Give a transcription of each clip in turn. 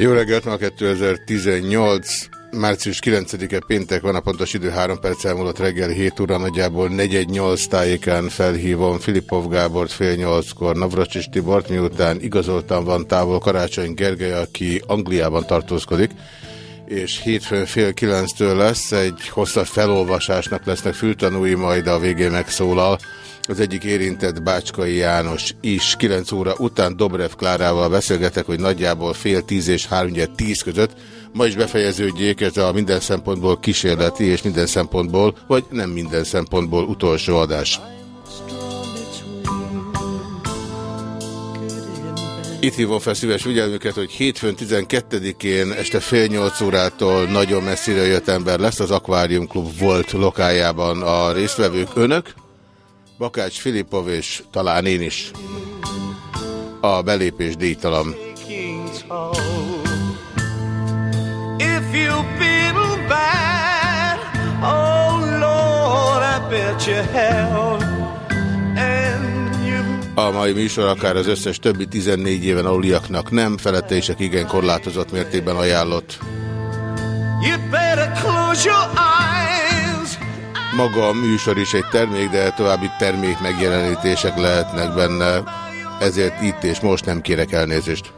Jó reggelt, ma 2018. Március 9-e péntek van, a pontos idő 3 perc elmúlott reggel 7 óra, nagyjából 418 tájékán felhívom Filipov Gábort fél nyolckor, Navracsis Tibort, miután igazoltan van távol Karácsony Gergely, aki Angliában tartózkodik, és hétfőn fél kilenctől lesz, egy hosszabb felolvasásnak lesznek fültanúi, majd a végén megszólal. Az egyik érintett Bácskai János is 9 óra után Dobrev Klárával beszélgetek, hogy nagyjából fél 10 és 3 10 között ma is befejeződjék ez a minden szempontból kísérleti és minden szempontból, vagy nem minden szempontból utolsó adás. Itt hívom fel szíves figyelmüket, hogy hétfőn 12-én este fél nyolc órától nagyon messzire jött ember lesz az Aquarium Klub volt lokájában a résztvevők önök, Bakács Filipov és talán én is. A belépés díjtalan. If oh Lord, I bet you have. And A mai műsor akár az összes többi 14 éven aluliaknak nem, felette is igen korlátozott mértékben ajánlott. Maga a műsor is egy termék, de további termék megjelenítések lehetnek benne, ezért itt és most nem kérek elnézést.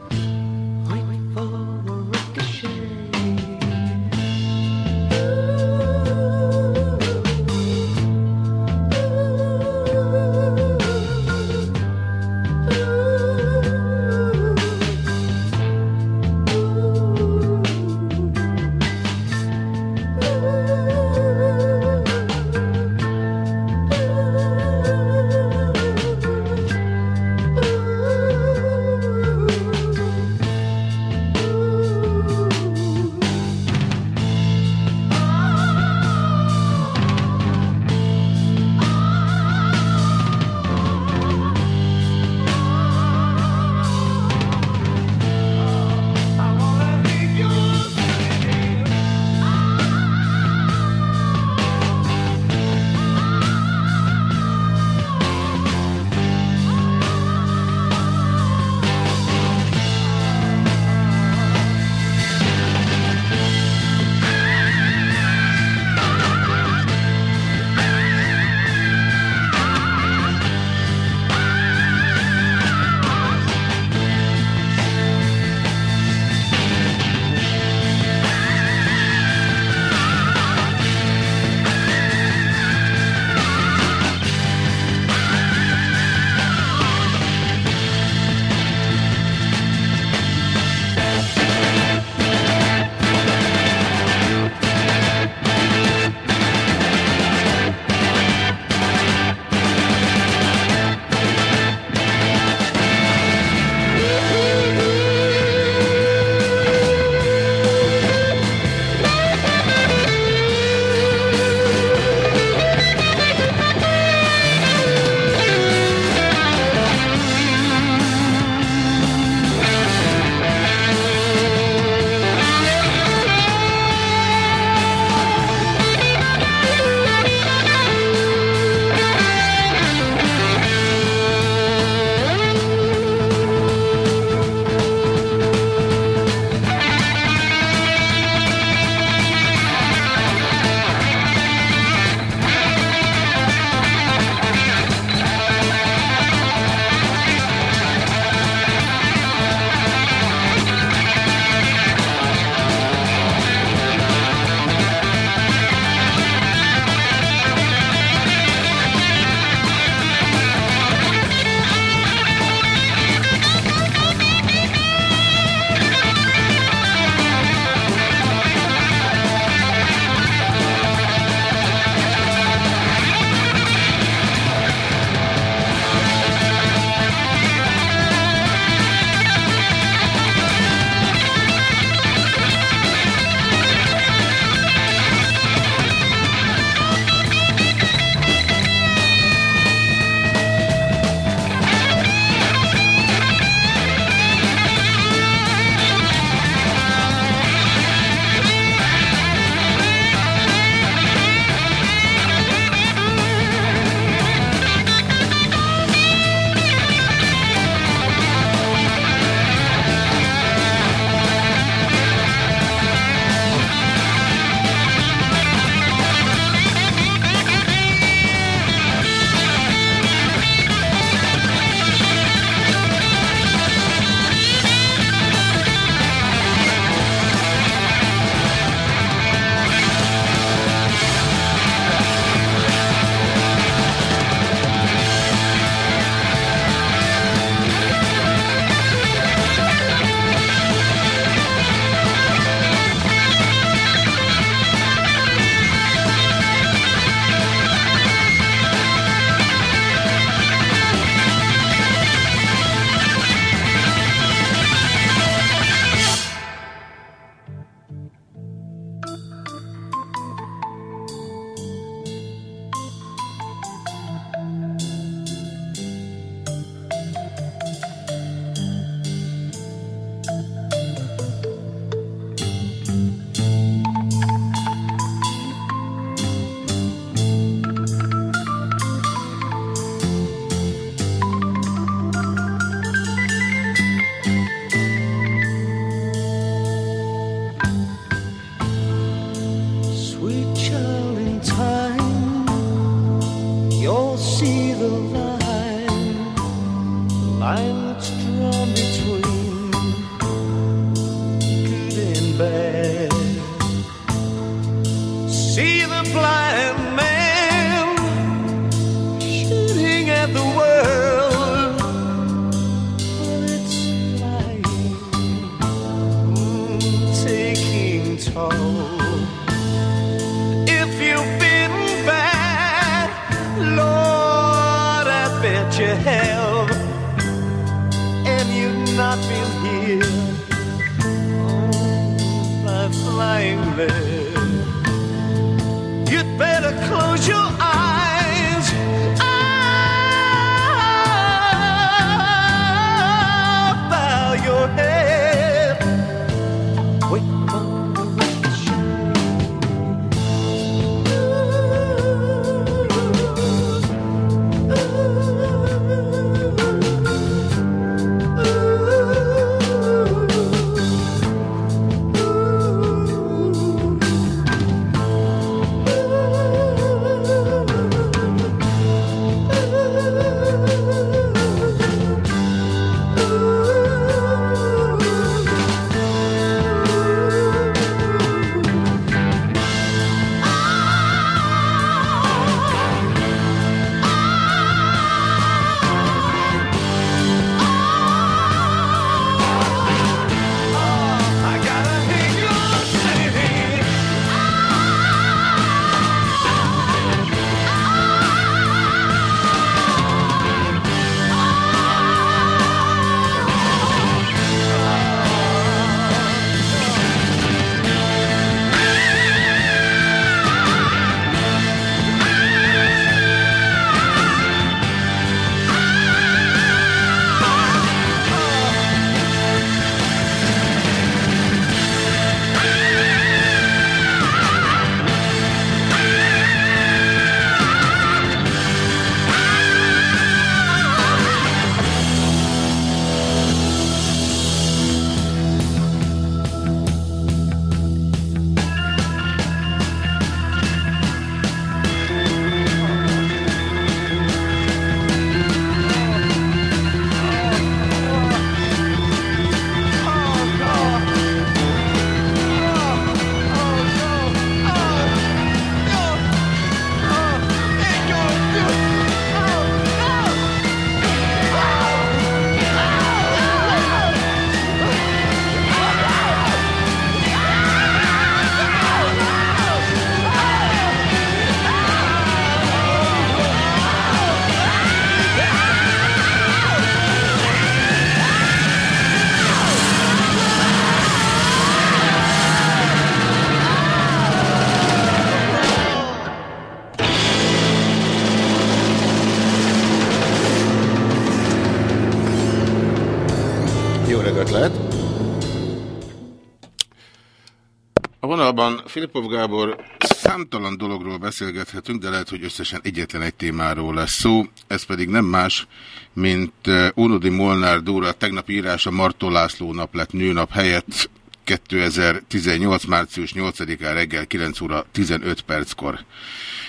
Filipov Gábor számtalan dologról beszélgethetünk, de lehet, hogy összesen egyetlen egy témáról lesz szó, ez pedig nem más, mint eh, Unodi Molnár Dóra tegnapi írása Martó László nap lett nőnap helyett 2018. március 8-án reggel 9 óra 15 perckor.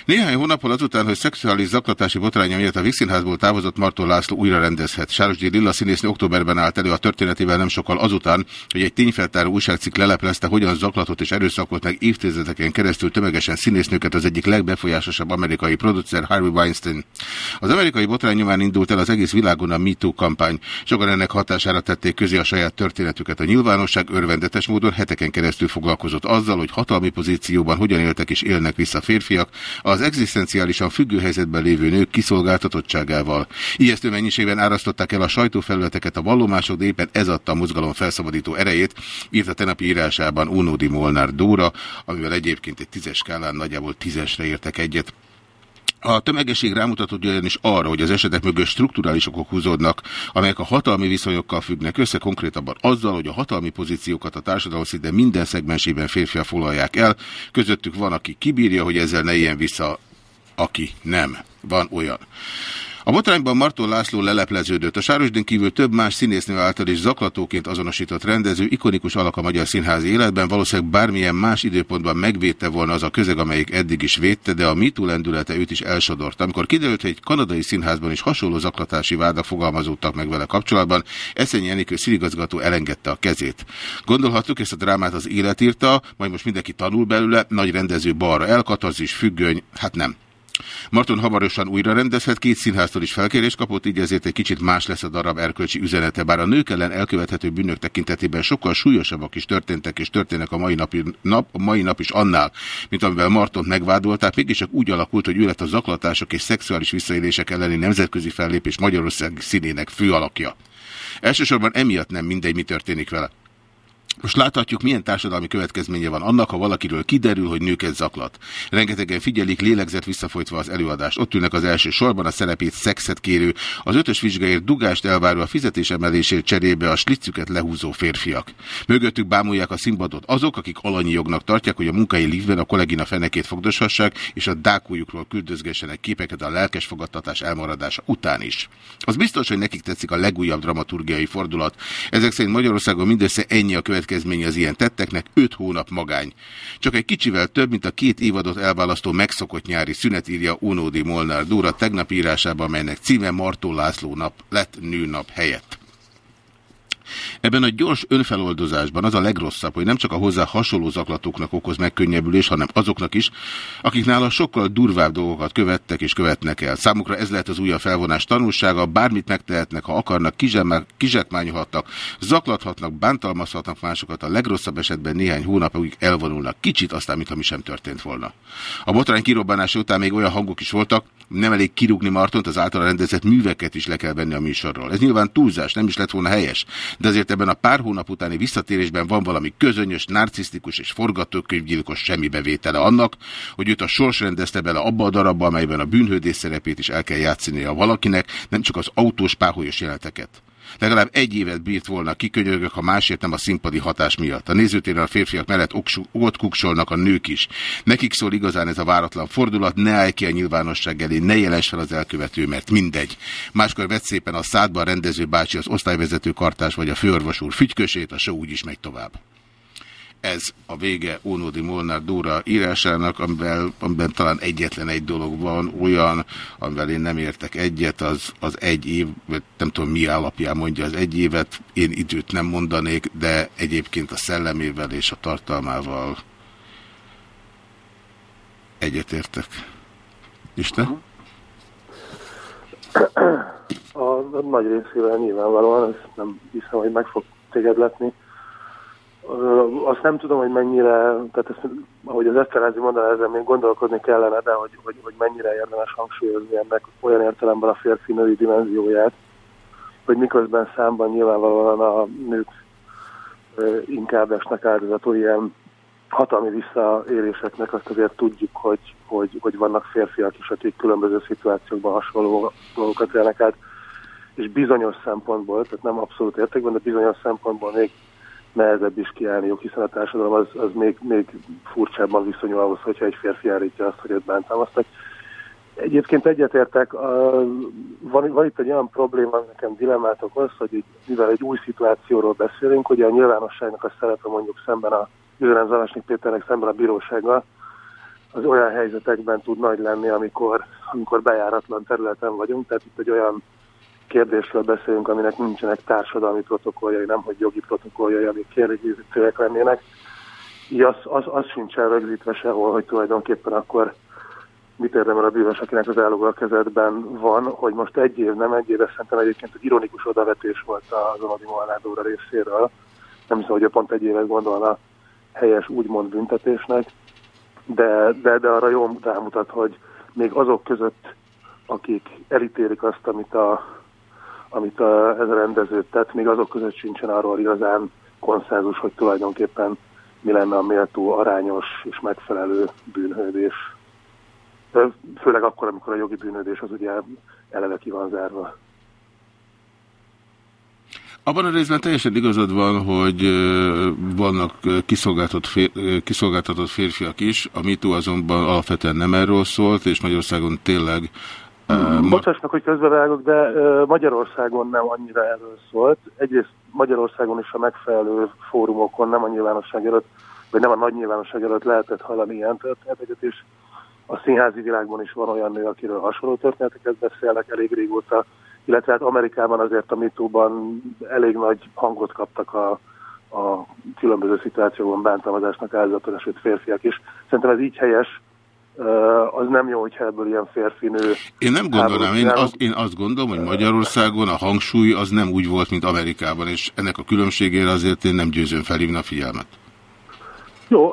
Néhány hónappal azután, hogy szexuális zaklatási botránya miatt a Vígszínházból távozott Martó László újra rendezhet. Sárosdi Lilla színésznő októberben állt elő a történetével nem sokkal azután, hogy egy tényfeltáró újságcikk leleplezte, hogyan zaklatott és erőszakolt meg évtizedeken keresztül tömegesen színésznőket az egyik legbefolyásosabb amerikai producer Harvey Weinstein. Az amerikai botrány nyomán indult el az egész világon a MeToo kampány. Sokan ennek hatására tették közé a saját történetüket. A nyilvánosság örvendetes módon heteken keresztül foglalkozott azzal, hogy hatalmi pozícióban hogyan éltek és élnek vissza férfiak, az egzisztenciálisan függő helyzetben lévő nők kiszolgáltatottságával. Ijesztő mennyiségben árasztották el a sajtófelületeket a vallomások, de éppen ez adta a mozgalom felszabadító erejét, írta tenapi írásában Unódi Molnár Dóra, amivel egyébként egy tízes skálán nagyjából tízesre értek egyet. A tömegesség rámutatott ugyanis arra, hogy az esetek mögött strukturális okok húzódnak, amelyek a hatalmi viszonyokkal függnek össze, konkrétabban azzal, hogy a hatalmi pozíciókat a társadalom szinte minden szegmensében férfiak foglalják el, közöttük van, aki kibírja, hogy ezzel ne ilyen vissza, aki nem. Van olyan. A botrányban Marton László lelepleződött. A Sárosdén kívül több más színésznő által is zaklatóként azonosított rendező, ikonikus alak a magyar színházi életben, valószínűleg bármilyen más időpontban megvédte volna az a közeg, amelyik eddig is védte, de a MeToo lendülete őt is elsodort. Amikor kiderült, hogy egy kanadai színházban is hasonló zaklatási vádak fogalmazódtak meg vele kapcsolatban, Eszenyi Enikő színigazgató elengedte a kezét. Gondolhattuk, ezt a drámát az élet írta, majd most mindenki tanul belőle, nagy rendező balra elkatarzis, függöny, hát nem. Marton hamarosan újra rendezhet, két színháztól is felkérés kapott, így ezért egy kicsit más lesz a darab erkölcsi üzenete, bár a nők ellen elkövethető bűnök tekintetében sokkal súlyosabbak is történtek és történnek a mai, napi, nap, a mai nap is annál, mint amivel Martont megvádolták, mégis csak úgy alakult, hogy ő lett a zaklatások és szexuális visszaélések elleni nemzetközi fellépés Magyarország színének főalakja. Elsősorban emiatt nem mindegy, mi történik vele. Most láthatjuk, milyen társadalmi következménye van annak, ha valakiről kiderül, hogy nőket zaklat. Rengetegen figyelik, lélegzet visszafolytva az előadást. Ott ülnek az első sorban a szerepét szexet kérő, az ötös vizsgáért dugást elváró a fizetésemelésért cserébe a slicüket lehúzó férfiak. Mögöttük bámulják a színpadot azok, akik alanyi jognak tartják, hogy a munkai liftben a kollégina fenekét fogdoshassák, és a dákújukról küldözgessenek képeket a lelkes fogadtatás elmaradása után is. Az biztos, hogy nekik tetszik a legújabb dramaturgiai fordulat. Ezek szerint Magyarországon mindössze ennyi a következménye az ilyen tetteknek, 5 hónap magány. Csak egy kicsivel több, mint a két évadot elválasztó megszokott nyári szünet írja Unódi Molnár Dóra tegnap írásában, melynek címe Martó László nap lett nőnap helyett. Ebben a gyors önfeloldozásban az a legrosszabb, hogy nem csak a hozzá hasonló zaklatóknak okoz megkönnyebbülés, hanem azoknak is, akik nála sokkal durvább dolgokat követtek és követnek el. Számukra ez lehet az újabb felvonás tanulsága, bármit megtehetnek, ha akarnak, kizsákmányolhatnak, zaklathatnak, bántalmazhatnak másokat, a legrosszabb esetben néhány hónapig elvonulnak. Kicsit aztán, mintha mi sem történt volna. A botrány kirobbanása után még olyan hangok is voltak, nem elég kirúgni Martont, az általa rendezett műveket is le kell venni a műsorról. Ez nyilván túlzás, nem is lett volna helyes, de azért ebben a pár hónap utáni visszatérésben van valami közönyös, narcisztikus és forgatókönyvgyilkos semmi bevétele annak, hogy őt a sors rendezte bele abba a darabba, amelyben a bűnhődés szerepét is el kell játszania valakinek, nem csak az autós páholyos jeleneteket. Legalább egy évet bírt volna kikönyörgök, ha másért nem a színpadi hatás miatt. A nézőtéren a férfiak mellett ott kuksolnak a nők is. Nekik szól igazán ez a váratlan fordulat, ne állj ki a nyilvánosság elé, ne jelens fel az elkövető, mert mindegy. Máskor vett szépen a szádba a rendező bácsi, az osztályvezető kartás vagy a főorvos úr fügykösét, a show úgy is megy tovább. Ez a vége Ónódi Molnár Dóra írásának, amivel, amiben talán egyetlen egy dolog van olyan, amivel én nem értek egyet, az, az egy év, nem tudom mi alapján mondja az egy évet, én időt nem mondanék, de egyébként a szellemével és a tartalmával egyetértek. Isten? A nagy részével nyilvánvalóan, ezt nem hiszem, hogy meg fog téged letni. Azt nem tudom, hogy mennyire, tehát ezt, ahogy az Eszterázi mondaná, ezzel még gondolkodni kellene, de hogy, hogy, hogy mennyire érdemes hangsúlyozni ennek olyan értelemben a férfi-női dimenzióját, hogy miközben számban nyilvánvalóan a nők inkább esnek áldozatul ilyen hatalmi visszaéléseknek, azt azért tudjuk, hogy, hogy, hogy vannak férfiak is, akik különböző szituációkban hasonló dolgokat élnek át, és bizonyos szempontból, tehát nem abszolút értékben, de bizonyos szempontból még nehezebb is kiállniuk, hiszen a társadalom az, az még, még furcsábban viszonyul ahhoz, hogyha egy férfi állítja azt, hogy őt bántalmaztak. Egyébként egyetértek, van, van itt egy olyan probléma, nekem dilemmát okoz, hogy így, mivel egy új szituációról beszélünk, ugye a nyilvánosságnak a szerepe mondjuk szemben a Jürgen Zalasnyik Péternek szemben a bírósággal, az olyan helyzetekben tud nagy lenni, amikor, amikor bejáratlan területen vagyunk, tehát itt egy olyan kérdésről beszélünk, aminek nincsenek társadalmi protokolljai, nem hogy jogi protokolljai, amik kielégítőek lennének. Így az, az, az sincsen rögzítve sehol, hogy tulajdonképpen akkor mit érdemel a bűnös, akinek az állóga a kezedben van, hogy most egy év, nem egy év, ez szerintem egyébként egy ironikus odavetés volt az Onodi Molnádóra részéről. Nem hiszem, hogy ő pont egy évet gondolna helyes úgymond büntetésnek, de, de, de arra jól rámutat, hogy még azok között, akik elítélik azt, amit a, amit ez a rendező tett, még azok között sincsen arról igazán konszenzus, hogy tulajdonképpen mi lenne a méltó, arányos és megfelelő bűnhődés. Főleg akkor, amikor a jogi bűnhődés az ugye eleve ki van zárva. Abban a részben teljesen igazad van, hogy vannak kiszolgáltatott, fér, kiszolgáltatott férfiak is, a MeToo azonban alapvetően nem erről szólt, és Magyarországon tényleg Bocsáss meg, hogy közbevágok, de Magyarországon nem annyira erről szólt. Egyrészt Magyarországon is a megfelelő fórumokon, nem a nyilvánosság előtt, vagy nem a nagy nyilvánosság előtt lehetett hallani ilyen történeteket, és a színházi világban is van olyan nő, akiről hasonló történeteket beszélnek elég régóta, illetve hát Amerikában azért a MeToo-ban elég nagy hangot kaptak a, a különböző szituációkban bántalmazásnak áldozatos, sőt férfiak is. Szerintem ez így helyes, az nem jó, hogyha ebből ilyen férfinő... Én nem gondolnám, én, az, én azt gondolom, hogy Magyarországon a hangsúly az nem úgy volt, mint Amerikában, és ennek a különbségére azért én nem győzöm felhívni a figyelmet. Jó,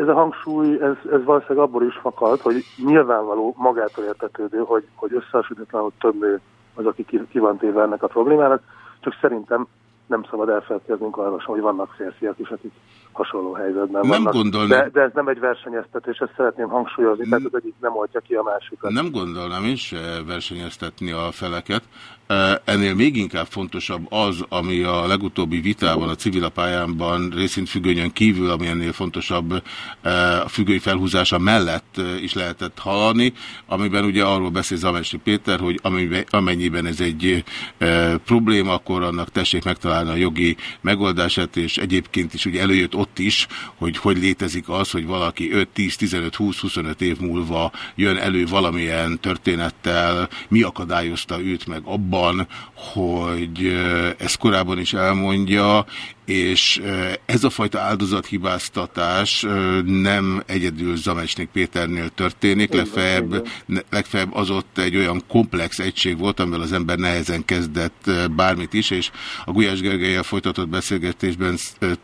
ez a hangsúly, ez, ez valószínűleg abból is fakad, hogy nyilvánvaló magától értetődő, hogy, hogy összehasonlíthatatlanul több nő az, aki ki, ki van téve ennek a problémának, csak szerintem nem szabad elfelejtkeznünk arra sem, hogy vannak férfiak is, akik hasonló helyzetben Nem vannak. gondolnám. De, de ez nem egy versenyeztetés, ezt szeretném hangsúlyozni, tehát az egyik nem oltja ki a másikat. Nem gondolnám is versenyeztetni a feleket. Ennél még inkább fontosabb az, ami a legutóbbi vitában, a civil pályámban részint függönyön kívül, ami ennél fontosabb a függöny felhúzása mellett is lehetett hallani, amiben ugye arról beszél Zamesni Péter, hogy amennyiben ez egy probléma, akkor annak tessék megtalálni a jogi megoldását, és egyébként is ugye előjött ott is, hogy hogy létezik az, hogy valaki 5, 10, 15, 20, 25 év múlva jön elő valamilyen történettel, mi akadályozta őt meg abban, hogy ö, ezt korábban is elmondja, és ö, ez a fajta áldozathibáztatás ö, nem egyedül Zamecsnik Péternél történik, legfeljebb, legfeljebb az ott egy olyan komplex egység volt, amivel az ember nehezen kezdett ö, bármit is, és a Gulyás Gergelyel folytatott beszélgetésben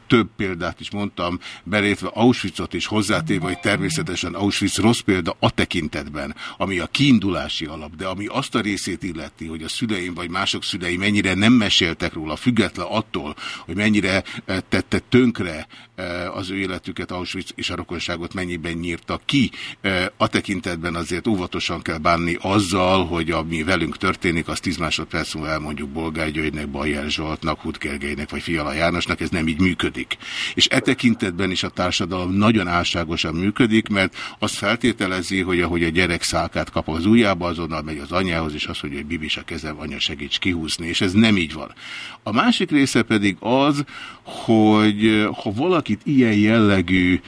több példát is mondtam, belétve Auschwitzot is hozzátéve, hogy természetesen Auschwitz rossz példa a tekintetben, ami a kiindulási alap, de ami azt a részét illeti, hogy a szüleim vagy mások szülei mennyire nem meséltek róla, független attól, hogy mennyire eh, tette tönkre eh, az ő életüket Auschwitz és a rokonságot mennyiben nyírta ki. Eh, A tekintetben azért óvatosan kell bánni azzal, hogy ami velünk történik, az 10 másodperc múlva elmondjuk Bolgár Györgynek, Bajer Zsoltnak, Hut Gergelynek vagy Fiala Jánosnak, ez nem így működik. És e tekintetben is a társadalom nagyon álságosan működik, mert azt feltételezi, hogy ahogy a gyerek szálkát kap az ujjába, azonnal megy az anyához, és azt mondja, hogy bibis a kezem, anya segíts kihúzni, és ez nem így van. A másik része pedig az, hogy eh, ha valakit ilyen jellegű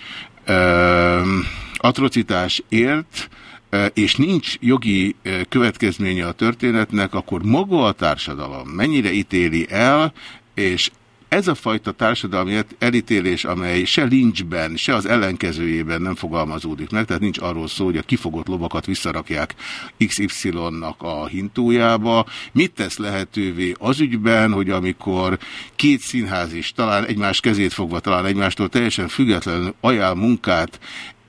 um, atrocitás ért, eh, és nincs jogi eh, következménye a történetnek, akkor maga a társadalom mennyire ítéli el, és ez a fajta társadalmi el- elítélés, amely se lincsben, se az ellenkezőjében nem fogalmazódik meg, tehát nincs arról szó, hogy a kifogott lovakat visszarakják XY-nak a hintójába. Mit tesz lehetővé az ügyben, hogy amikor két színház is talán egymás kezét fogva, talán egymástól teljesen függetlenül ajánl munkát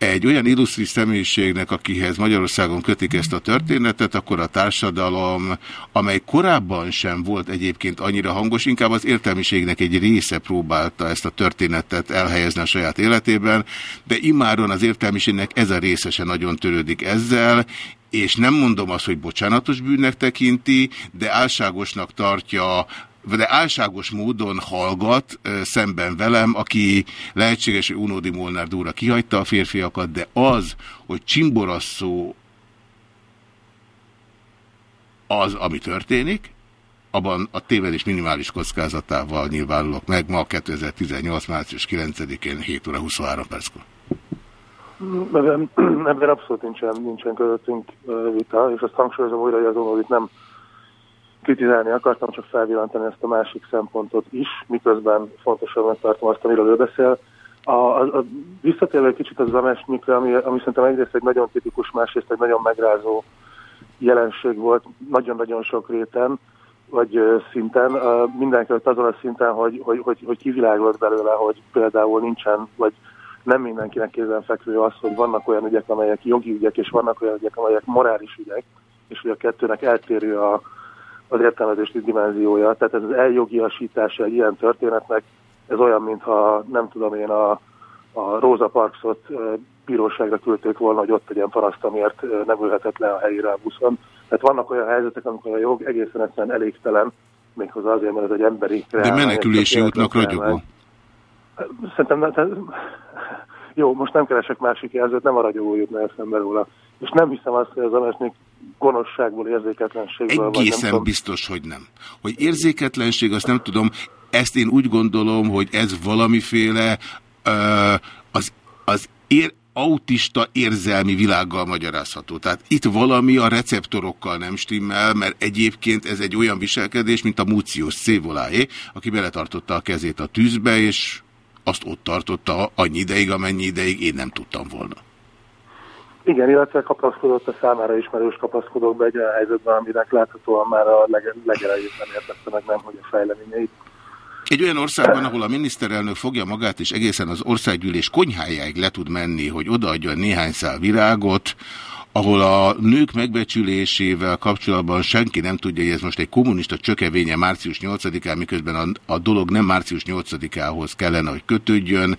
egy olyan illusztris személyiségnek, akihez Magyarországon kötik ezt a történetet, akkor a társadalom, amely korábban sem volt egyébként annyira hangos, inkább az értelmiségnek egy része próbálta ezt a történetet elhelyezni a saját életében, de immáron az értelmiségnek ez a része se nagyon törődik ezzel, és nem mondom azt, hogy bocsánatos bűnnek tekinti, de álságosnak tartja de álságos módon hallgat szemben velem, aki lehetséges, hogy Unódi Molnár Dóra kihagyta a férfiakat, de az, hogy csimborasszó az, ami történik, abban a tévedés minimális kockázatával nyilvánulok meg ma 2018. március 9-én 7 óra 23 perckor. Ebben, abszolút nincsen, nincsen közöttünk vita, és azt hangsúlyozom újra, hogy az Onóvit nem kritizálni akartam, csak felvillantani ezt a másik szempontot is, miközben fontosabbnak tartom azt, amiről ő beszél. A, a, a, visszatérve egy kicsit az Zamesnyikre, ami, ami szerintem egyrészt egy nagyon tipikus, másrészt egy nagyon megrázó jelenség volt nagyon-nagyon sok réten, vagy ö, szinten. Ö, Mindenki azon a szinten, hogy, hogy, hogy, hogy kiviláglott belőle, hogy például nincsen, vagy nem mindenkinek kézenfekvő az, hogy vannak olyan ügyek, amelyek jogi ügyek, és vannak olyan ügyek, amelyek morális ügyek, és hogy a kettőnek eltérő a, az értelmezési dimenziója. Tehát ez az eljogiasítása egy ilyen történetnek, ez olyan, mintha nem tudom én a, a Rosa Parksot bíróságra küldték volna, hogy ott tegyen paraszt, amiért nem ülhetett le a helyére a buszon. Tehát vannak olyan helyzetek, amikor a jog egészen egyszerűen elégtelen, méghozzá azért, mert ez egy emberi... De menekülési útnak ragyogó. Szerintem, jó, most nem keresek másik jelzőt, nem a ragyogó jutna eszembe róla. És nem hiszem azt, hogy az Amesnik gonoszságból, érzéketlenségből, vagy Egészen tudom, biztos, hogy nem. Hogy érzéketlenség, azt nem tudom, ezt én úgy gondolom, hogy ez valamiféle ö, az, az ér, autista érzelmi világgal magyarázható. Tehát itt valami a receptorokkal nem stimmel, mert egyébként ez egy olyan viselkedés, mint a Mucius Szévoláé, aki beletartotta a kezét a tűzbe, és azt ott tartotta annyi ideig, amennyi ideig én nem tudtam volna. Igen, illetve kapaszkodott a számára ismerős kapaszkodók be egy olyan helyzetben, aminek láthatóan már a lege, legelejét nem értette meg, nem, hogy a fejleményeit. Egy olyan országban, ahol a miniszterelnök fogja magát, és egészen az országgyűlés konyhájáig le tud menni, hogy odaadjon néhány szál virágot, ahol a nők megbecsülésével kapcsolatban senki nem tudja, hogy ez most egy kommunista csökevénye március 8-án, miközben a, a dolog nem március 8-ához kellene, hogy kötődjön.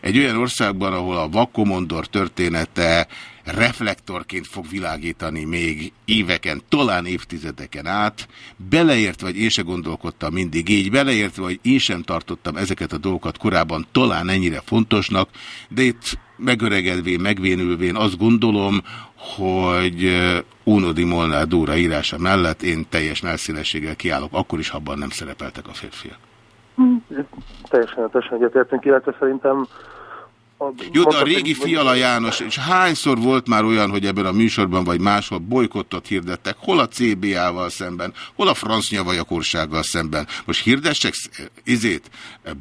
Egy olyan országban, ahol a vakkomondor története reflektorként fog világítani még éveken, talán évtizedeken át, beleértve, vagy én se gondolkodtam mindig így, beleértve, hogy én sem tartottam ezeket a dolgokat korábban talán ennyire fontosnak, de itt megöregedvén, megvénülvén azt gondolom, hogy Unodi Molnár Dóra írása mellett én teljes melszélességgel kiállok, akkor is, ha abban nem szerepeltek a férfiak. Teljesen, teljesen egyetértünk, illetve szerintem Jó, de a régi Fiala János, és hányszor volt már olyan, hogy ebben a műsorban vagy máshol bolykottot hirdettek, hol a CBA-val szemben, hol a franc nyavajakorsággal szemben. Most hirdessek izét,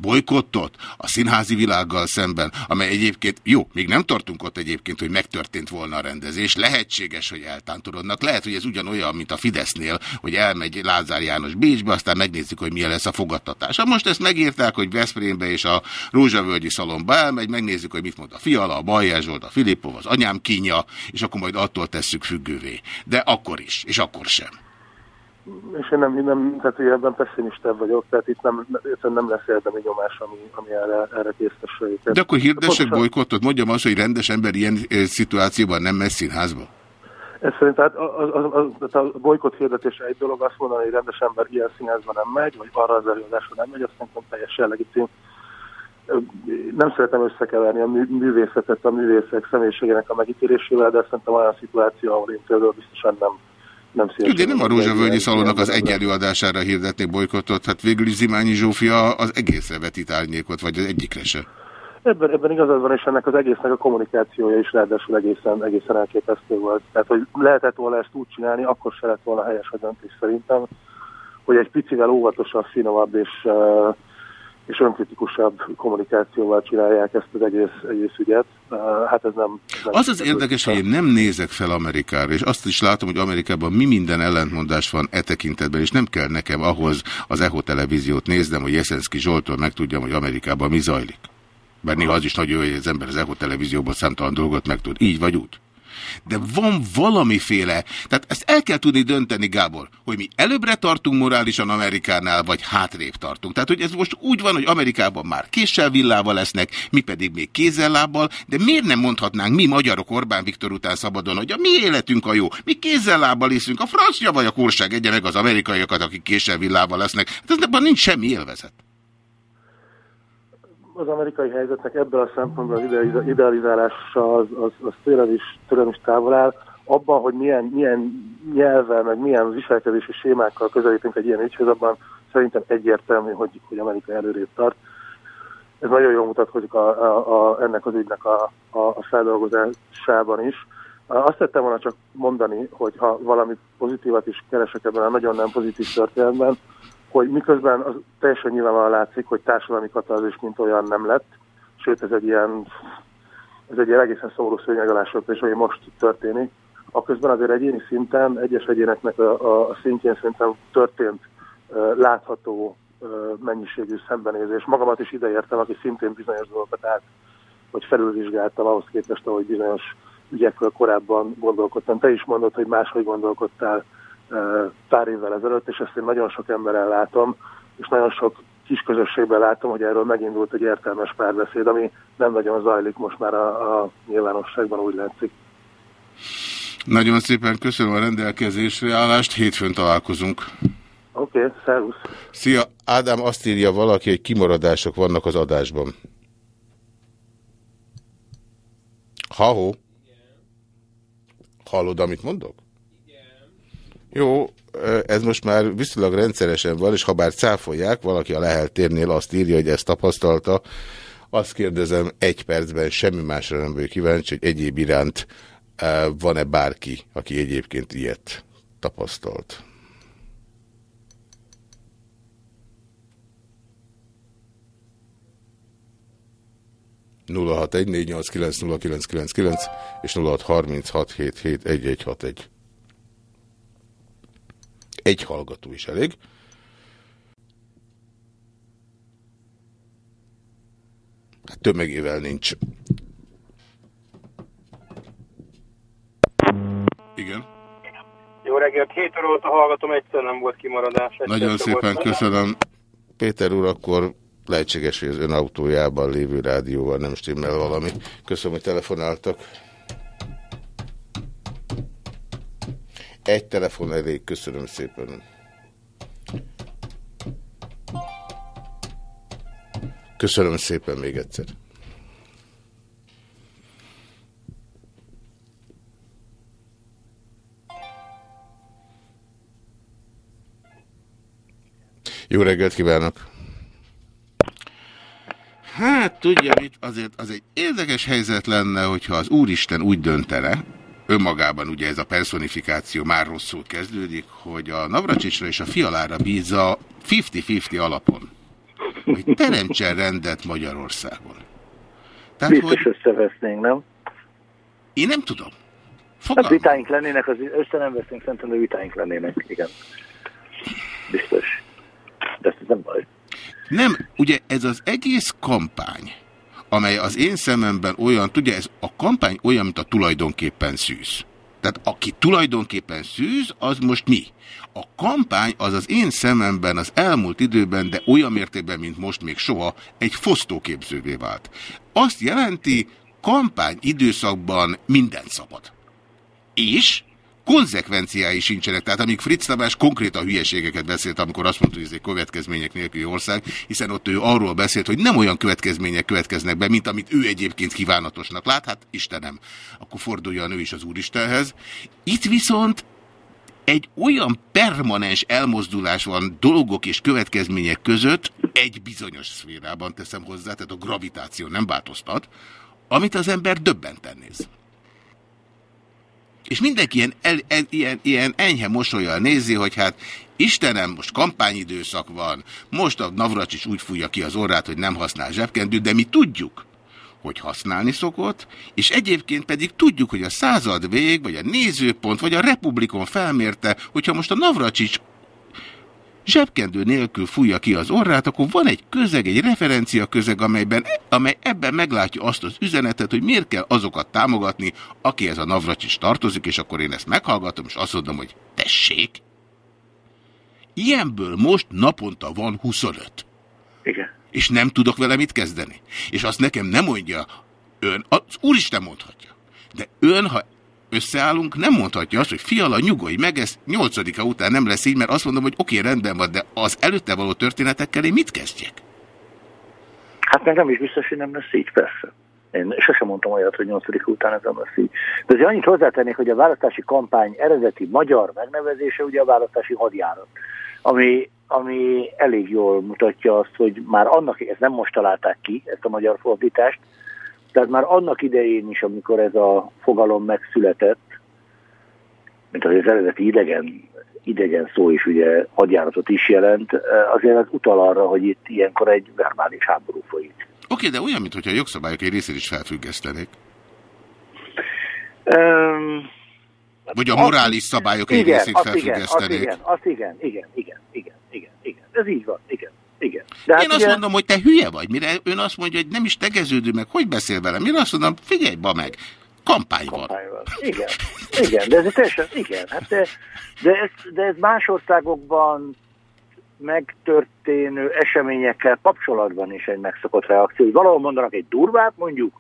bolykottot a színházi világgal szemben, amely egyébként, jó, még nem tartunk ott egyébként, hogy megtörtént volna a rendezés, lehetséges, hogy eltántorodnak, lehet, hogy ez ugyanolyan, mint a Fidesznél, hogy elmegy Lázár János Bécsbe, aztán megnézzük, hogy milyen lesz a fogadtatás. Ha most ezt megírták, hogy Veszprémbe és a Rózsavölgyi szalomba elmegy, megnézzük, hogy mit mond a Fiala, a Bajer Zsolt, a Filippov, az anyám kínja, és akkor majd attól tesszük függővé. De akkor is, és akkor sem. És én nem, nem tehát hogy ebben pessimistebb vagyok, tehát itt nem, nem lesz érdemi nyomás, ami, ami erre, erre késztesse őket. De akkor hirdessek bolykottot, mondjam azt, hogy rendes ember ilyen szituációban nem megy színházba. Ez szerint tehát az, az, az, az, a bolykott hirdetése egy dolog, azt mondani, hogy rendes ember ilyen színházba nem megy, vagy arra az előadásra nem megy, azt szerintem teljesen legitim. Nem szeretem összekeverni a mű, művészetet a művészek személyiségének a megítélésével, de szerintem olyan szituáció, ahol én például biztosan nem, nem szívesen. Ugye nem a Rózsavölgyi szalonnak az egy előadására hirdetnék bolykottot, hát végül is Zimányi Zsófia az egészre vetít árnyékot, vagy az egyikre se. Ebben, ebben igazad van, és ennek az egésznek a kommunikációja is ráadásul egészen, egészen elképesztő volt. Tehát, hogy lehetett volna ezt úgy csinálni, akkor se lett volna helyes a döntés szerintem, hogy egy picivel óvatosabb, finomabb és, uh, és önkritikusabb kommunikációval csinálják ezt az egész, egész ügyet. Hát ez nem... nem Az az érdekes, hogy én nem nézek fel Amerikára, és azt is látom, hogy Amerikában mi minden ellentmondás van e tekintetben, és nem kell nekem ahhoz az EHO televíziót néznem, hogy Jeszenszki Zsoltól megtudjam, hogy Amerikában mi zajlik. Bár néha az is nagyon jó, hogy az ember az EHO televízióban számtalan dolgot megtud. Így vagy úgy. De van valamiféle, tehát ezt el kell tudni dönteni, Gábor, hogy mi előbbre tartunk morálisan Amerikánál, vagy hátrébb tartunk. Tehát, hogy ez most úgy van, hogy Amerikában már késsel villával lesznek, mi pedig még kézzel-lábbal, de miért nem mondhatnánk mi magyarok Orbán Viktor után szabadon, hogy a mi életünk a jó, mi kézzel-lábbal iszünk, a francia vagy a kurság egye meg az amerikaiakat, akik késsel villával lesznek. Hát ez ebben nincs semmi élvezet. Az amerikai helyzetnek ebből a szempontból az idealiz- idealizálása az, az, az tőlem, is, tőlem is távol áll. Abban, hogy milyen, milyen nyelvvel, meg milyen viselkedési sémákkal közelítünk egy ilyen ügyhöz, abban szerintem egyértelmű, hogy, hogy Amerika előrébb tart. Ez nagyon jól mutatkozik a, a, a, ennek az ügynek a, a, a feldolgozásában is. Azt tettem volna csak mondani, hogy ha valami pozitívat is keresek ebben a nagyon nem pozitív történetben, hogy miközben az teljesen nyilvánvalóan látszik, hogy társadalmi katarzis mint olyan nem lett, sőt ez egy ilyen, ez egy ilyen egészen szóló szőnyeg alá söpés, ami most történik. Aközben azért egyéni szinten, egyes egyéneknek a, a, szintjén szerintem történt látható mennyiségű szembenézés. Magamat is ideértem, aki szintén bizonyos dolgokat át, vagy felülvizsgáltam ahhoz képest, ahogy bizonyos ügyekről korábban gondolkodtam. Te is mondod, hogy máshogy gondolkodtál pár évvel ezelőtt, és ezt én nagyon sok emberrel látom, és nagyon sok kis közösségben látom, hogy erről megindult egy értelmes párbeszéd, ami nem nagyon zajlik most már a, a nyilvánosságban, úgy látszik. Nagyon szépen köszönöm a rendelkezésre állást, hétfőn találkozunk. Oké, okay, szervusz. Szia, Ádám azt írja valaki, hogy kimaradások vannak az adásban. Ha-ho? Hallod, amit mondok? Jó, ez most már viszonylag rendszeresen van, és ha bár cáfolják, valaki a Lehel térnél azt írja, hogy ezt tapasztalta, azt kérdezem egy percben, semmi másra nem vagyok kíváncsi, hogy egyéb iránt van-e bárki, aki egyébként ilyet tapasztalt. nulla és 0636771161 egy hallgató is elég. Hát tömegével nincs. Igen. Jó reggelt, 7 óra óta hallgatom, egyszer nem volt kimaradás. Nagyon szépen volt. köszönöm. Péter úr, akkor lehetséges, hogy az ön autójában lévő rádióval nem stimmel valami. Köszönöm, hogy telefonáltak. Egy telefon elég, köszönöm szépen. Köszönöm szépen még egyszer. Jó reggelt kívánok! Hát, tudja mit, azért az egy érdekes helyzet lenne, hogyha az Úristen úgy döntene, önmagában ugye ez a personifikáció már rosszul kezdődik, hogy a Navracsicsra és a Fialára bízza 50-50 alapon, hogy teremtsen rendet Magyarországon. Tehát, Biztos hogy összevesznénk, nem? én nem tudom. Hát Fogalmam. vitáink lennének, az össze nem vesznénk, szerintem, de vitáink lennének, igen. Biztos. De ez nem baj. Nem, ugye ez az egész kampány, amely az én szememben olyan, tudja, ez a kampány olyan, mint a tulajdonképpen szűz. Tehát aki tulajdonképpen szűz, az most mi? A kampány az az én szememben az elmúlt időben, de olyan mértékben, mint most még soha, egy fosztóképzővé vált. Azt jelenti, kampány időszakban minden szabad. És konzekvenciái sincsenek. Tehát amíg Fritz Tamás konkrétan hülyeségeket beszélt, amikor azt mondta, hogy ez egy következmények nélküli ország, hiszen ott ő arról beszélt, hogy nem olyan következmények következnek be, mint amit ő egyébként kívánatosnak lát, hát Istenem, akkor forduljon ő is az Úristenhez. Itt viszont egy olyan permanens elmozdulás van dolgok és következmények között, egy bizonyos szférában teszem hozzá, tehát a gravitáció nem változtat, amit az ember döbbenten néz. És mindenki ilyen, el, el, ilyen, ilyen enyhe mosolyal nézi, hogy hát Istenem, most kampányidőszak van, most a Navracsics úgy fújja ki az orrát, hogy nem használ zsebkendőt, de mi tudjuk, hogy használni szokott, és egyébként pedig tudjuk, hogy a század vég, vagy a nézőpont, vagy a republikon felmérte, hogyha most a Navracsics zsebkendő nélkül fújja ki az orrát, akkor van egy közeg, egy referencia közeg, amelyben, amely ebben meglátja azt az üzenetet, hogy miért kell azokat támogatni, aki ez a Navracsics tartozik, és akkor én ezt meghallgatom, és azt mondom, hogy tessék. Ilyenből most naponta van 25. Igen. És nem tudok vele mit kezdeni. És azt nekem nem mondja ön, az úristen mondhatja. De ön, ha összeállunk, nem mondhatja azt, hogy fiala, nyugodj meg, ez nyolcadika után nem lesz így, mert azt mondom, hogy oké, rendben van, de az előtte való történetekkel én mit kezdjek? Hát meg nem is biztos, hogy nem lesz így, persze. Én sosem mondtam olyat, hogy 8. után ez nem lesz így. De azért annyit hozzátennék, hogy a választási kampány eredeti magyar megnevezése ugye a választási hadjárat, ami, ami elég jól mutatja azt, hogy már annak, ezt nem most találták ki, ezt a magyar fordítást, tehát már annak idején is, amikor ez a fogalom megszületett, mint az eredeti idegen, idegen szó is ugye hadjáratot is jelent, azért az utal arra, hogy itt ilyenkor egy verbális háború folyik. Oké, de olyan, mintha a jogszabályok egy részét is felfüggesztenék. Um, Vagy a morális szabályok egy részét igen, azt felfüggesztenék. igen, azt igen, igen, igen, igen, igen, igen. Ez így van, igen, igen. De hát Én azt ugye- mondom, hogy te hülye vagy, mire ön azt mondja, hogy nem is tegeződő meg, hogy beszél velem? Én azt mondom, figyelj, ba meg, kampány van. kampányban. Igen, igen, de ez teljesen, igen, hát de, de, ez, de ez más országokban megtörténő eseményekkel kapcsolatban is egy megszokott reakció, hogy valahol mondanak egy durvát, mondjuk,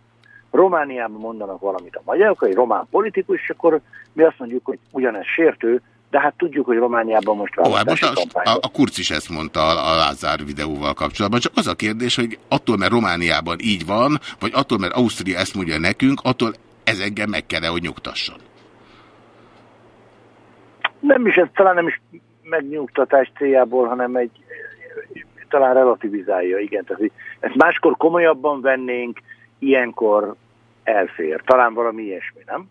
Romániában mondanak valamit a magyarok, egy román politikus, és akkor mi azt mondjuk, hogy ugyanez sértő, de hát tudjuk, hogy Romániában most Ó, hát most választási a, kampány. a, a Kurz is ezt mondta a, a Lázár videóval kapcsolatban, csak az a kérdés, hogy attól, mert Romániában így van, vagy attól, mert Ausztria ezt mondja nekünk, attól ez engem meg kell, hogy nyugtasson. Nem is, ez talán nem is megnyugtatás céljából, hanem egy talán relativizálja, igen. Tehát, ezt máskor komolyabban vennénk, ilyenkor elfér. Talán valami ilyesmi, nem?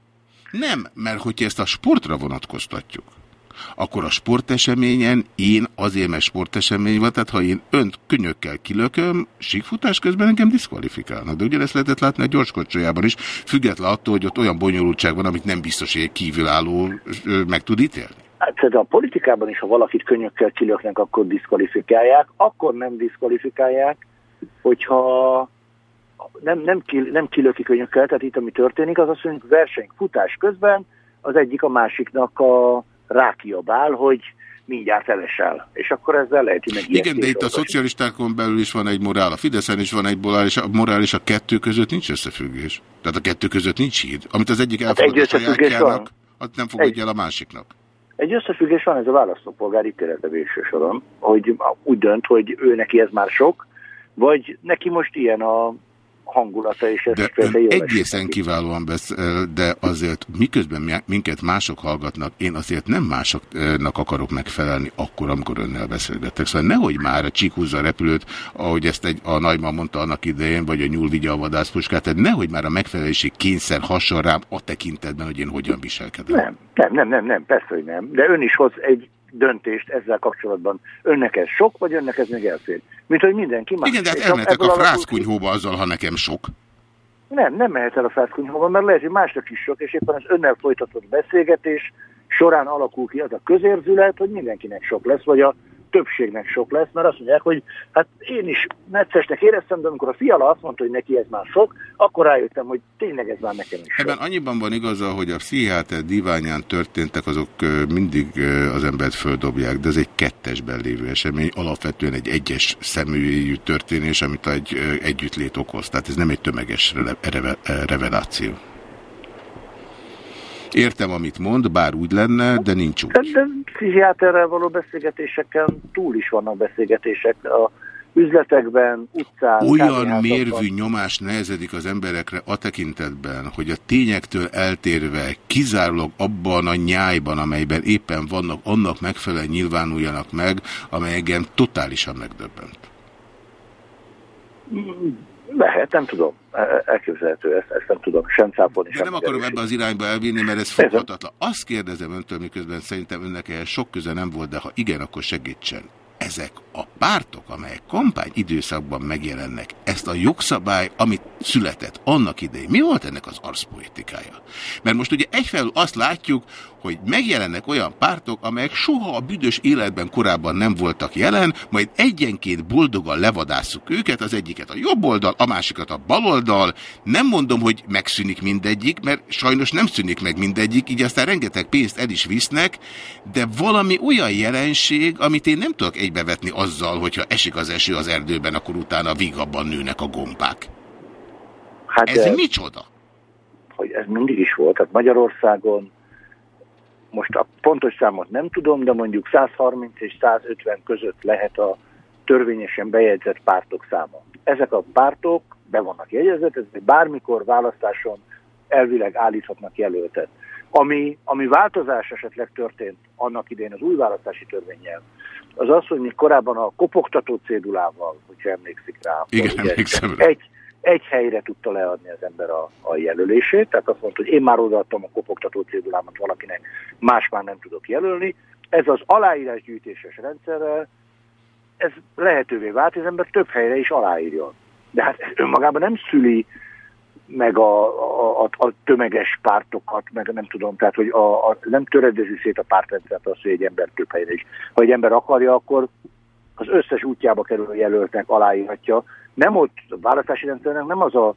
Nem, mert hogyha ezt a sportra vonatkoztatjuk, akkor a sporteseményen én azért, mert sportesemény van, tehát ha én önt könyökkel kilököm, síkfutás közben engem diszkvalifikálnak. De ugyanezt lehetett látni a gyorskocsolyában is, független attól, hogy ott olyan bonyolultság van, amit nem biztos, hogy egy kívülálló meg tud ítélni. Hát a politikában is, ha valakit könyökkel kilöknek, akkor diszkvalifikálják. Akkor nem diszkvalifikálják, hogyha nem, nem, ki, nem kilöki könyökkel, tehát itt ami történik, az az, hogy verseny futás közben az egyik a másiknak a rákiabál, hogy mindjárt elesel. És akkor ezzel lehet, meg Igen, de itt a szocialistákon belül is van egy morál, a Fideszen is van egy morál, és a morál és a kettő között nincs összefüggés. Tehát a kettő között nincs híd. Amit az egyik elfogad egy a sajátjának, azt nem fogadja Egy. el a másiknak. Egy összefüggés van ez a választópolgár ítélete végső soron, hogy úgy dönt, hogy ő neki ez már sok, vagy neki most ilyen a hangulata, és ez De ön esik egészen neki. kiválóan beszél, de azért miközben mi- minket mások hallgatnak, én azért nem másoknak akarok megfelelni akkor, amikor önnel beszélgetek. Szóval nehogy már a csík húzza a repülőt, ahogy ezt egy, a nagyma mondta annak idején, vagy a nyúl vigye a vadászpuskát, tehát nehogy már a megfelelési kényszer hasonl rám a tekintetben, hogy én hogyan viselkedem. Nem, nem, nem, nem, nem, persze, hogy nem. De ön is hoz egy döntést ezzel kapcsolatban. Önnek ez sok, vagy önnek ez még elfér? Mint hogy mindenki más. Igen, de hát elmehetek a frászkunyhóba azzal, ha nekem sok. Nem, nem mehet el a fászkunyhóba, mert lehet, hogy másnak is sok, és éppen az önnel folytatott beszélgetés során alakul ki az a közérzület, hogy mindenkinek sok lesz, vagy a többségnek sok lesz, mert azt mondják, hogy hát én is neccesnek éreztem, de amikor a fiala azt mondta, hogy neki ez már sok, akkor rájöttem, hogy tényleg ez már nekem is sok. Ebben annyiban van igaza, hogy a pszichiáter diványán történtek, azok mindig az embert földobják, de ez egy kettesben lévő esemény, alapvetően egy egyes személyű történés, amit egy együttlét okoz. Tehát ez nem egy tömeges reveláció. Értem, amit mond, bár úgy lenne, de nincs úgy. De, pszichiáterrel való beszélgetéseken túl is vannak beszélgetések a üzletekben, utcán, Olyan mérvű nyomás nehezedik az emberekre a tekintetben, hogy a tényektől eltérve kizárólag abban a nyájban, amelyben éppen vannak, annak megfelelően nyilvánuljanak meg, amely engem totálisan megdöbbent. Lehet, nem tudom. E- Elképzelhető, ezt, ezt nem tudom sem cáfolni, De sem nem akarom ebbe az irányba elvinni, mert ez foghatatlan. Azt kérdezem öntől, miközben szerintem önnek ehhez sok köze nem volt, de ha igen, akkor segítsen. Ezek a pártok, amelyek kampány időszakban megjelennek, ezt a jogszabály, amit született annak idején, mi volt ennek az arszpoetikája? Mert most ugye egyfelől azt látjuk, hogy megjelennek olyan pártok, amelyek soha a büdös életben korábban nem voltak jelen, majd egyenként boldogan levadásszuk őket, az egyiket a jobb oldal, a másikat a bal oldal. Nem mondom, hogy megszűnik mindegyik, mert sajnos nem szűnik meg mindegyik, így aztán rengeteg pénzt el is visznek, de valami olyan jelenség, amit én nem tudok egybevetni azzal, hogyha esik az eső az erdőben, akkor utána vigabban nőnek a gombák. Hát, Ez eh, micsoda? hogy ez mindig is volt. Tehát Magyarországon most a pontos számot nem tudom, de mondjuk 130 és 150 között lehet a törvényesen bejegyzett pártok száma. Ezek a pártok be vannak jegyezve, ezek bármikor választáson elvileg állíthatnak jelöltet. Ami, ami változás esetleg történt annak idején az új választási törvényel, az az, hogy még korábban a kopogtató cédulával, hogyha emlékszik rá, Igen, ugye emlékszem rá. egy, egy helyre tudta leadni az ember a, a jelölését, tehát azt mondta, hogy én már odaadtam a kopogtató cédulámat valakinek, más már nem tudok jelölni. Ez az aláírásgyűjtéses rendszerrel, ez lehetővé vált, hogy az ember több helyre is aláírjon. De hát ez önmagában nem szüli meg a, a, a, a tömeges pártokat, meg nem tudom, tehát hogy a, a, nem töredezi szét a pártrendszert az, hogy egy ember több helyre is. Ha egy ember akarja, akkor az összes útjába kerülő jelöltnek aláírhatja. Nem ott, a választási rendszernek nem az a,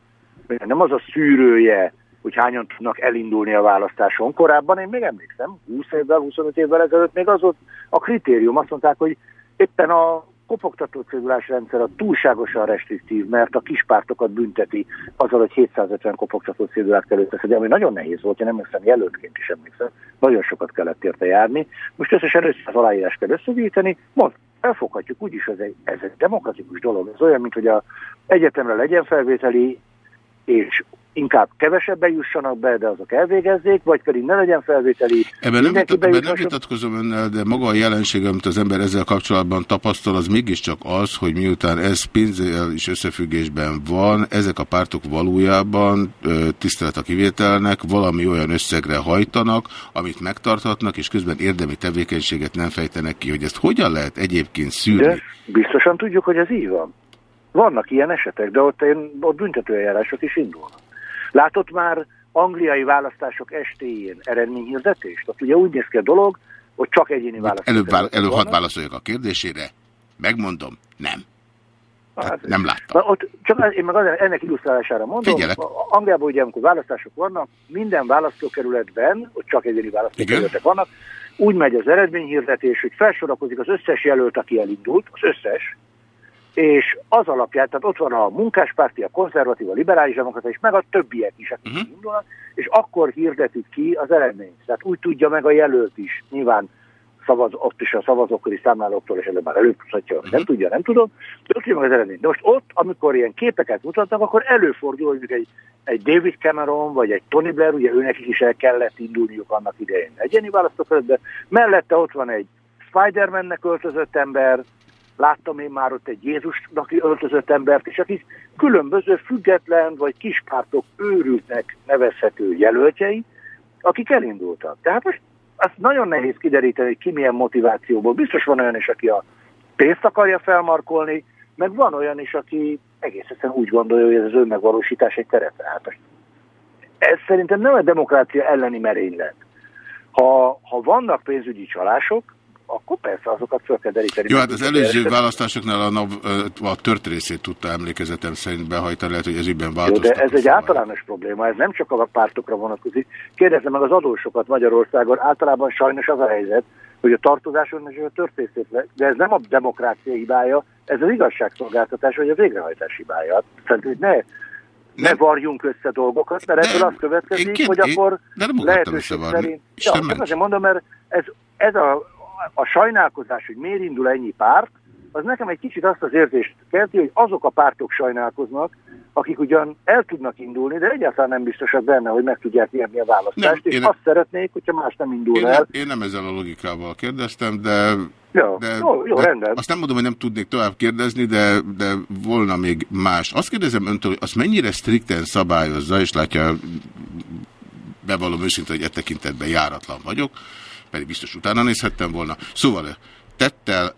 nem az a szűrője, hogy hányan tudnak elindulni a választáson. Korábban én még emlékszem, 20 évvel, 25 évvel ezelőtt még az volt a kritérium. Azt mondták, hogy éppen a kopogtató cédulás rendszer a túlságosan restriktív, mert a kispártokat bünteti azzal, hogy 750 kopogtató cédulát kell összeszedni, ami nagyon nehéz volt, én emlékszem, jelöltként is emlékszem, nagyon sokat kellett érte járni. Most összesen 500 aláírás kell összegyűjteni, mond, elfoghatjuk úgyis, ez egy, ez egy demokratikus dolog. Ez olyan, mint hogy a egyetemre legyen felvételi, és inkább kevesebben jussanak be, de azok elvégezzék, vagy pedig ne legyen felvételi. Ebben nem, vitat, ebben nem vitatkozom önnel, de maga a jelenség, amit az ember ezzel kapcsolatban tapasztal, az mégiscsak az, hogy miután ez pénzzel is összefüggésben van, ezek a pártok valójában tisztelet a kivételnek, valami olyan összegre hajtanak, amit megtarthatnak, és közben érdemi tevékenységet nem fejtenek ki, hogy ezt hogyan lehet egyébként szűrni. De biztosan tudjuk, hogy ez így van. Vannak ilyen esetek, de ott, én, ott büntetőeljárások is indulnak. Látott már angliai választások estéjén eredményhirdetést? Ott ugye úgy néz ki a dolog, hogy csak egyéni választások. Előbb, vál, előbb hadd válaszoljak a kérdésére. Megmondom, nem. Tehát nem láttam. Ott csak én meg ennek illusztrálására mondom, Figyelek. Angliában ugye, amikor választások vannak, minden választókerületben, ott csak egyéni választókerületek vannak, úgy megy az eredményhirdetés, hogy felsorakozik az összes jelölt, aki elindult, az összes, és az alapján, tehát ott van a munkáspárti, a konzervatív, a liberális demokrata, és meg a többiek is, akik uh-huh. indulnak, és akkor hirdetik ki az eredményt. Tehát úgy tudja meg a jelölt is, nyilván szavaz, ott is a szavazókori számlálóktól, és előbb már előbb tudhatja, uh-huh. nem tudja, nem tudom, de ott tudja meg az eredményt. De most ott, amikor ilyen képeket mutatnak, akkor előfordul, hogy egy, egy David Cameron, vagy egy Tony Blair, ugye őnek is el kellett indulniuk annak idején egyéni választókörökbe, mellette ott van egy Spider-Mannek öltözött ember, láttam én már ott egy Jézusnak öltözött embert, és akik különböző független vagy kispártok őrültnek nevezhető jelöltjei, akik elindultak. Tehát most azt nagyon nehéz kideríteni, hogy ki milyen motivációból. Biztos van olyan is, aki a pénzt akarja felmarkolni, meg van olyan is, aki egész egyszerűen úgy gondolja, hogy ez az önmegvalósítás egy terepe. Hát ez szerintem nem a demokrácia elleni merénylet. Ha, ha vannak pénzügyi csalások, akkor persze azokat fel kell deríteni. Jó, hát az előző választásoknál a, NAV, a tört részét tudta emlékezetem szerint behajtani, lehet, hogy ez ügyben Jó, változtak. de ez egy általános probléma, ez nem csak a pártokra vonatkozik. Kérdezze meg az adósokat Magyarországon, általában sajnos az a helyzet, hogy a tartozáson és a törtészét le, de ez nem a demokrácia hibája, ez az igazságszolgáltatás vagy a végrehajtás hibája. Hogy ne, ne varjunk össze dolgokat, mert ebből az következik, két- hogy én- akkor nem lehetőség szerint... Ja, azért mondom, mert ez, ez a, a sajnálkozás, hogy miért indul ennyi párt, az nekem egy kicsit azt az érzést kelti, hogy azok a pártok sajnálkoznak, akik ugyan el tudnak indulni, de egyáltalán nem biztosak benne, hogy meg tudják nyerni a választást, Nem, és én- azt szeretnék, hogyha más nem indul Én el. nem, én nem ezzel a logikával kérdeztem, de, Ja, de, jó, jó, de rendben. azt nem mondom, hogy nem tudnék tovább kérdezni, de, de volna még más. Azt kérdezem öntől, hogy azt mennyire strikten szabályozza, és látja, bevallom őszintén, hogy e tekintetben járatlan vagyok, pedig biztos utána nézhettem volna. Szóval tettel,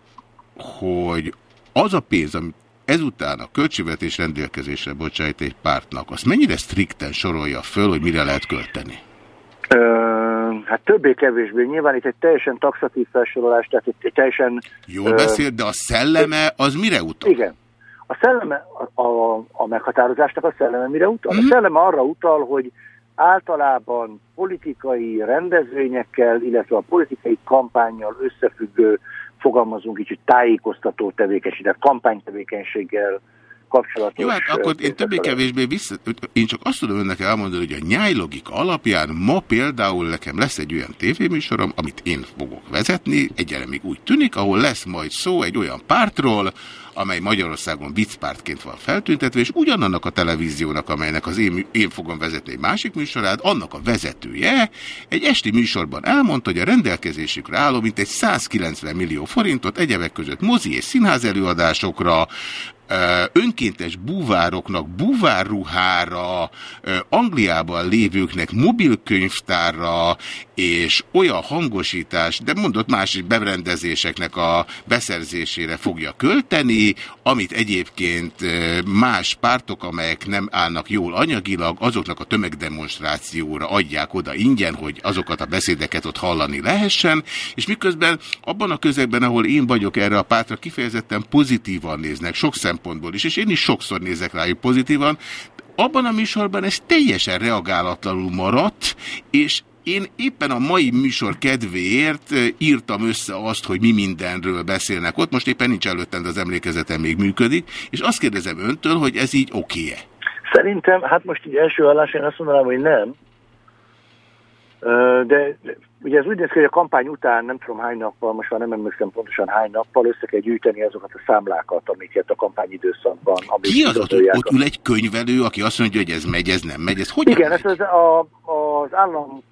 hogy az a pénz, amit ezután a költségvetés rendelkezésre bocsájt egy pártnak, azt mennyire strikten sorolja föl, hogy mire lehet költeni? Hát többé-kevésbé. Nyilván itt egy teljesen taxatív felsorolás, tehát egy, teljesen... Jól beszél, de a szelleme az mire utal? Igen. A szelleme, a, a, a meghatározásnak a szelleme mire utal? A szelleme arra utal, hogy általában politikai rendezvényekkel, illetve a politikai kampányjal összefüggő, fogalmazunk hogy tájékoztató tevékenység, tehát kampánytevékenységgel kapcsolatos. Jó, hát akkor én többé-kevésbé vissza... Én csak azt tudom önnek elmondani, hogy a nyájlogika alapján ma például nekem lesz egy olyan tévéműsorom, amit én fogok vezetni, egyelőre még úgy tűnik, ahol lesz majd szó egy olyan pártról, amely Magyarországon viccpártként van feltüntetve, és ugyanannak a televíziónak, amelynek az én, én fogom vezetni egy másik műsorát, annak a vezetője egy esti műsorban elmondta, hogy a rendelkezésükre álló mint egy 190 millió forintot egyebek között mozi és színház előadásokra, önkéntes búvároknak búvárruhára, Angliában lévőknek mobilkönyvtárra, és olyan hangosítás, de mondott más berendezéseknek a beszerzésére fogja költeni, amit egyébként más pártok, amelyek nem állnak jól anyagilag, azoknak a tömegdemonstrációra adják oda ingyen, hogy azokat a beszédeket ott hallani lehessen, és miközben abban a közegben, ahol én vagyok erre a pártra, kifejezetten pozitívan néznek, sok szempontból is, és én is sokszor nézek rájuk pozitívan, abban a műsorban ez teljesen reagálatlanul maradt, és én éppen a mai műsor kedvéért írtam össze azt, hogy mi mindenről beszélnek ott, most éppen nincs előttem, de az emlékezetem még működik, és azt kérdezem öntől, hogy ez így oké-e? Szerintem, hát most így első hallásra én azt mondanám, hogy nem. De ugye ez úgy néz ki, hogy a kampány után nem tudom hány nappal, most már nem emlékszem pontosan hány nappal össze kell gyűjteni azokat a számlákat, amiket a kampányidőszakban. amik Ki az ott, ott ül egy könyvelő, aki azt mondja, hogy ez megy, ez nem megy, ez hogy Igen, ez az, a, az állam,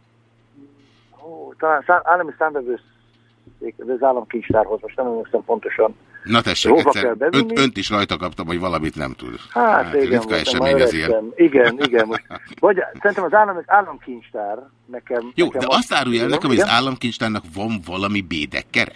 ó, talán szá, állami számvevőszék, az államkincstárhoz, most nem emlékszem pontosan. Na tessék, egyszer, kell bevinni. önt, önt is rajta kaptam, hogy valamit nem tud. Hát, hát igen, ritka esemény az ilyen. Igen, igen. Most, vagy szerintem az állam, az államkincstár nekem... Jó, nekem de azt árulja el nekem, hogy az államkincstárnak van valami bédekkere?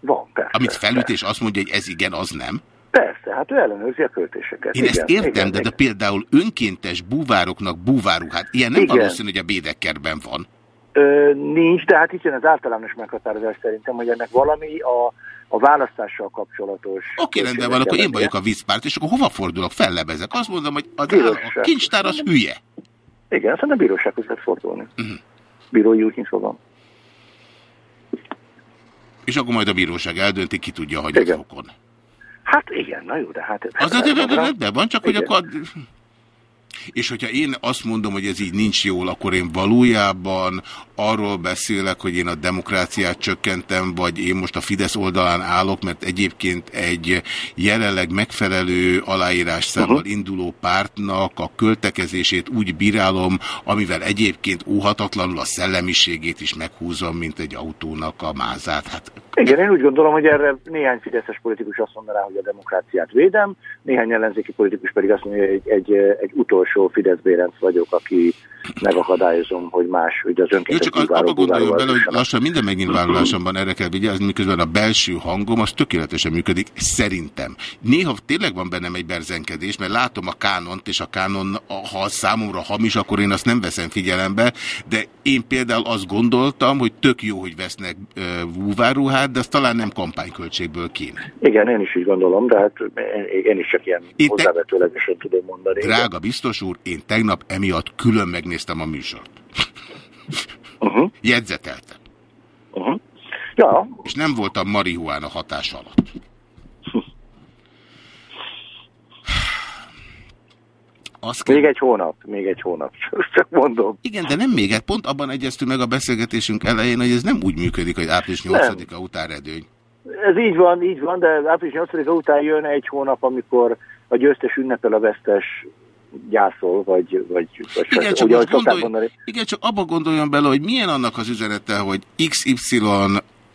Van, persze. Amit felüt és azt mondja, hogy ez igen, az nem? Persze, hát ő ellenőrzi a költéseket. Én ezt igen, értem, igen, de, de például önkéntes búvároknak búváruhát, ilyen nem Igen. valószínű, hogy a bédekkerben van. Ö, nincs, de hát itt jön az általános meghatározás szerintem, hogy ennek valami a, a választással kapcsolatos. Oké, rendben van, akkor én vagyok a vízpárt, és akkor hova fordulok? Fellebezek. Azt mondom, hogy az állam, a kincstár az hülye. Igen, szerintem a bírósághoz lehet fordulni. Mhm. Bírói útnyi fogom. És akkor majd a bíróság eldönti, ki tudja, hogy a fokon. Hát igen, na jó, de hát... Az de, de, de, de, de van, csak hogy Igen. akkor... És hogyha én azt mondom, hogy ez így nincs jól, akkor én valójában arról beszélek, hogy én a demokráciát csökkentem, vagy én most a Fidesz oldalán állok, mert egyébként egy jelenleg megfelelő aláírás számmal Uh-huh. induló pártnak a költekezését úgy bírálom, amivel egyébként óhatatlanul a szellemiségét is meghúzom, mint egy autónak a mázát. Hát Igen, én úgy gondolom, hogy erre néhány fideszes politikus azt mondaná, hogy a demokráciát védem, néhány ellenzéki politikus pedig azt mondja, hogy egy, egy, egy utolsó Fidesz Bérenc vagyok, aki megakadályozom, hogy más, hogy az Jó, önkéntes csak abba bírálóval bele, hogy lassan minden megnyilvánulásomban erre kell vigyázni, miközben a belső hangom az tökéletesen működik, szerintem. Néha tényleg van bennem egy berzenkedés, mert látom a kánont, és a kánon, ha számomra hamis, akkor én azt nem veszem figyelembe, de én például azt gondoltam, hogy tök jó, hogy vesznek uh, búváruhát, de azt talán nem kampányköltségből kéne. Igen, én is így gondolom, de hát én, én is csak ilyen Itt- hozzávetőlegesen tudom mondani. Drága biztos úr, én tegnap emiatt külön megnéztem a műsort. Uh-huh, Jegyzeteltem. uh-huh. Ja, És nem voltam marihuána hatás alatt. Azt kell... még egy hónap, még egy hónap, csak mondom. Igen, de nem még egy. Pont abban egyeztünk meg a beszélgetésünk elején, hogy ez nem úgy működik, hogy április 8-a után redőny. Ez így van, így van, de április 8 után jön egy hónap, amikor a győztes ünnepel, a vesztes gyászol, vagy, vagy, vagy Igen, csak, ugye, gondolj, mondani. igen, csak abba gondoljon bele, hogy milyen annak az üzenete, hogy XY,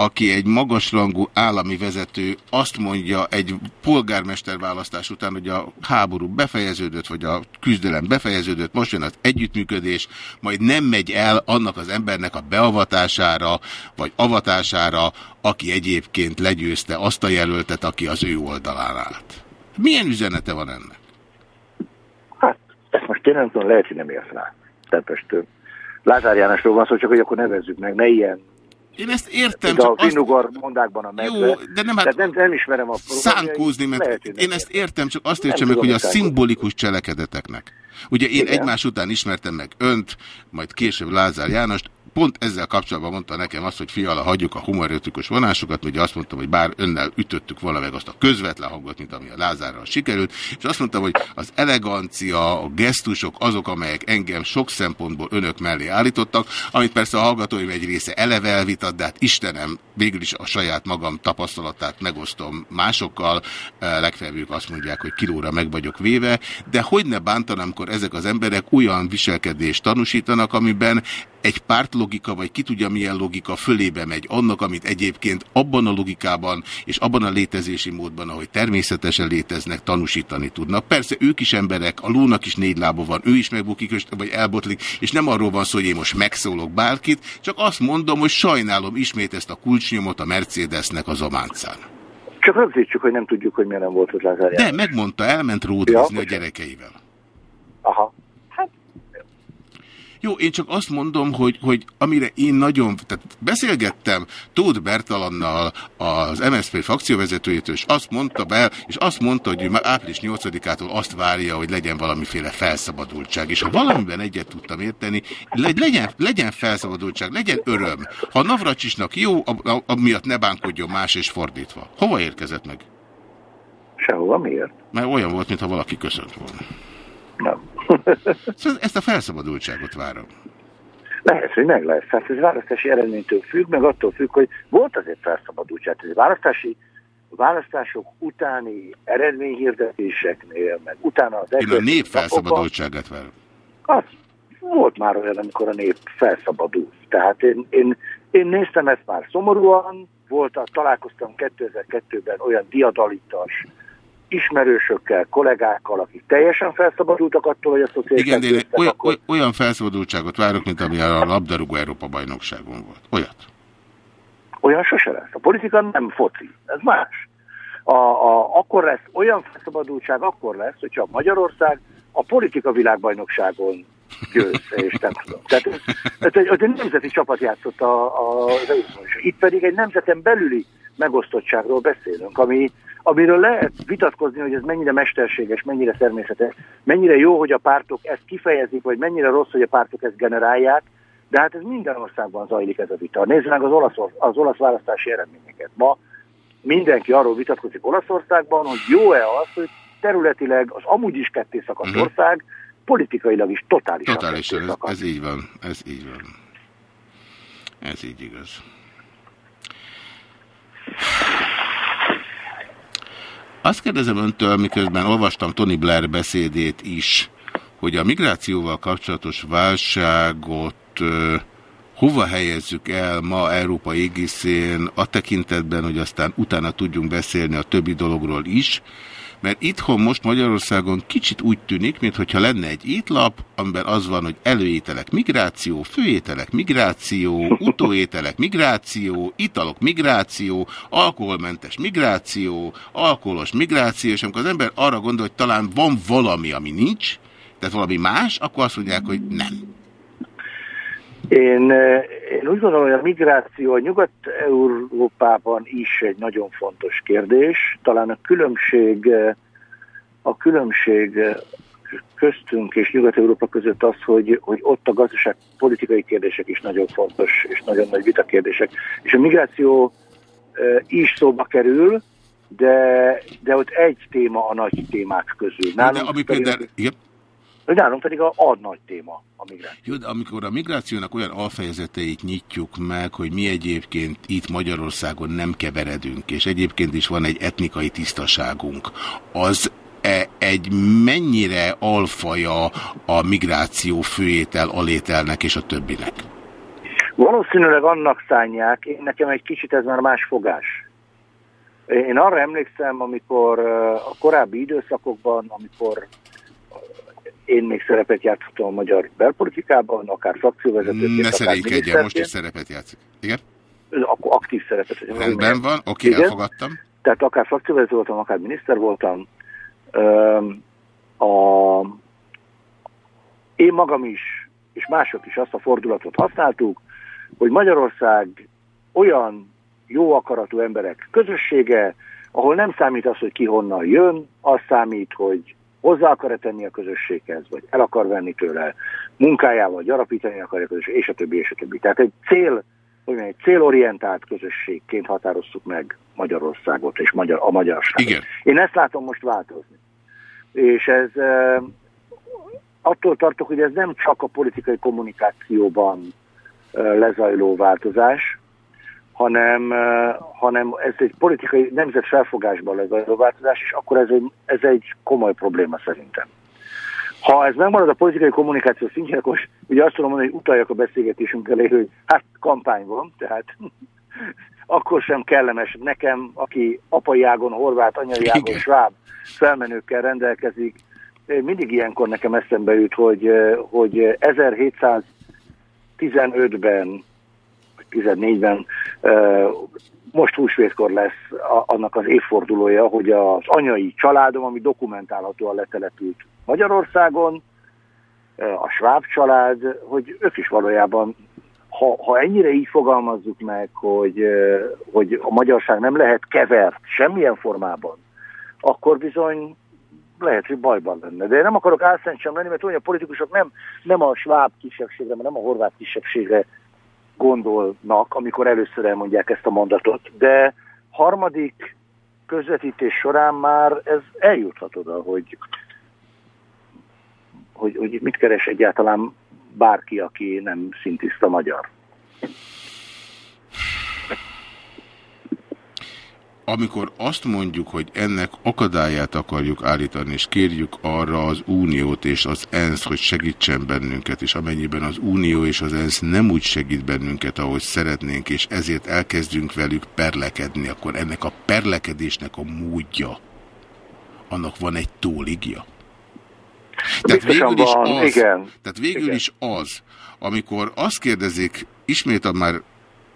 aki egy magasrangú állami vezető, azt mondja egy polgármester választás után, hogy a háború befejeződött, vagy a küzdelem befejeződött, most jön az együttműködés, majd nem megy el annak az embernek a beavatására, vagy avatására, aki egyébként legyőzte azt a jelöltet, aki az ő oldalán állt. Milyen üzenete van ennek? Hát, ezt most én nem tudom, lehet, hogy nem érsz rá. Tempestő. Lázár Jánosról van szó, csak hogy akkor nevezzük meg, ne ilyen, Én ezt értem, de a csak azt... Mondákban a medve. Jó, de nem, hát Tehát nem, nem ismerem a szánkózni, mert lehet, hogy nem én ezt értem. értem, csak azt Nem értsem meg, hogy a szimbolikus cselekedeteknek. Ugye én Igen. egymás után ismertem meg önt, majd később Lázár Jánost, pont ezzel kapcsolatban mondta nekem azt, hogy fiala, hagyjuk a humorisztikus vonásokat, ugye azt mondtam, hogy bár önnel ütöttük volna meg azt a közvetlen hangot, mint ami a Lázárral sikerült, és azt mondtam, hogy az elegancia, a gesztusok azok, amelyek engem sok szempontból önök mellé állítottak, amit persze a hallgatóim egy része eleve elvitat, de hát Istenem, végül is a saját magam tapasztalatát megosztom másokkal, eh, legfeljebb azt mondják, hogy kilóra meg vagyok véve, de hogy ne bántanám, amikor ezek az emberek olyan viselkedést tanúsítanak, amiben egy pártlogika, vagy ki tudja milyen logika fölébe megy annak, amit egyébként abban a logikában és abban a létezési módban, ahogy természetesen léteznek, tanúsítani tudnak. Persze ők is emberek, a lónak is négy lába van, ő is megbukik, vagy elbotlik, és nem arról van szó, hogy én most megszólok bárkit, csak azt mondom, hogy sajnálom ismét ezt a kulcsnyomot a Mercedesnek az amáncán. Csak rögzítsük, hogy nem tudjuk, hogy milyen nem volt ott Lázár János. De megmondta, elment ródízni Ja, a gyerekeivel. Aha. Jó, én csak azt mondom, hogy, hogy amire én nagyon, tehát beszélgettem Tóth Bertalannal, az MSZP frakcióvezetőjétől, és azt mondta be, és azt mondta, hogy ő már április 8-ától azt várja, hogy legyen valamiféle felszabadultság. És ha valamiben egyet tudtam érteni, le- legyen, legyen felszabadultság, legyen öröm. Ha Navracsisnak jó, amiatt ne bánkodjon más és fordítva. Hova érkezett meg? Sehova, miért? Mert olyan volt, mintha valaki köszönt volna. Nem. Szóval ezt a felszabadultságot várom. Lehet, hogy meg lesz. Hát ez választási eredménytől függ, meg attól függ, hogy volt azért felszabadultság. Ez választási választások utáni eredményhirdetéseknél, meg utána az Én a nép felszabadultságát várom. Az volt már olyan, amikor a nép felszabadult. Tehát én, én, én néztem ezt már szomorúan, volt, találkoztam 2002-ben olyan diadalitas ismerősökkel, kollégákkal, akik teljesen felszabadultak attól, hogy a szociális Igen, én olyan, oly- olyan felszabadultságot várok, mint ami a labdarúgó Európa bajnokságon volt. Olyat. Olyan sose lesz. A politika nem foci, ez más. A, a, akkor lesz olyan felszabadultság, akkor lesz, hogyha Magyarország a politika világbajnokságon győz, és nem tudom. Tehát ez, ez egy, egy nemzeti csapat játszott a, a, az. Itt pedig egy nemzeten belüli megosztottságról beszélünk, ami, amiről lehet vitatkozni, hogy ez mennyire mesterséges, mennyire természetes, mennyire jó, hogy a pártok ezt kifejezik, vagy mennyire rossz, hogy a pártok ezt generálják, de hát ez minden országban zajlik ez a vita. Nézd meg az olasz, az olasz választási eredményeket. Ma mindenki arról vitatkozik Olaszországban, hogy jó-e az, hogy területileg az amúgy is ketté szakadt Mhm. ország politikailag is totálisan, Totálisan, ez, ez így van, ez így van. Ez így igaz. Azt kérdezem öntől, miközben olvastam Tony Blair beszédét is, hogy a migrációval kapcsolatos válságot hova helyezzük el ma Európa égiszén a tekintetben, hogy aztán utána tudjunk beszélni a többi dologról is, mert itthon most Magyarországon kicsit úgy tűnik, mintha lenne egy étlap, amiben az van, hogy előételek migráció, főételek migráció, utóételek migráció, italok migráció, alkoholmentes migráció, alkoholos migráció, és amikor az ember arra gondol, hogy talán van valami, ami nincs, tehát valami más, akkor azt mondják, hogy nem. Én, eh, én úgy gondolom, hogy a migráció a Nyugat-Európában is egy nagyon fontos kérdés. Talán a különbség, eh, a különbség eh, köztünk és Nyugat-Európa között az, hogy, hogy ott a gazdaságpolitikai kérdések is nagyon fontos, és nagyon nagy vitakérdések. És a migráció is szóba kerül, de, de ott egy téma a nagy témák közül. De ami például, igen, nálunk pedig a, a nagy téma a migráció. Jó, de amikor a migrációnak olyan alfejezeteit nyitjuk meg, hogy mi egyébként itt Magyarországon nem keveredünk, és egyébként is van egy etnikai tisztaságunk, az e egy mennyire alfaja a migráció főétel, alételnek és a többinek? Valószínűleg annak szánják, én nekem egy kicsit ez már más fogás. Én arra emlékszem, amikor a korábbi időszakokban, amikor én még szerepet játszottam a magyar belpolitikában, akár frakcióvezetőként, Ne akár szerénykedjen, most is szerepet játszik. Igen? akkor aktív szerepet. Rendben van, oké, Igen. elfogadtam. Tehát akár frakcióvezető voltam, akár miniszter voltam. A, én magam is, és mások is azt a fordulatot használtuk, hogy Magyarország olyan jó akaratú emberek közössége, ahol nem számít az, hogy ki honnan jön, az számít, hogy hozzá akar-e tenni a közösséghez, vagy el akar venni tőle, munkájával gyarapítani akarja a közösség, és a többi, és a többi. Tehát egy cél, hogy mondjam, egy célorientált közösségként határoztuk meg Magyarországot és magyar, a magyarságot. Igen. Én ezt látom most változni. És ez attól tartok, hogy ez nem csak a politikai kommunikációban lezajló változás, hanem, hanem ez egy politikai nemzet felfogásban lezajló változás, és akkor ez egy, ez egy komoly probléma szerintem. Ha ez megmarad a politikai kommunikáció szintjén, akkor ugye azt tudom mondani, hogy utaljak a beszélgetésünk elé, hogy hát kampány van, tehát akkor sem kellemes nekem, aki apai ágon horvát, anyai ágon sváb felmenőkkel rendelkezik. Mindig ilyenkor nekem eszembe jut, hogy, hogy 1715-ben, vagy 14-ben eh, most húsvétkor lesz annak az évfordulója, hogy az anyai családom, ami dokumentálhatóan letelepült Magyarországon, a sváb család, hogy ők is valójában, ha, ha ennyire így fogalmazzuk meg, hogy, hogy a magyarság nem lehet kevert semmilyen formában, akkor bizony lehet, hogy bajban lenne. De én nem akarok álszent sem lenni, mert olyan politikusok nem, nem a sváb kisebbségre, nem a horvát kisebbségre gondolnak, amikor először elmondják ezt a mondatot, de harmadik közvetítés során már ez eljuthat oda, hogy, hogy, hogy mit keres egyáltalán bárki, aki nem szintiszta magyar. Amikor azt mondjuk, hogy ennek akadályát akarjuk állítani, és kérjük arra az Uniót és az ENSZ, hogy segítsen bennünket, és amennyiben az Unió és az ENSZ nem úgy segít bennünket, ahogy szeretnénk, és ezért elkezdünk velük perlekedni, akkor ennek a perlekedésnek a módja, annak van egy tóligja. Tehát Biztosan végül is van, az, igen. tehát végül Igen. is az, amikor azt kérdezik, ismét a már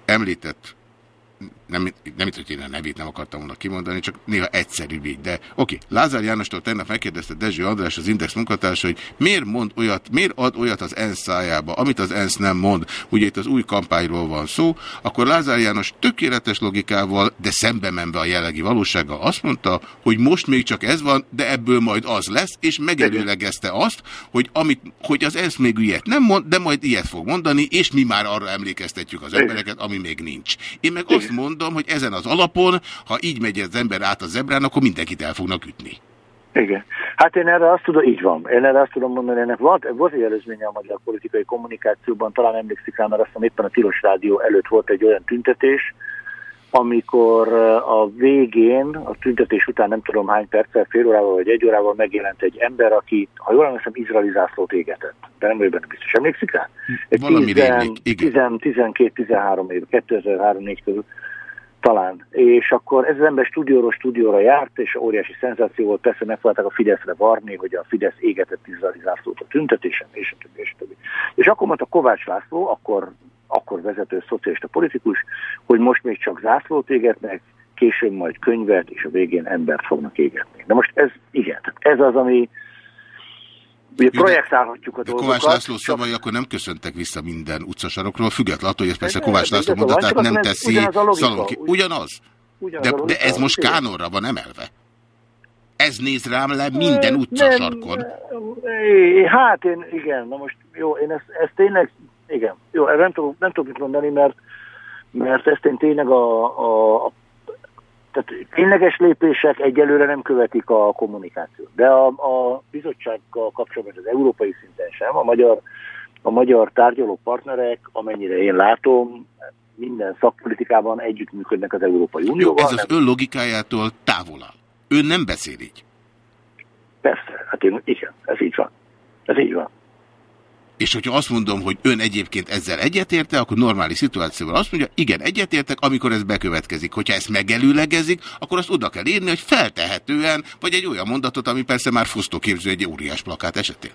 említett nem, nem itt, hogy én a nevét nem akartam volna kimondani, csak néha egyszerűbb így. De oké, Lázár Jánostól tegnap megkérdezte Dezső András, az Index munkatársa, hogy miért mond olyat, miért ad olyat az ENSZ szájába, amit az ENSZ nem mond. Ugye itt az új kampányról van szó, akkor Lázár János tökéletes logikával, de szembe menve a jellegi valósággal azt mondta, hogy most még csak ez van, de ebből majd az lesz, és megelőlegezte azt, hogy, amit, hogy az ENSZ még ilyet nem mond, de majd ilyet fog mondani, és mi már arra emlékeztetjük az embereket, ami még nincs. Én meg azt mondom, hogy ezen az alapon, ha így megy az ember át a zebrán, akkor mindenkit el fognak ütni. Igen. Hát én erre azt tudom, így van. Én erre azt tudom mondani, ennek volt, volt egy előzménye a magyar politikai kommunikációban, talán emlékszik rá, mert azt hiszem éppen a Tilos Rádió előtt volt egy olyan tüntetés, amikor uh, a végén, a tüntetés után nem tudom hány perccel, fél órával vagy egy órával megjelent egy ember, aki, ha jól emlékszem, izraeli zászlót égetett. De nem benne biztos. Emlékszik rá? Valami rémlik, igen. 12-13 év, 2003-4 közül talán. És akkor ez az ember stúdióról stúdióra járt, és óriási szenzáció volt, persze megpróbálták a Fideszre varni, hogy a Fidesz égetett izraeli zászlót a tüntetésen, és a többi, és a többi. És akkor mondta Kovács László, akkor, akkor vezető szocialista politikus, hogy most még csak zászlót égetnek, később majd könyvet, és a végén embert fognak égetni. De most ez, igen, ez az, ami ugye projektálhatjuk a De dolgokat. Kovács László szavai akkor nem köszöntek vissza minden utcasarokról, függetlenül attól, hogy ezt persze De- Kovács László csak nem teszi ugyanaz szalonki. ugy- Ugyanaz. ugyanaz De, ez most kánonra van emelve. Ez néz rám le minden utcasarkon. Hát én, igen, na most jó, én ezt, ezt tényleg, igen, jó, erre nem tudok, nem tudok mit mondani, mert, mert ezt én tényleg a, a, a tehát tényleges lépések egyelőre nem követik a kommunikációt. De a, a bizottsággal kapcsolatban az európai szinten sem, a magyar, a magyar tárgyaló partnerek, amennyire én látom, minden szakpolitikában együttműködnek az Európai Jó, Unióval. ez az nem- ön logikájától távol áll. Ő nem beszél így. Persze, hát én, igen, ez így van. Ez így van. És hogyha azt mondom, hogy ön egyébként ezzel egyetérte, akkor normális szituációban azt mondja, igen, egyetértek, amikor ez bekövetkezik. Hogyha ezt megelőlegezik, akkor azt oda kell írni, hogy feltehetően, vagy egy olyan mondatot, ami persze már fosztóképző egy óriás plakát esetén.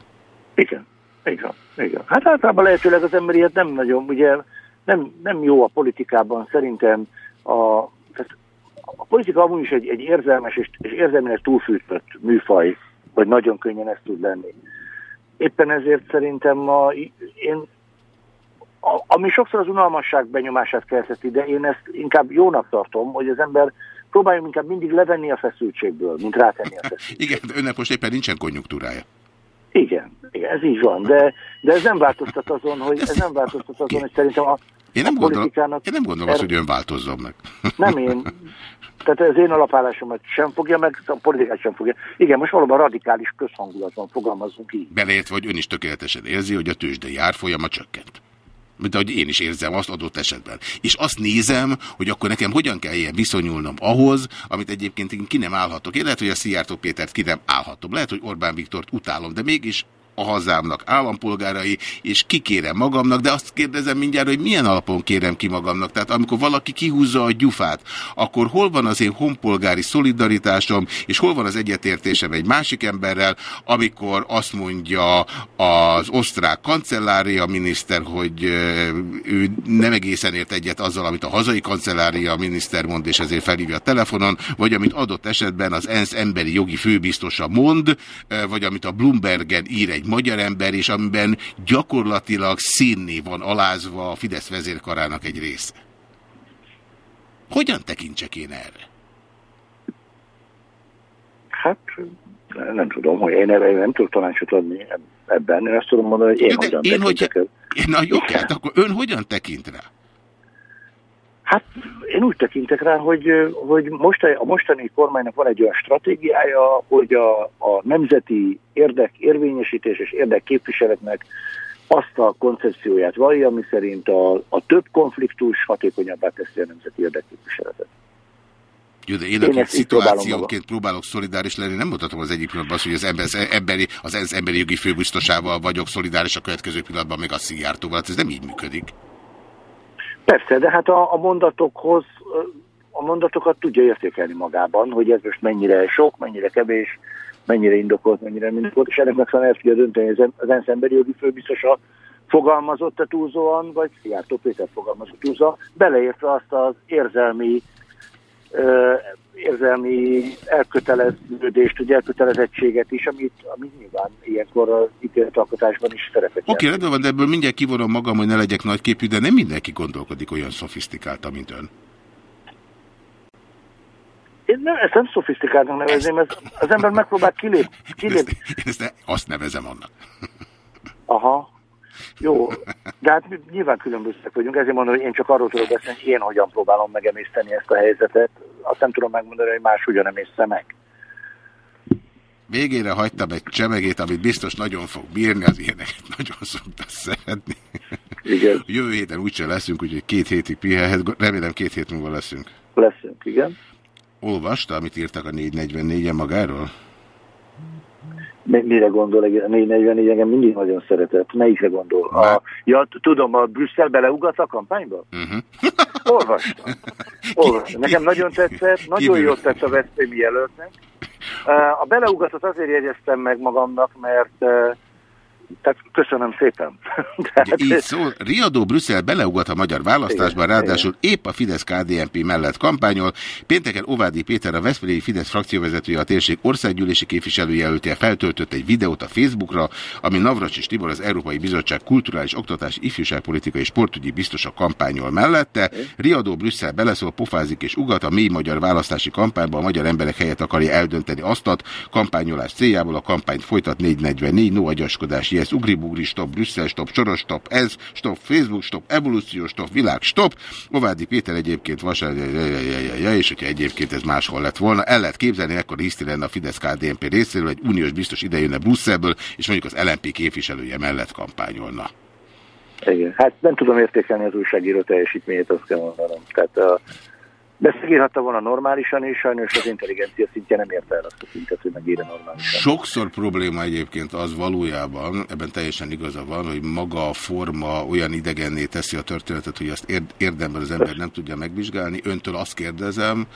Igen, igen, igen. Hát általában lehetőleg az ember ilyet nem nagyon, ugye nem, nem jó a politikában szerintem a, tehát a politika amúgy is egy, egy érzelmes és, és érzelmileg túlfűtött műfaj, vagy nagyon könnyen ez tud lenni. Éppen ezért szerintem a, én, ami sokszor az unalmasság benyomását keltheti, de én ezt inkább jónak tartom, hogy az ember próbáljon inkább mindig levenni a feszültségből, mint rátenni a feszültségből. Igen, de önnek most éppen nincsen konjunktúrája. Igen, igen, ez így van, de, de ez nem változtat azon, hogy ez nem változtat azon, hogy szerintem a, Én nem gondolom, én nem gondolom azt, hogy ön változzon meg. Nem én. Tehát az én alapállásomat sem fogja meg, a politikát sem fogja. Igen, most valóban radikális közhangulatban fogalmazunk így. Beleértve, hogy ön is tökéletesen érzi, hogy a tőzsdei árfolyama csökkent. Mint ahogy én is érzem azt adott esetben. És azt nézem, hogy akkor nekem hogyan kell ilyen viszonyulnom ahhoz, amit egyébként én ki nem állhatok. Én lehet, hogy a Szijjártó Pétert ki nem állhatom. Lehet, hogy Orbán Viktort utálom, de mégis a hazámnak állampolgárai, és kikérem magamnak, de azt kérdezem mindjárt, hogy milyen alapon kérem ki magamnak. Tehát amikor valaki kihúzza a gyufát, akkor hol van az én honpolgári szolidaritásom, és hol van az egyetértésem egy másik emberrel, amikor azt mondja az osztrák kancellária miniszter, hogy ő nem egészen ért egyet azzal, amit a hazai kancellária miniszter mond, és ezért felhívja a telefonon, vagy amit adott esetben az ENSZ emberi jogi főbiztosa mond, vagy amit a Bloombergen ír egy magyar ember, és amiben gyakorlatilag színné van alázva a Fidesz vezérkarának egy része. Hogyan tekintsek én erre? Hát nem tudom, hogy én erre nem tudok tanácsot adni ebben. Én azt tudom mondani, hogy én De hogyan én, hogyha, na jó, hát akkor ön hogyan tekint rá? Hát én úgy tekintek rá, hogy, hogy most, a mostani kormánynak van egy olyan stratégiája, hogy a, a nemzeti érdek érvényesítés és érdekképviseletnek azt a koncepcióját vallja, ami szerint a, a több konfliktus hatékonyabbá teszi a nemzeti érdekképviseletet. Jó, de én, Én akik szituációnként próbálok szolidáris lenni, nem mutatom az egyik pillanatban azt, hogy az, ember, az, emberi, az ENSZ emberi jogi főbiztosával vagyok szolidáris, a következő pillanatban még a Szijjártóval. Hát ez nem így működik. Persze, de hát a, a mondatokhoz, a mondatokat tudja értékelni magában, hogy ez most mennyire sok, mennyire kevés, mennyire indokolt, mennyire nem indokolt, és ennek megfelelően el tudja dönteni az, ENSZ emberi jogi főbiztosa, fogalmazott-e túlzóan, vagy Szijjártó Péter fogalmazott túlzóan, beleértve azt az érzelmi érzelmi elköteleződést, ugye elkötelezettséget is, amit, amit nyilván ilyenkor az ítéletalkotásban is szerepet Oké, okay, rendben van, de ebből mindjárt kivonom magam, hogy ne legyek nagyképű, de nem mindenki gondolkodik olyan szofisztikáltan, mint ön. Én nem, ezt nem szofisztikáltnak nevezném, ez, az ember megpróbál kilép, kilép. Én ezt, én ezt azt nevezem annak. Aha, jó, de hát nyilván különböztek vagyunk, ezért mondom, hogy én csak arról tudok beszélni, hogy én hogyan próbálom megemészteni ezt a helyzetet. Azt nem tudom megmondani, hogy más hogyan emészte meg. Végére hagytam egy csemegét, amit biztos nagyon fog bírni, az ilyeneket nagyon szokta szeretni. Igen. Jövő héten úgyse leszünk, úgyhogy két hétig pihenhet, remélem két hét múlva leszünk. Leszünk, igen. Olvasta, amit írtak a 444-en magáról? Mi- Mire gondol? A 444 engem mindig nagyon szeretett. Melyikre gondol? A, ja, tudom, a Brüsszel beleugat a kampányba? Uh-huh. Olvastam. Olvastam. Nekem nagyon tetszett, nagyon jót tett a Veszprémi jelöltnek. Uh, A beleugatot azért jegyeztem meg magamnak, mert uh, tehát köszönöm szépen. Tehát, így szól, Riadó Brüsszel beleugat a magyar választásban, Igen, ráadásul épp a Fidesz-KDNP mellett kampányol. Pénteken Ovádi Péter, a Veszprémi Fidesz frakcióvezetője, a térség országgyűlési képviselőjelöltje feltöltött egy videót a Facebookra, ami Navracsis Tibor, az Európai Bizottság kulturális oktatás, ifjúságpolitikai és sportügyi biztosa kampányol mellette. Riadó Brüsszel beleszól, pofázik és ugat, a mély magyar választási kampányban a magyar emberek helyett akarja eldönteni aztat, kampányolás céljából a kampányt folytat 444, no agyaskodás, yes, ugri-bugri, stop, Brüsszel, stop, soros, stop, ez, stop, Facebook, stop, evolúció, stop, világ, stop. Ovádi Péter egyébként vasár, és hogyha egyébként ez máshol lett volna, el lehet képzelni, ekkor hiszti lenne a Fidesz-KDNP részéről, egy uniós biztos idejönne Brüsszelből, és mondjuk az LNP képviselője mellett kampányolna. Igen. Hát nem tudom értékelni az újságíró teljesítményét, azt kell mondanom. Tehát a, de ezt megírhatta volna normálisan, és sajnos az intelligencia szintje nem érte el azt a szintet, hogy megírja normálisan. Sokszor probléma egyébként az valójában, ebben teljesen igaza van, hogy maga a forma olyan idegenné teszi a történetet, hogy azt érd- érdemben az ember nem tudja megvizsgálni. Öntől azt kérdezem,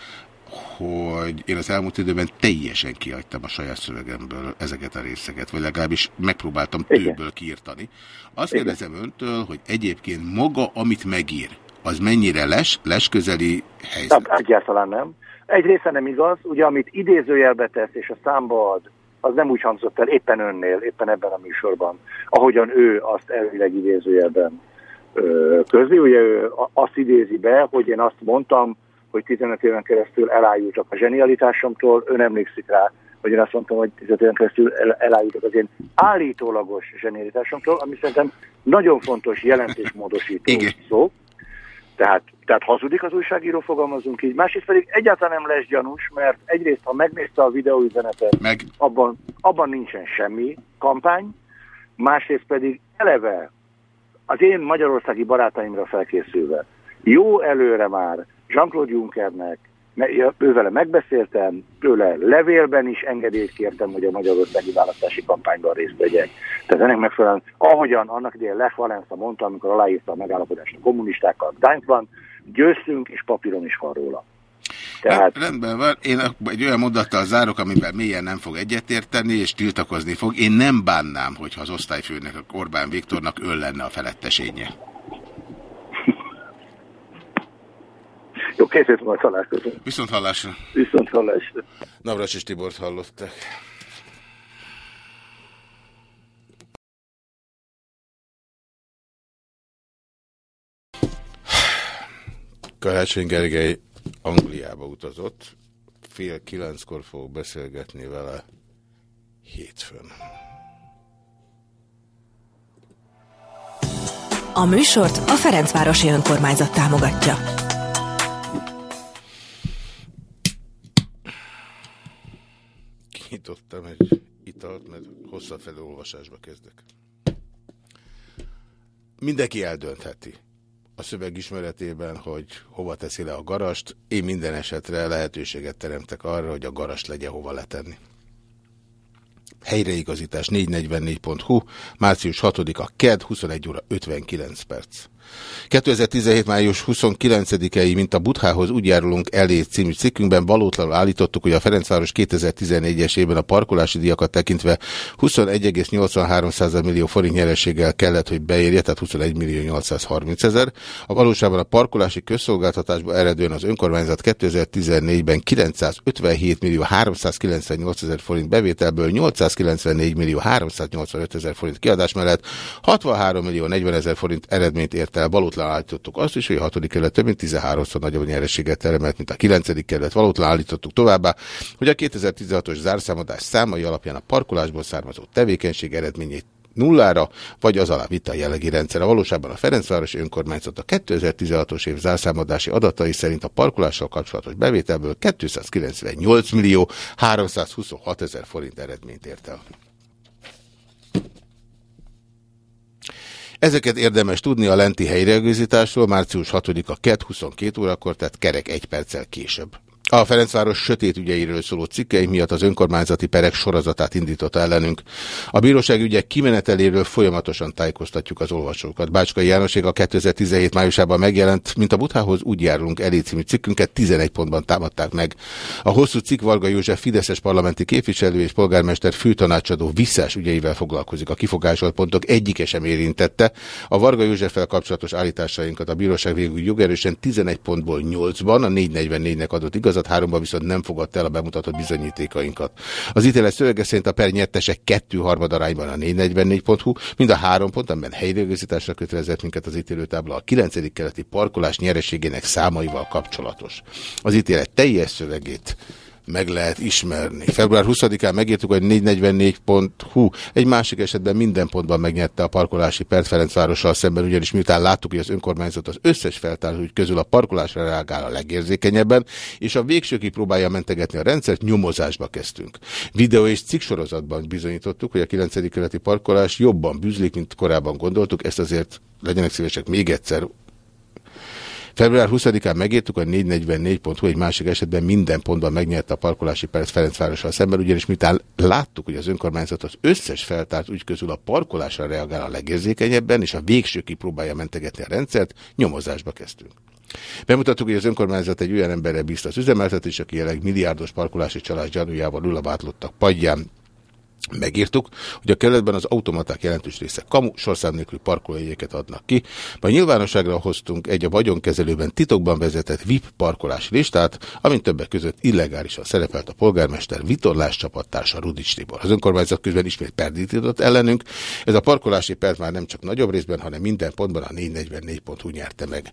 hogy én az elmúlt időben teljesen kihagytam a saját szövegemből ezeket a részeket, vagy legalábbis megpróbáltam Igen. többől kiírtani. Azt Igen. kérdezem öntől, hogy egyébként maga, amit megír, az mennyire les, lesközeli helyzet? Nem, egyáltalán nem. Egy része nem igaz, ugye amit idézőjelbe tesz és a számba ad, az nem úgy hangzott el éppen önnél, éppen ebben a műsorban, ahogyan ő azt elvileg idézőjelben közli. Ugye ő azt idézi be, hogy én azt mondtam, hogy 15 éven keresztül elájultak a zsenialitásomtól, ön emlékszik rá, hogy én azt mondtam, hogy 15 éven keresztül el, elájultak az én állítólagos zsenialitásomtól, ami szerintem nagyon fontos jelentésmódosító Igen. szó. Tehát, tehát hazudik az újságíró, fogalmazunk így. Másrészt pedig egyáltalán nem lesz gyanús, mert egyrészt, ha megnézte a videóüzenetet, Meg abban, abban nincsen semmi kampány, másrészt pedig eleve az én magyarországi barátaimra felkészülve, jó előre már Jean-Claude Junckernek, ővele megbeszéltem, tőle levélben is engedélyt kértem, hogy a magyarországi választási kampányban részt vegyek. Tehát ennek megfelelően, ahogyan annak idején Lech Valensa mondta, amikor aláírta a megállapodást a kommunistákkal Gdańskban, győztünk, és papíron is van róla. Tehát Hát, rendben van. Én egy olyan mondattal zárok, amivel mélyen nem fog egyetérteni, és tiltakozni fog. Én nem bánnám, hogyha az osztályfőnek, Orbán Viktornak ön lenne a felettesénye. Jó, két múlva találkozunk. Viszont hallásra. Viszont hallásra. Navras és Tibort hallották. Karácsony Gergely Angliába utazott. Fél kilenckor fogok beszélgetni vele hétfőn. A műsort a Ferencvárosi Önkormányzat támogatja. Kinyitottam egy italt, mert hosszabb felolvasásba kezdek. Mindenki eldöntheti a szöveg ismeretében, hogy hova teszi le a garast. Én minden esetre lehetőséget teremtek arra, hogy a garast legyen hova letenni. Helyreigazítás 444.hu, március 6-a KED, 21 óra 59 perc. 2017. május 29-i, mint a Buthához úgy járulunk elé című cikkünkben valótlanul állítottuk, hogy a Ferencváros 2014-es évben a parkolási díjakat tekintve 21,83 millió forint nyereséggel kellett, hogy beérje, tehát 21 millió 830 ezer. A valóságban a parkolási közszolgáltatásba eredően az önkormányzat 2014-ben 957 millió 398 ezer forint bevételből 894 millió 385 ezer forint kiadás mellett 63 millió 40 ezer forint eredményt ért el. Valótlan állítottuk azt is, hogy a hatodik kerület több mint 13-szor nagyobb nyereséget teremelt, mint a 9. kerület. Valótlan állítottuk továbbá, hogy a 2016-os zárszámadás számai alapján a parkolásból származó tevékenység eredményét nullára, vagy az alá vitte a jellegi rendszer. A valóságban a Ferencvárosi Önkormányzat a 2016-os év zárszámadási adatai szerint a parkolással kapcsolatos bevételből 298 millió 326 ezer forint eredményt ért el. Ezeket érdemes tudni a lenti helyreigazításról március 6-a 2.22 órakor, tehát kerek egy perccel később. A Ferencváros sötét ügyeiről szóló cikkei miatt az önkormányzati perek sorozatát indította ellenünk. A bíróság ügyek kimeneteléről folyamatosan tájékoztatjuk az olvasókat. Bácskai Jánosék a 2017 májusában megjelent, mint a Buthához úgy járulunk elé című cikkünket 11 pontban támadták meg. A hosszú cikk Varga József Fideszes parlamenti képviselő és polgármester főtanácsadó visszás ügyeivel foglalkozik. A kifogásolt pontok egyike sem érintette. A Varga Józseffel kapcsolatos állításainkat a bíróság végül jogerősen 11 pontból 8-ban a 444-nek adott igazat, háromban viszont nem fogadta el a bemutatott bizonyítékainkat. Az ítélet szövege szerint a per nyertesek kettő harmad arányban a 444.hu, mind a három pont, amiben helyreigazításra kötelezett minket az ítélőtábla a 9. keleti parkolás nyereségének számaival kapcsolatos. Az ítélet teljes szövegét meg lehet ismerni. Február 20-án megírtuk, hogy 444.hu egy másik esetben minden pontban megnyerte a parkolási pert Ferencvárossal szemben, ugyanis miután láttuk, hogy az önkormányzat az összes feltárt közül a parkolásra reagál a legérzékenyebben, és a végsőkig próbálja mentegetni a rendszert, nyomozásba kezdtünk. Videó és cikksorozatban bizonyítottuk, hogy a 9. keleti parkolás jobban bűzlik, mint korábban gondoltuk, ezt azért legyenek szívesek még egyszer Február 20-án megértük, a 444.hu egy másik esetben minden pontban megnyerte a parkolási perc Ferencvárossal szemben, ugyanis miután láttuk, hogy az önkormányzat az összes feltárt ügy közül a parkolásra reagál a legérzékenyebben, és a végsőkig próbálja mentegetni a rendszert, nyomozásba kezdtünk. Bemutattuk, hogy az önkormányzat egy olyan emberre bízta az üzemeltetés, aki jelenleg milliárdos parkolási csalás gyanújával ül a vátlottak padján. Megírtuk, hogy a kerületben az automaták jelentős része kamu, sorszám nélküli parkolójegyeket adnak ki, majd nyilvánosságra hoztunk egy a vagyonkezelőben titokban vezetett VIP parkolás listát, amint többek között illegálisan szerepelt a polgármester vitorlás csapattársa Rudics Tibor. Az önkormányzat közben ismét perdítított ellenünk, ez a parkolási pert már nem csak nagyobb részben, hanem minden pontban a 444.hu nyerte meg.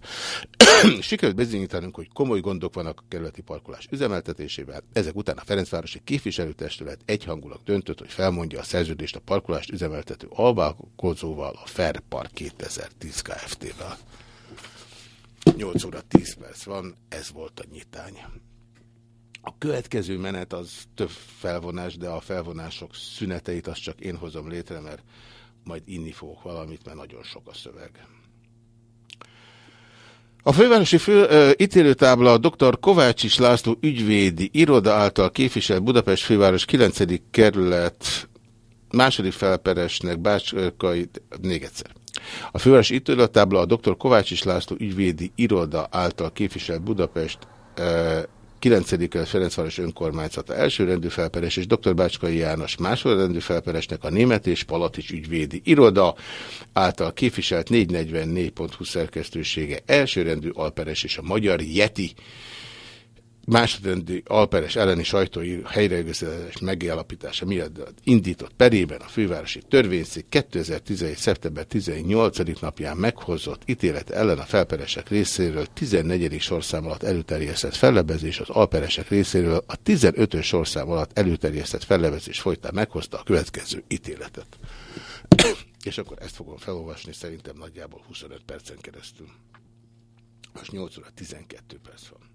Sikerült bizonyítanunk, hogy komoly gondok vannak a kerületi parkolás üzemeltetésével, ezek után a Ferencvárosi képviselőtestület egyhangulag döntött, hogy felmondja a szerződést a parkolást üzemeltető alvállalkozóval, a Fair Park 2010 Kft-vel. 8 óra 10 perc van, ez volt a nyitány. A következő menet az több felvonás, de a felvonások szüneteit azt csak én hozom létre, mert majd inni fogok valamit, mert nagyon sok a szöveg. A fővárosi fő, uh, ítélőtábla a dr. Kovácsis László ügyvédi iroda által képviselt Budapest főváros 9. kerület második felperesnek Bácskai, még egyszer. A fővárosi ítélőtábla a dr. Kovácsis László ügyvédi iroda által képviselt Budapest uh, 9. kelet Ferencváros önkormányzata elsőrendű felperes és dr. Bácskai János másodrendű felperesnek a német és Palatics ügyvédi iroda által képviselt 444.20 szerkesztősége elsőrendű alperes és a magyar Yeti másodrendű alperes elleni sajtói helyreigazítás megállapítása miatt indított perében a fővárosi törvényszék 2017. szeptember 18. napján meghozott ítélet ellen a felperesek részéről 14. sorszám alatt előterjesztett fellebezés, az alperesek részéről a 15. sorszám alatt előterjesztett fellebezés folytán meghozta a következő ítéletet. És akkor ezt fogom felolvasni szerintem nagyjából 25 percen keresztül. Most 8 óra 12 perc van.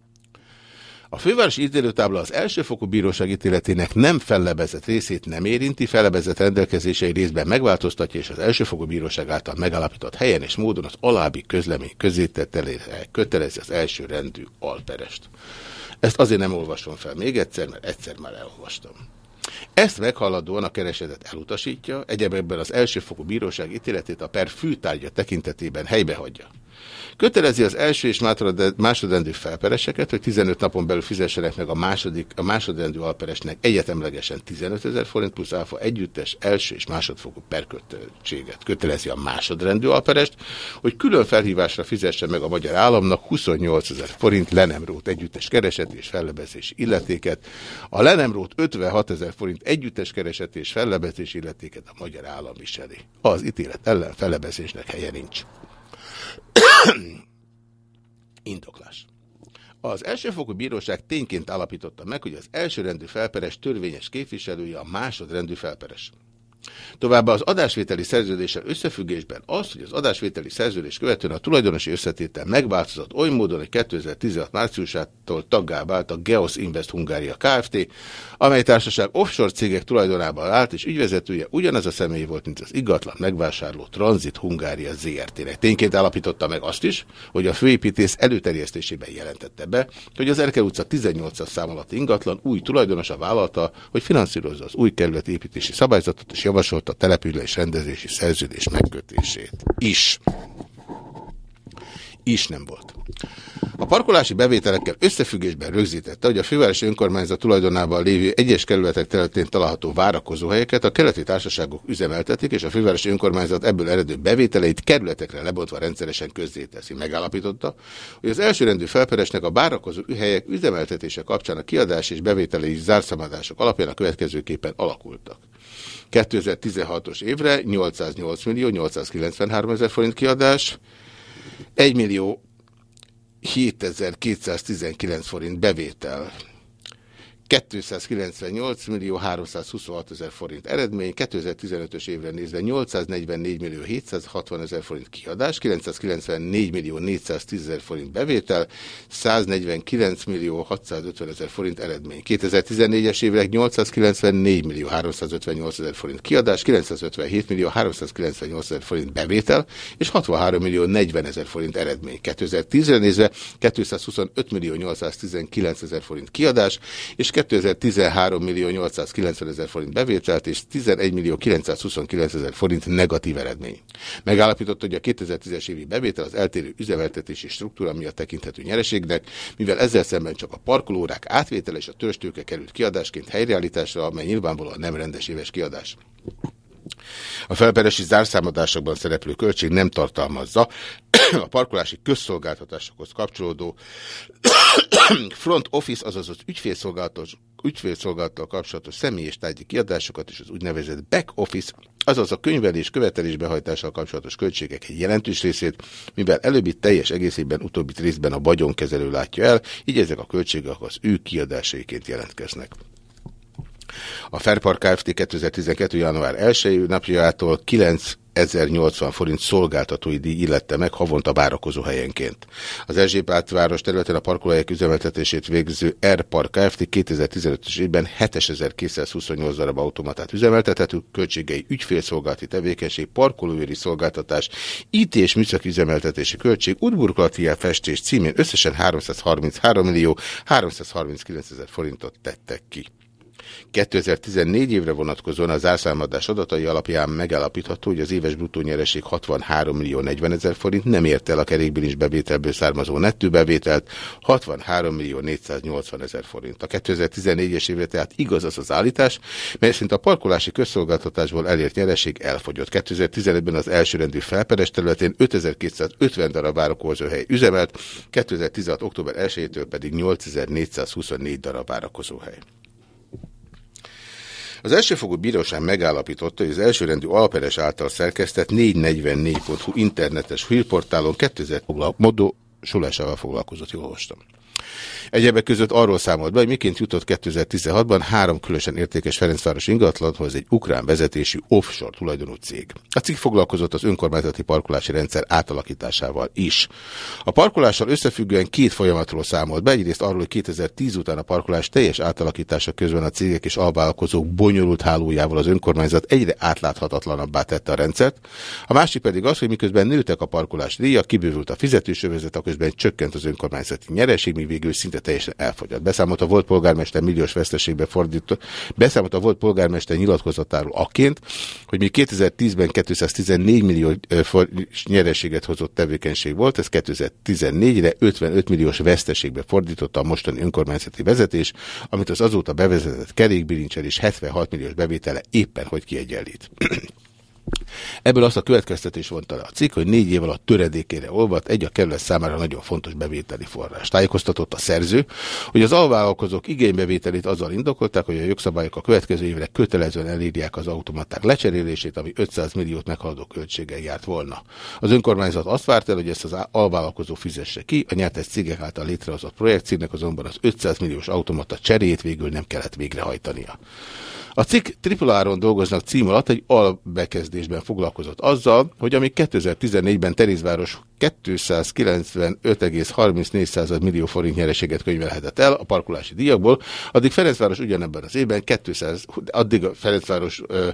A fővárosi ítélőtábla az elsőfokú bíróság ítéletének nem fellebezett részét nem érinti, fellebezett rendelkezései részben megváltoztatja, és az elsőfokú bíróság által megalapított helyen és módon az alábbi közlemény közétetelére kötelezi az első rendű alperest. Ezt azért nem olvasom fel még egyszer, mert egyszer már elolvastam. Ezt meghaladóan a keresetet elutasítja, egyebekben az elsőfokú bíróság ítéletét a per fűtárgya tekintetében helybe hagyja. Kötelezi az első és másodrend- másodrendű felpereseket, hogy 15 napon belül fizessenek meg a, második, a másodrendű alperesnek egyetemlegesen 15 ezer forint plusz áfa együttes első és másodfokú perkötelezettséget. Kötelezi a másodrendű alperest, hogy külön felhívásra fizesse meg a magyar államnak 28 ezer forint lenemrót együttes kereset és fellebezési illetéket. A lenemrót 56 ezer forint együttes kereset és fellebezési illetéket a magyar állam viseli. Az ítélet ellen fellebezésnek helye nincs. Indoklás. Az elsőfokú bíróság tényként állapította meg, hogy az elsőrendű felperes törvényes képviselője a másodrendű felperes. Továbbá az adásvételi szerződéssel összefüggésben az, hogy az adásvételi szerződés követően a tulajdonosi összetétel megváltozott oly módon, hogy 2016 márciusától taggá vált a Geos Invest Hungária Kft., amely társaság offshore cégek tulajdonában állt, és ügyvezetője ugyanaz a személy volt, mint az igatlan megvásárló Transit Hungária ZRT-nek. Tényként állapította meg azt is, hogy a főépítész előterjesztésében jelentette be, hogy az Erkel utca 18-as szám alatt ingatlan új tulajdonosa vállalta, hogy finanszírozza az új kerület építési szabályzatot, és javasolta a település rendezési szerződés megkötését. Is. Is nem volt. A parkolási bevételekkel összefüggésben rögzítette, hogy a fővárosi önkormányzat tulajdonában lévő egyes kerületek területén található várakozóhelyeket a keleti társaságok üzemeltetik, és a fővárosi önkormányzat ebből eredő bevételeit kerületekre lebontva rendszeresen közzéteszi. Megállapította, hogy az elsőrendű felperesnek a várakozó helyek üzemeltetése kapcsán a kiadás és bevételei zárszamadások alapján a következőképpen alakultak. 2016-os évre 808 millió 893 ezer forint kiadás, 1 millió 7219 forint bevétel. 298 millió 326 ezer forint eredmény, 2015-ös évre nézve 844 millió 760 ezer forint kiadás, 994 millió 410 ezer forint bevétel, 149 millió 650 ezer forint eredmény. 2014-es évre 894 millió 358 ezer forint kiadás, 957 millió 398 ezer forint bevétel, és 63 millió 40 ezer forint eredmény. 2010-re nézve 225 millió 819 ezer forint kiadás, és 2013 millió 890 ezer forint bevételt, és 11 millió 929 ezer forint negatív eredmény. Megállapította, hogy a 2010-es évi bevétel az eltérő üzemeltetési struktúra miatt tekinthető nyereségnek, mivel ezzel szemben csak a parkolórák átvétele és a törstőke került kiadásként helyreállításra, amely nyilvánvalóan nem rendes éves kiadás. A felperesi zárszámadásokban szereplő költség nem tartalmazza a parkolási közszolgáltatásokhoz kapcsolódó front office, azaz az ügyfélszolgálattal kapcsolatos személy és tárgyi kiadásokat és az úgynevezett back office, azaz a könyvelés követelésbehajtással kapcsolatos költségek egy jelentős részét, mivel előbbi teljes egészében, utóbbi részben a vagyonkezelő látja el, így ezek a költségek az ő kiadásaiként jelentkeznek. A Fairpark Kft. 2012. január 1 napjától 9 1080 forint szolgáltatói díj illette meg havonta várakozó helyenként. Az Erzsébát város területen a parkolóhelyek üzemeltetését végző R-Park Kft. 2015-ös évben 7228 darab automatát üzemeltethető, költségei ügyfélszolgálati tevékenység, parkolóőri szolgáltatás, IT és műszaki üzemeltetési költség, útburkolati festés címén összesen 333 millió 339 ezer forintot tettek ki. 2014 évre vonatkozóan az árszámadás adatai alapján megállapítható, hogy az éves bruttó nyereség 63 millió 40 ezer forint nem ért el a kerékbilincs bevételből származó nettő bevételt, 63 millió 480 ezer forint. A 2014-es évre tehát igaz az az állítás, mely szerint a parkolási közszolgáltatásból elért nyereség elfogyott. 2015-ben az elsőrendű felperes területén 5250 darab várakozóhely üzemelt, 2016. október 1-től pedig 8424 darab várakozóhely. Az elsőfogú bíróság megállapította, hogy az elsőrendű alperes által szerkesztett 444.hu internetes hírportálon 2000 módosulásával foglalkozott, jól olvastam. Egyebek között arról számolt be, hogy miként jutott 2016-ban három különösen értékes Ferencváros ingatlanhoz egy ukrán vezetésű offshore tulajdonú cég. A cég foglalkozott az önkormányzati parkolási rendszer átalakításával is. A parkolással összefüggően két folyamatról számolt be, egyrészt arról, hogy 2010 után a parkolás teljes átalakítása közben a cégek és alvállalkozók bonyolult hálójával az önkormányzat egyre átláthatatlanabbá tette a rendszert. A másik pedig az, hogy miközben nőttek a parkolás díja, kibővült a fizetősövezet, a miközben csökkent az önkormányzati nyereség, végül szinte teljesen elfogyott. Beszámolt a volt polgármester milliós veszteségbe fordított, beszámolt a volt polgármester nyilatkozatáról aként, hogy még 2010-ben 214 millió nyereséget hozott tevékenység volt, ez 2014-re 55 milliós veszteségbe fordította a mostani önkormányzati vezetés, amit az azóta bevezetett kerékbilincsel és 76 milliós bevétele éppen hogy kiegyenlít. Ebből azt a következtetés vonta le a cikk, hogy négy év alatt töredékére olvadt egy a kerület számára nagyon fontos bevételi forrás. Tájékoztatott a szerző, hogy az alvállalkozók igénybevételét azzal indokolták, hogy a jogszabályok a következő évre kötelezően elírják az automaták lecserélését, ami 500 milliót meghaladó költséggel járt volna. Az önkormányzat azt várt el, hogy ezt az alvállalkozó fizesse ki, a nyertes cégek által létrehozott projektcégnek azonban az 500 milliós automata cseréjét végül nem kellett végrehajtania. A cikk tripláron dolgoznak cím alatt egy albekezdésben foglalkozott azzal, hogy amíg 2014-ben Terézváros 295,34 millió forint nyereséget könyvelhetett el a parkolási díjakból, addig Ferencváros ugyanebben az évben 200, addig a Ferencváros ö,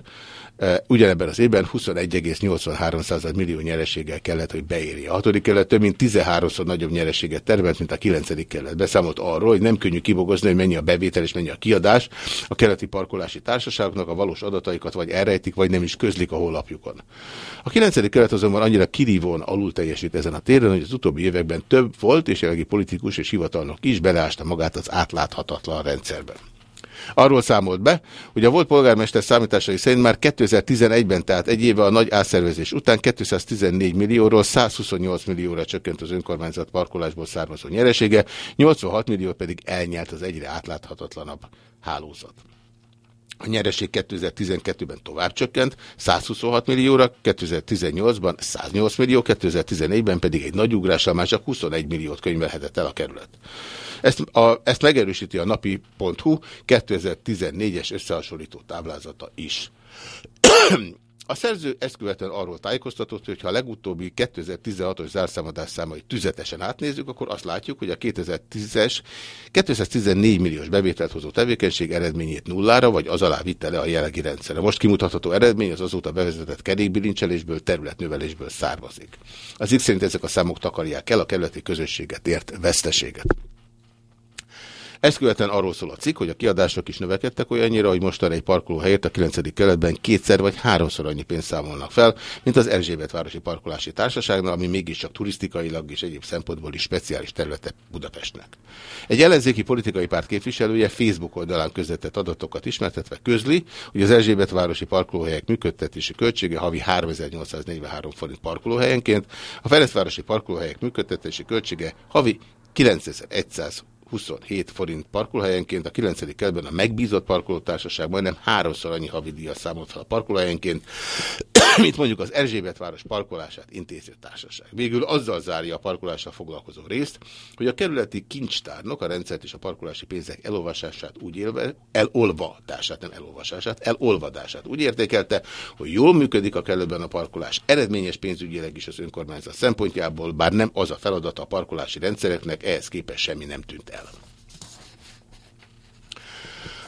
ugyanebben az évben 21,83 millió nyereséggel kellett, hogy beérje. A hatodik kellett több mint 13-szor nagyobb nyereséget termelt, mint a kilencedik kellett. Beszámolt arról, hogy nem könnyű kibogozni, hogy mennyi a bevétel és mennyi a kiadás. A keleti parkolási társaságoknak a valós adataikat vagy elrejtik, vagy nem is közlik a honlapjukon. A kilencedik kelet azonban annyira kirívóan alul teljesít ezen a téren, hogy az utóbbi években több volt, és jelenlegi politikus és hivatalnok is beleásta magát az átláthatatlan rendszerben. Arról számolt be, hogy a volt polgármester számításai szerint már 2011-ben, tehát egy éve a nagy átszervezés után 214 millióról 128 millióra csökkent az önkormányzat parkolásból származó nyeresége, 86 millió pedig elnyelt az egyre átláthatatlanabb hálózat. A nyereség 2012-ben tovább csökkent, 126 millióra, 2018-ban 108 millió, 2014-ben pedig egy nagy ugrással már csak 21 milliót könyvelhetett el a kerület. Ezt, a, ezt megerősíti a napi.hu 2014-es összehasonlító táblázata is. A szerző ezt követően arról tájékoztatott, hogy ha a legutóbbi 2016-os zárszámadás számait tüzetesen átnézzük, akkor azt látjuk, hogy a 2010-es 214 milliós bevételt hozó tevékenység eredményét nullára, vagy az alá vitte le a jelenlegi rendszerre. Most kimutatható eredmény az azóta bevezetett kerékbilincselésből, területnövelésből származik. Az X szerint ezek a számok takarják el a kerületi közösséget ért veszteséget. Ezt követően arról szól a cikk, hogy a kiadások is növekedtek olyannyira, hogy mostanra egy parkolóhelyért a 9. keletben kétszer vagy háromszor annyi pénzt számolnak fel, mint az Erzsébetvárosi Parkolási Társaságnál, ami mégiscsak turisztikailag és egyéb szempontból is speciális területe Budapestnek. Egy ellenzéki politikai párt képviselője Facebook oldalán közvetett adatokat ismertetve közli, hogy az Erzsébetvárosi parkolóhelyek működtetési költsége havi 3843 forint parkolóhelyenként, a Ferencvárosi parkolóhelyek működtetési költsége havi 9100 27 forint parkolóhelyenként, a 9. kerületben a megbízott parkolótársaság majdnem háromszor annyi havidíjat számolt fel a parkolóhelyenként, mint mondjuk az Erzsébetváros parkolását intéző társaság. Végül azzal zárja a parkolással foglalkozó részt, hogy a kerületi kincstárnok a rendszert és a parkolási pénzek elolvasását úgy élve, elolvadását, nem elolvasását, elolvadását úgy értékelte, hogy jól működik a kerületben a parkolás, eredményes pénzügyileg is az önkormányzat szempontjából, bár nem az a feladata a parkolási rendszereknek, ehhez képest semmi nem tűnt el.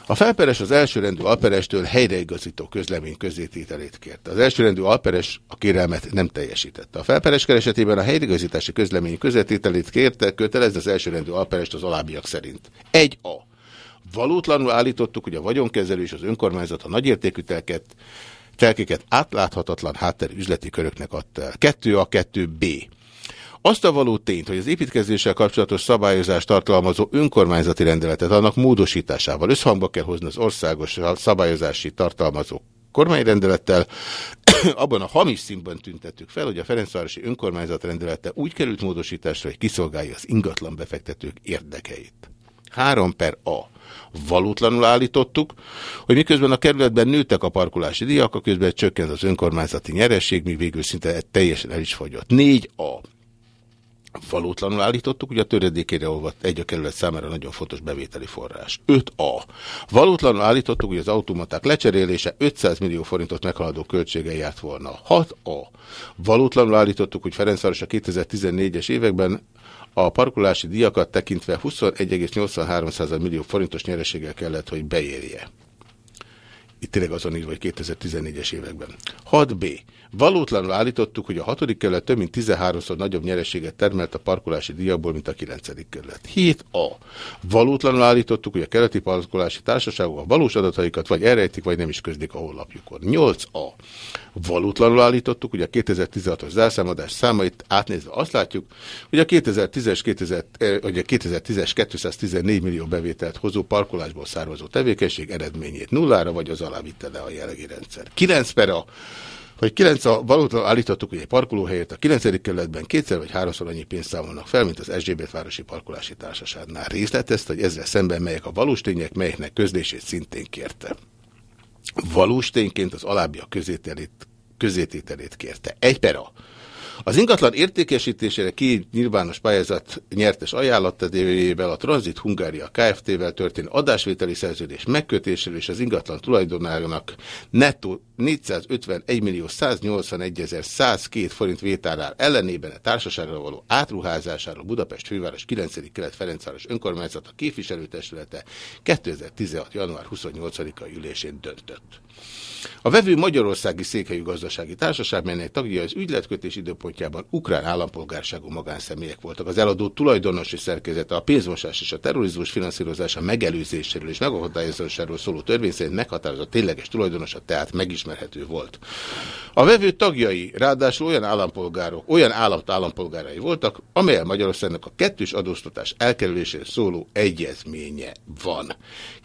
A felperes az elsőrendű alperestől helyreigazító közlemény közzétételét kérte. Az elsőrendű alperes a kérelmet nem teljesítette. A felperes keresetében a helyreigazítási közlemény közvetételét kérte, kötelez az elsőrendű alperest az alábbiak szerint. 1A. Valótlanul állítottuk, hogy a vagyonkezelő és az önkormányzat a nagyértékű telket, telkéket átláthatatlan hátterű üzleti köröknek adta el. 2A, 2B. Azt a való tényt, hogy az építkezéssel kapcsolatos szabályozást tartalmazó önkormányzati rendeletet annak módosításával összhangba kell hozni az országos szabályozási tartalmazó kormányrendelettel, abban a hamis színben tüntettük fel, hogy a Ferencvárosi önkormányzat rendelete úgy került módosításra, hogy kiszolgálja az ingatlan befektetők érdekeit. 3 per A. Valótlanul állítottuk, hogy miközben a kerületben nőttek a parkolási díjak, a közben csökkent az önkormányzati nyeresség, míg végül szinte teljesen el is fogyott. 4A. Valótlanul állítottuk, hogy a töredékére olvadt egy a kerület számára nagyon fontos bevételi forrás. 5A. Valótlanul állítottuk, hogy az automaták lecserélése 500 millió forintot meghaladó költsége járt volna. 6A. Valótlanul állítottuk, hogy Ferencváros a 2014-es években a parkolási díjakat tekintve 21,83 millió forintos nyereséggel kellett, hogy beérje. Itt tényleg azon írva, hogy 2014-es években. 6B. Valótlanul állítottuk, hogy a hatodik kerület több mint 13-szor nagyobb nyereséget termelt a parkolási díjakból, mint a 9. kerület. 7A. Valótlanul állítottuk, hogy a keleti parkolási társaságok a valós adataikat vagy elrejtik, vagy nem is közlik a honlapjukon. 8A. Valótlanul állítottuk, hogy a 2016-os zárszámadás számait átnézve azt látjuk, hogy a 2010-es 2000, eh, hogy a 2010-es 214 millió bevételt hozó parkolásból származó tevékenység eredményét nullára vagy az alá vitte le a jelenlegi rendszer. 9 per a hogy 9 a valóta állítottuk, hogy egy parkolóhelyet a 9. kerületben kétszer vagy háromszor annyi pénzt számolnak fel, mint az Erzsébet Városi Parkolási Társaságnál. Részletezte, hogy ezzel szemben melyek a valós tények, melyeknek közlését szintén kérte. Valós tényként az alábbiak közételét, közétételét kérte. Egy per a. Az ingatlan értékesítésére ki nyilvános pályázat nyertes ajánlattevőjével a Transit Hungária Kft-vel történő adásvételi szerződés megkötésével és az ingatlan tulajdonának nettó 451 millió 181 ezer 102 forint vétárár ellenében a társaságra való átruházásáról Budapest főváros 9. kelet Ferencváros önkormányzata képviselőtestülete 2016. január 28-ai ülésén döntött. A vevő Magyarországi Székhelyű Gazdasági Társaság, melynek tagja az ügyletkötés időpontjában ukrán állampolgárságú magánszemélyek voltak. Az eladó tulajdonosi szerkezete a pénzmosás és a terrorizmus finanszírozása megelőzéséről és megakadályozásáról szóló törvény szerint meghatározott tényleges tulajdonosa, tehát megismerhető volt. A vevő tagjai ráadásul olyan állampolgárok, olyan államt állampolgárai voltak, amelyel Magyarországnak a kettős adóztatás elkerülésére szóló egyezménye van.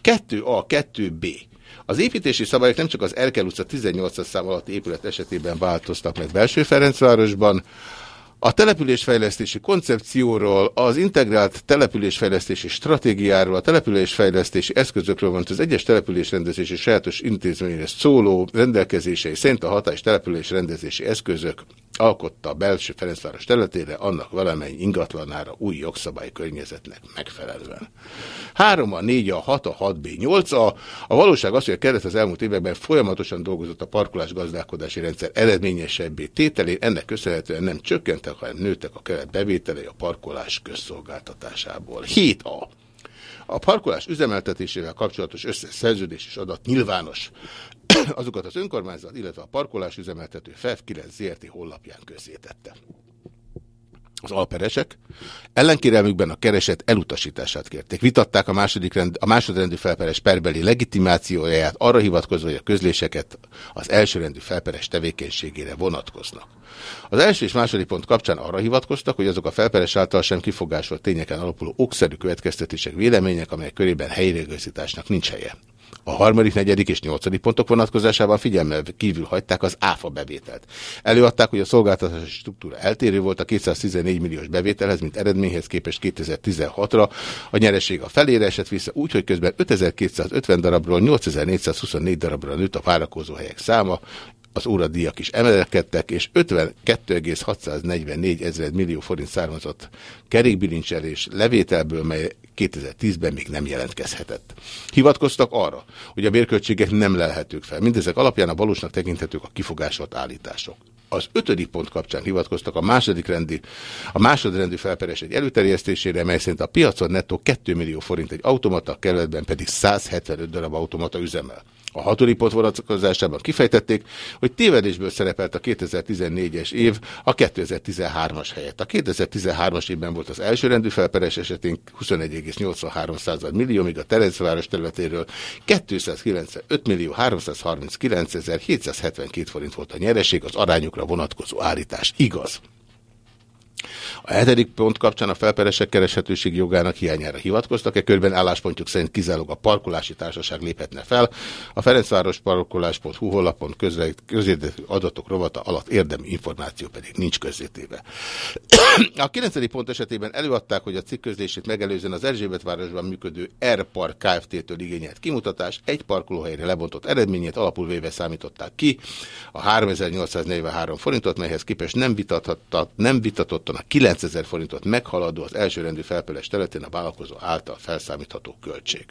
2A, 2B. Az építési szabályok nem csak az Erkel utca 18 szám alatti épület esetében változtak meg belső Ferencvárosban, a településfejlesztési koncepcióról, az integrált településfejlesztési stratégiáról, a településfejlesztési eszközökről van az egyes településrendezési sajátos intézményre szóló rendelkezései szerint a hatás településrendezési eszközök alkotta a belső Ferencváros területére annak valamennyi ingatlanára új jogszabály környezetnek megfelelően. 3 a 4 a 6 a 6B 8 a a valóság az, hogy a keret az elmúlt években folyamatosan dolgozott a parkolás gazdálkodási rendszer eredményesebbé tételén, ennek köszönhetően nem csökkentek, hanem nőttek a keret bevételei a parkolás közszolgáltatásából. 7A. A parkolás üzemeltetésével kapcsolatos összes szerződés és adat nyilvános. Azokat az önkormányzat, illetve a parkolás üzemeltető FEF9 ZRT honlapján közzétette. Az alperesek ellenkérelmükben a kereset elutasítását kérték. Vitatták a, második rend, a másodrendű felperes perbeli legitimációját, arra hivatkozva, hogy a közléseket az elsőrendű felperes tevékenységére vonatkoznak. Az első és második pont kapcsán arra hivatkoztak, hogy azok a felperes által sem kifogásolt tényeken alapuló okszerű következtetések, vélemények, amelyek körében helyreigazításnak nincs helye. A harmadik, negyedik és nyolcadik pontok vonatkozásában figyelmel kívül hagyták az áfa bevételt. Előadták, hogy a szolgáltatási struktúra eltérő volt a 214 milliós bevételhez, mint eredményhez képest 2016-ra. A nyereség a felére esett vissza úgy, hogy közben 5250 darabról 8424 darabra nőtt a várakozó helyek száma, az óradíjak is emelkedtek, és 52,644 ezer millió forint származott kerékbilincselés levételből, mely 2010-ben még nem jelentkezhetett. Hivatkoztak arra, hogy a bérköltségek nem lelhetők fel. Mindezek alapján a valósnak tekinthetők a kifogásolt állítások. Az ötödik pont kapcsán hivatkoztak a második rendi, a másodrendű felperes egy előterjesztésére, mely szerint a piacon nettó 2 millió forint egy automata, a kerületben pedig 175 darab automata üzemel. A hatodik pont vonatkozásában kifejtették, hogy tévedésből szerepelt a 2014-es év a 2013-as helyett. A 2013-as évben volt az elsőrendű felperes esetén 21,83 millió, míg a Terezváros területéről 295 millió 339 772 forint volt a nyereség, az arányokra vonatkozó állítás igaz. A hetedik pont kapcsán a felperesek kereshetőség jogának hiányára hivatkoztak, e körben álláspontjuk szerint kizárólag a parkolási társaság léphetne fel. A Ferencváros parkolás.hu honlapon közérdekű adatok rovata alatt érdemi információ pedig nincs közzétéve. A 9. pont esetében előadták, hogy a cikk közlését megelőzően az Erzsébetvárosban működő R-Park Kft-től igényelt kimutatás egy parkolóhelyre lebontott eredményét alapul véve számították ki a 3843 forintot, melyhez képest nem, vitatottan, nem vitatottan a 9 9000 forintot meghaladó az elsőrendű felperes területén a vállalkozó által felszámítható költség.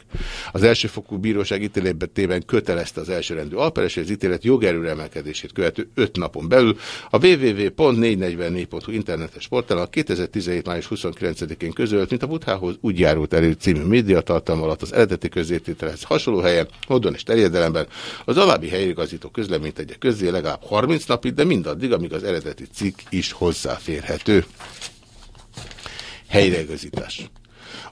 Az elsőfokú bíróság ítéletében kötelezte az elsőrendű alperes, hogy az ítélet jogerőre emelkedését követő 5 napon belül a www.444.hu internetes portálon a 2017. május 29-én közölt, mint a Buthához úgy járult elő című médiatartalma alatt az eredeti közértételhez hasonló helyen, módon és terjedelemben az alábbi helyigazító közleményt tegye közzé legalább 30 napig, de mindaddig, amíg az eredeti cikk is hozzáférhető. Helyreigazítás.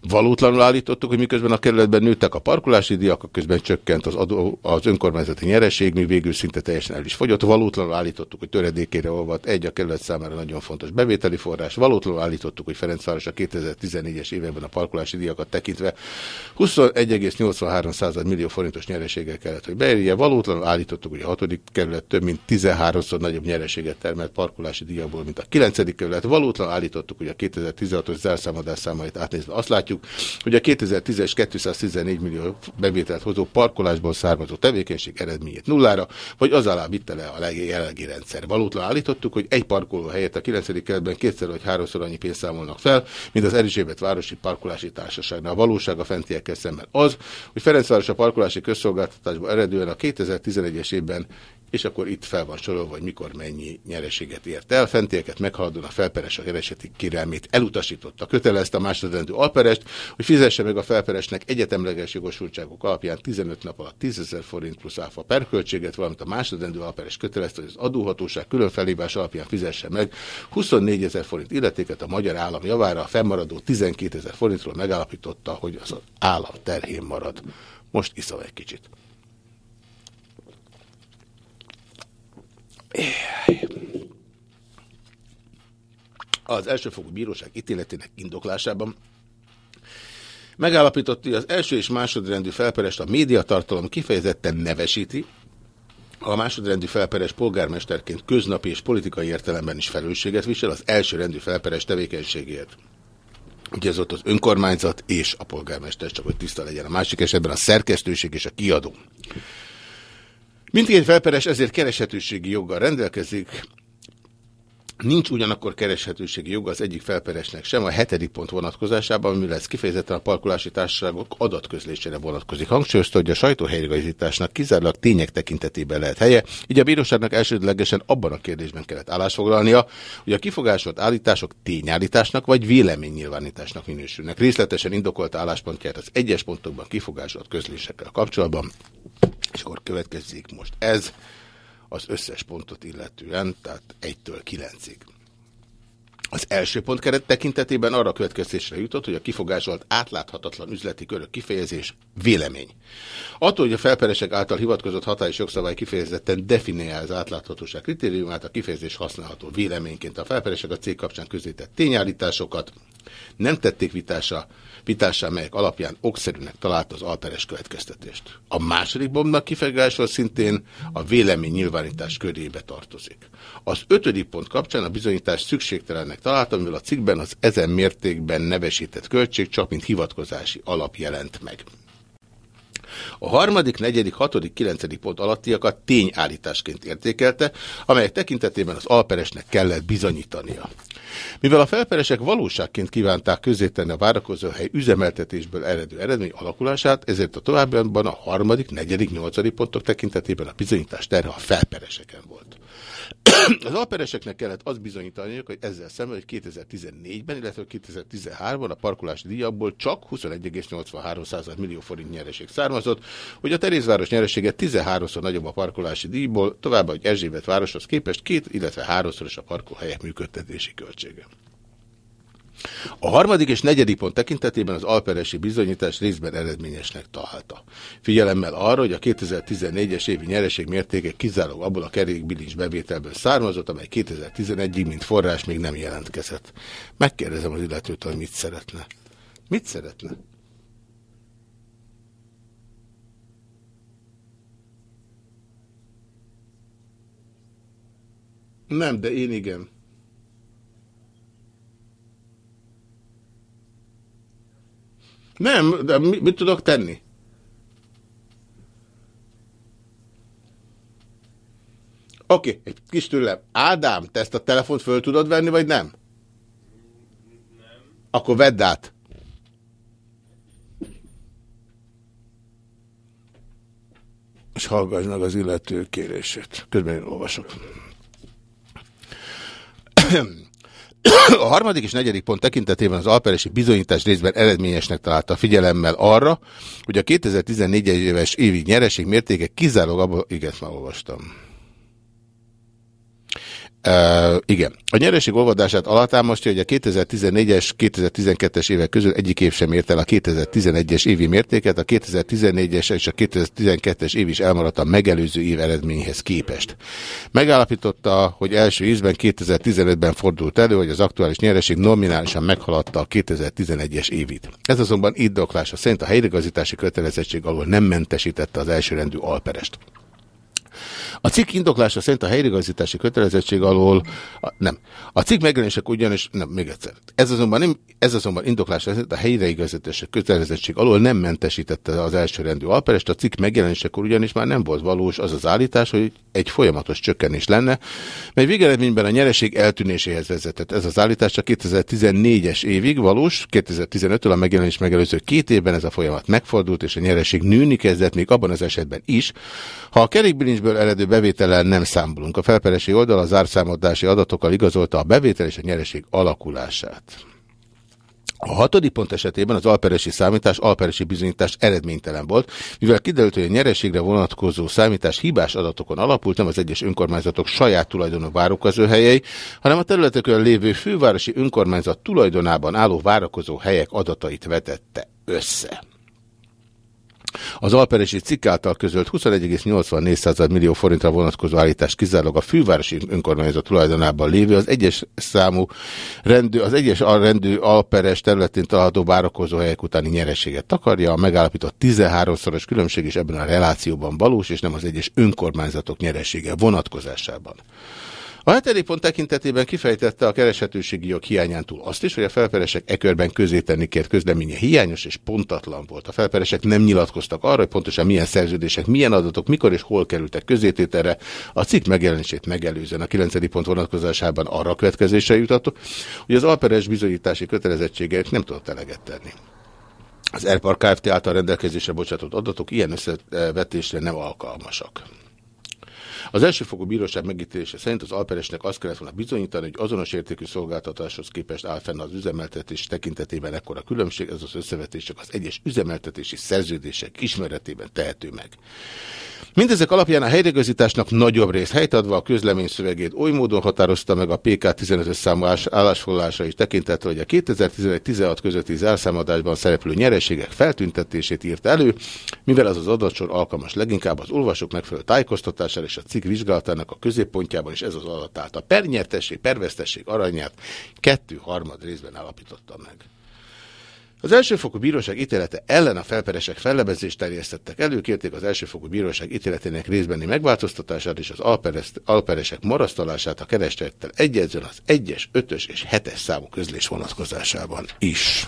Valótlanul állítottuk, hogy miközben a kerületben nőttek a parkolási díjak, közben csökkent az, adó, az önkormányzati nyereség, mi végül szinte teljesen el is fogyott. Valótlanul állítottuk, hogy töredékére olvadt egy a kerület számára nagyon fontos bevételi forrás. Valótlanul állítottuk, hogy Ferencváros a 2014-es években a parkolási díjakat tekintve 21,83 millió forintos nyereséggel kellett, hogy beérje. Valótlanul állítottuk, hogy a 6. kerület több mint 13-szor nagyobb nyereséget termelt parkolási díjakból, mint a 9. kerület. Valótlanul állítottuk, hogy a 2016-os zárszámadás számait átnézve azt látjuk, hogy a 2010-es 214 millió bevételt hozó parkolásból származó tevékenység eredményét nullára, vagy az alá vitte le a jelenlegi rendszer. Valótlan állítottuk, hogy egy parkoló helyett a 9. kerületben kétszer vagy háromszor annyi pénzt számolnak fel, mint az Erzsébet Városi Parkolási Társaságnál. A valóság a fentiekkel szemben az, hogy Ferencváros a parkolási közszolgáltatásból eredően a 2011-es évben és akkor itt fel van sorolva, hogy mikor mennyi nyereséget ért el. Fentieket meghaladóan a felperes a kereseti kérelmét elutasította. Kötelezte a másodrendű alperest, hogy fizesse meg a felperesnek egyetemleges jogosultságok alapján 15 nap alatt 10 ezer forint plusz áfa perköltséget, valamint a másodrendű alperes kötelezte, hogy az adóhatóság külön felhívás alapján fizesse meg 24 ezer forint illetéket a magyar állam javára, a fennmaradó 12 ezer forintról megállapította, hogy az állam terhén marad. Most iszom egy kicsit. Az elsőfokú bíróság ítéletének indoklásában megállapította, hogy az első és másodrendű felperest a médiatartalom kifejezetten nevesíti, a másodrendű felperes polgármesterként köznapi és politikai értelemben is felelősséget visel az elsőrendű felperes tevékenységért. Ugye ez ott az önkormányzat és a polgármester, csak hogy tiszta legyen. A másik esetben a szerkesztőség és a kiadó. Mindkét felperes ezért kereshetőségi joggal rendelkezik, Nincs ugyanakkor kereshetőségi joga az egyik felperesnek sem a hetedik pont vonatkozásában, ami lesz kifejezetten a parkolási társaságok adatközlésére vonatkozik. Hangsúlyozta, hogy a sajtóhelyreigazításnak kizárólag tények tekintetében lehet helye, így a bíróságnak elsődlegesen abban a kérdésben kellett állásfoglalnia, hogy a kifogásolt állítások tényállításnak vagy véleménynyilvánításnak minősülnek. Részletesen indokolt álláspontját az egyes pontokban kifogásolt közlésekkel kapcsolatban, és akkor következik most ez az összes pontot illetően, tehát 1-től 9-ig. Az első pont keret tekintetében arra következtésre jutott, hogy a kifogásolt átláthatatlan üzleti körök kifejezés vélemény. Attól, hogy a felperesek által hivatkozott hatályos jogszabály kifejezetten definiálja az átláthatóság kritériumát, a kifejezés használható véleményként a felperesek a cég kapcsán közített tényállításokat nem tették vitása, vitásá, melyek alapján okszerűnek talált az alperes következtetést. A második bombnak kifejezésről szintén a vélemény nyilvánítás körébe tartozik. Az ötödik pont kapcsán a bizonyítás szükségtelennek találtam, mivel a cikkben az ezen mértékben nevesített költség csak mint hivatkozási alap jelent meg. A harmadik, negyedik, hatodik, kilencedik pont alattiakat tényállításként értékelte, amelyek tekintetében az alperesnek kellett bizonyítania. Mivel a felperesek valóságként kívánták közzétenni a várakozóhely üzemeltetésből eredő eredmény alakulását, ezért a továbbiakban a harmadik, negyedik, nyolcadik pontok tekintetében a bizonyítás terhe a felpereseken volt. Az alpereseknek kellett azt bizonyítaniuk, hogy ezzel szemben, hogy 2014-ben, illetve 2013-ban a parkolási díjakból csak 21,83 millió forint nyereség származott, hogy a Terézváros nyeresége 13-szor nagyobb a parkolási díjból, továbbá, hogy Erzsébet városhoz képest két, illetve háromszoros a parkolóhelyek működtetési költsége. A harmadik és negyedik pont tekintetében az alperesi bizonyítás részben eredményesnek találta. Figyelemmel arra, hogy a 2014-es évi nyereség mértéke kizárólag abból a kerékbilincs bevételből származott, amely 2011-ig, mint forrás még nem jelentkezett. Megkérdezem az illetőtől, hogy mit szeretne. Mit szeretne? Nem, de én igen. Nem, de mit, mit tudok tenni? Oké, okay, egy kis türelem. Ádám, te ezt a telefont föl tudod venni, vagy nem? Akkor vedd át. És hallgass meg az illető kérését. Közben én olvasok. A harmadik és negyedik pont tekintetében az alperesi bizonyítás részben eredményesnek találta figyelemmel arra, hogy a 2014 éves évi nyereség mértéke kizárólag abban, igen, már olvastam. Uh, igen. A nyereség olvadását alátámasztja, hogy a 2014-es, 2012-es évek közül egyik év sem ért el a 2011-es évi mértéket, a 2014-es és a 2012-es év is elmaradt a megelőző év eredményhez képest. Megállapította, hogy első ízben 2015-ben fordult elő, hogy az aktuális nyereség nominálisan meghaladta a 2011-es évit. Ez azonban indoklása szerint a helyreigazítási kötelezettség alól nem mentesítette az elsőrendű alperest. A cikk indoklása szerint a helyreigazítási kötelezettség alól, a, nem. A cikk megjelenések ugyanis, nem, még egyszer. Ez azonban, nem, ez azonban indoklása szerint a helyreigazítási kötelezettség alól nem mentesítette az elsőrendű alperest. A cikk megjelenésekor ugyanis már nem volt valós az az állítás, hogy egy folyamatos csökkenés lenne, mely végeredményben a nyereség eltűnéséhez vezetett. Ez az állítás csak 2014-es évig valós, 2015-től a megjelenés megelőző két évben ez a folyamat megfordult, és a nyereség nőni kezdett még abban az esetben is, ha a kerékbilincsből eredő bevétellel nem számolunk. A felperesi oldal a zárszámadási adatokkal igazolta a bevétel és a nyereség alakulását. A hatodik pont esetében az alperesi számítás, alperesi bizonyítás eredménytelen volt, mivel kiderült, hogy a nyereségre vonatkozó számítás hibás adatokon alapult, nem az egyes önkormányzatok saját tulajdonú várokozóhelyei, hanem a területekön lévő fővárosi önkormányzat tulajdonában álló várakozó helyek adatait vetette össze. Az alperesi cikk által közölt 21,84 millió forintra vonatkozó állítás kizárólag a fővárosi önkormányzat tulajdonában lévő az egyes számú rendő, az egyes rendű alperes területén található várakozóhelyek utáni nyereséget takarja. A megállapított 13-szoros különbség is ebben a relációban valós, és nem az egyes önkormányzatok nyeresége vonatkozásában. A hetedik pont tekintetében kifejtette a kereshetőségi jog hiányán túl azt is, hogy a felperesek e körben közétenni kért közleménye hiányos és pontatlan volt. A felperesek nem nyilatkoztak arra, hogy pontosan milyen szerződések, milyen adatok, mikor és hol kerültek közétételre. A cikk megjelenését megelőzően a kilencedik pont vonatkozásában arra a következésre jutottak, hogy az alperes bizonyítási kötelezettségeit nem tudott eleget tenni. Az Airpark Kft. által rendelkezésre bocsátott adatok ilyen összevetésre nem alkalmasak. Az elsőfokú bíróság megítélése szerint az alperesnek azt kellett volna bizonyítani, hogy azonos értékű szolgáltatáshoz képest áll fenn az üzemeltetés tekintetében ekkora különbség, ez az összevetés csak az egyes üzemeltetési szerződések ismeretében tehető meg. Mindezek alapján a helyreigazításnak nagyobb rész helytadva a közlemény szövegét oly módon határozta meg a PK 15 számú állásfoglalása is tekintettel, hogy a 2011-16 közötti zárszámadásban szereplő nyereségek feltüntetését írt elő, mivel az az adatsor alkalmas leginkább az olvasók megfelelő tájékoztatására és a cikk vizsgálatának a középpontjában is ez az adat állt. A pernyertesség, pervesztesség aranyát kettő harmad részben állapította meg. Az elsőfokú bíróság ítélete ellen a felperesek fellebezést terjesztettek elő, kérték az elsőfokú bíróság ítéletének részbeni megváltoztatását és az alperes, alperesek marasztalását a kerestettel egyezően az 1-es, 5-ös és 7-es számú közlés vonatkozásában is.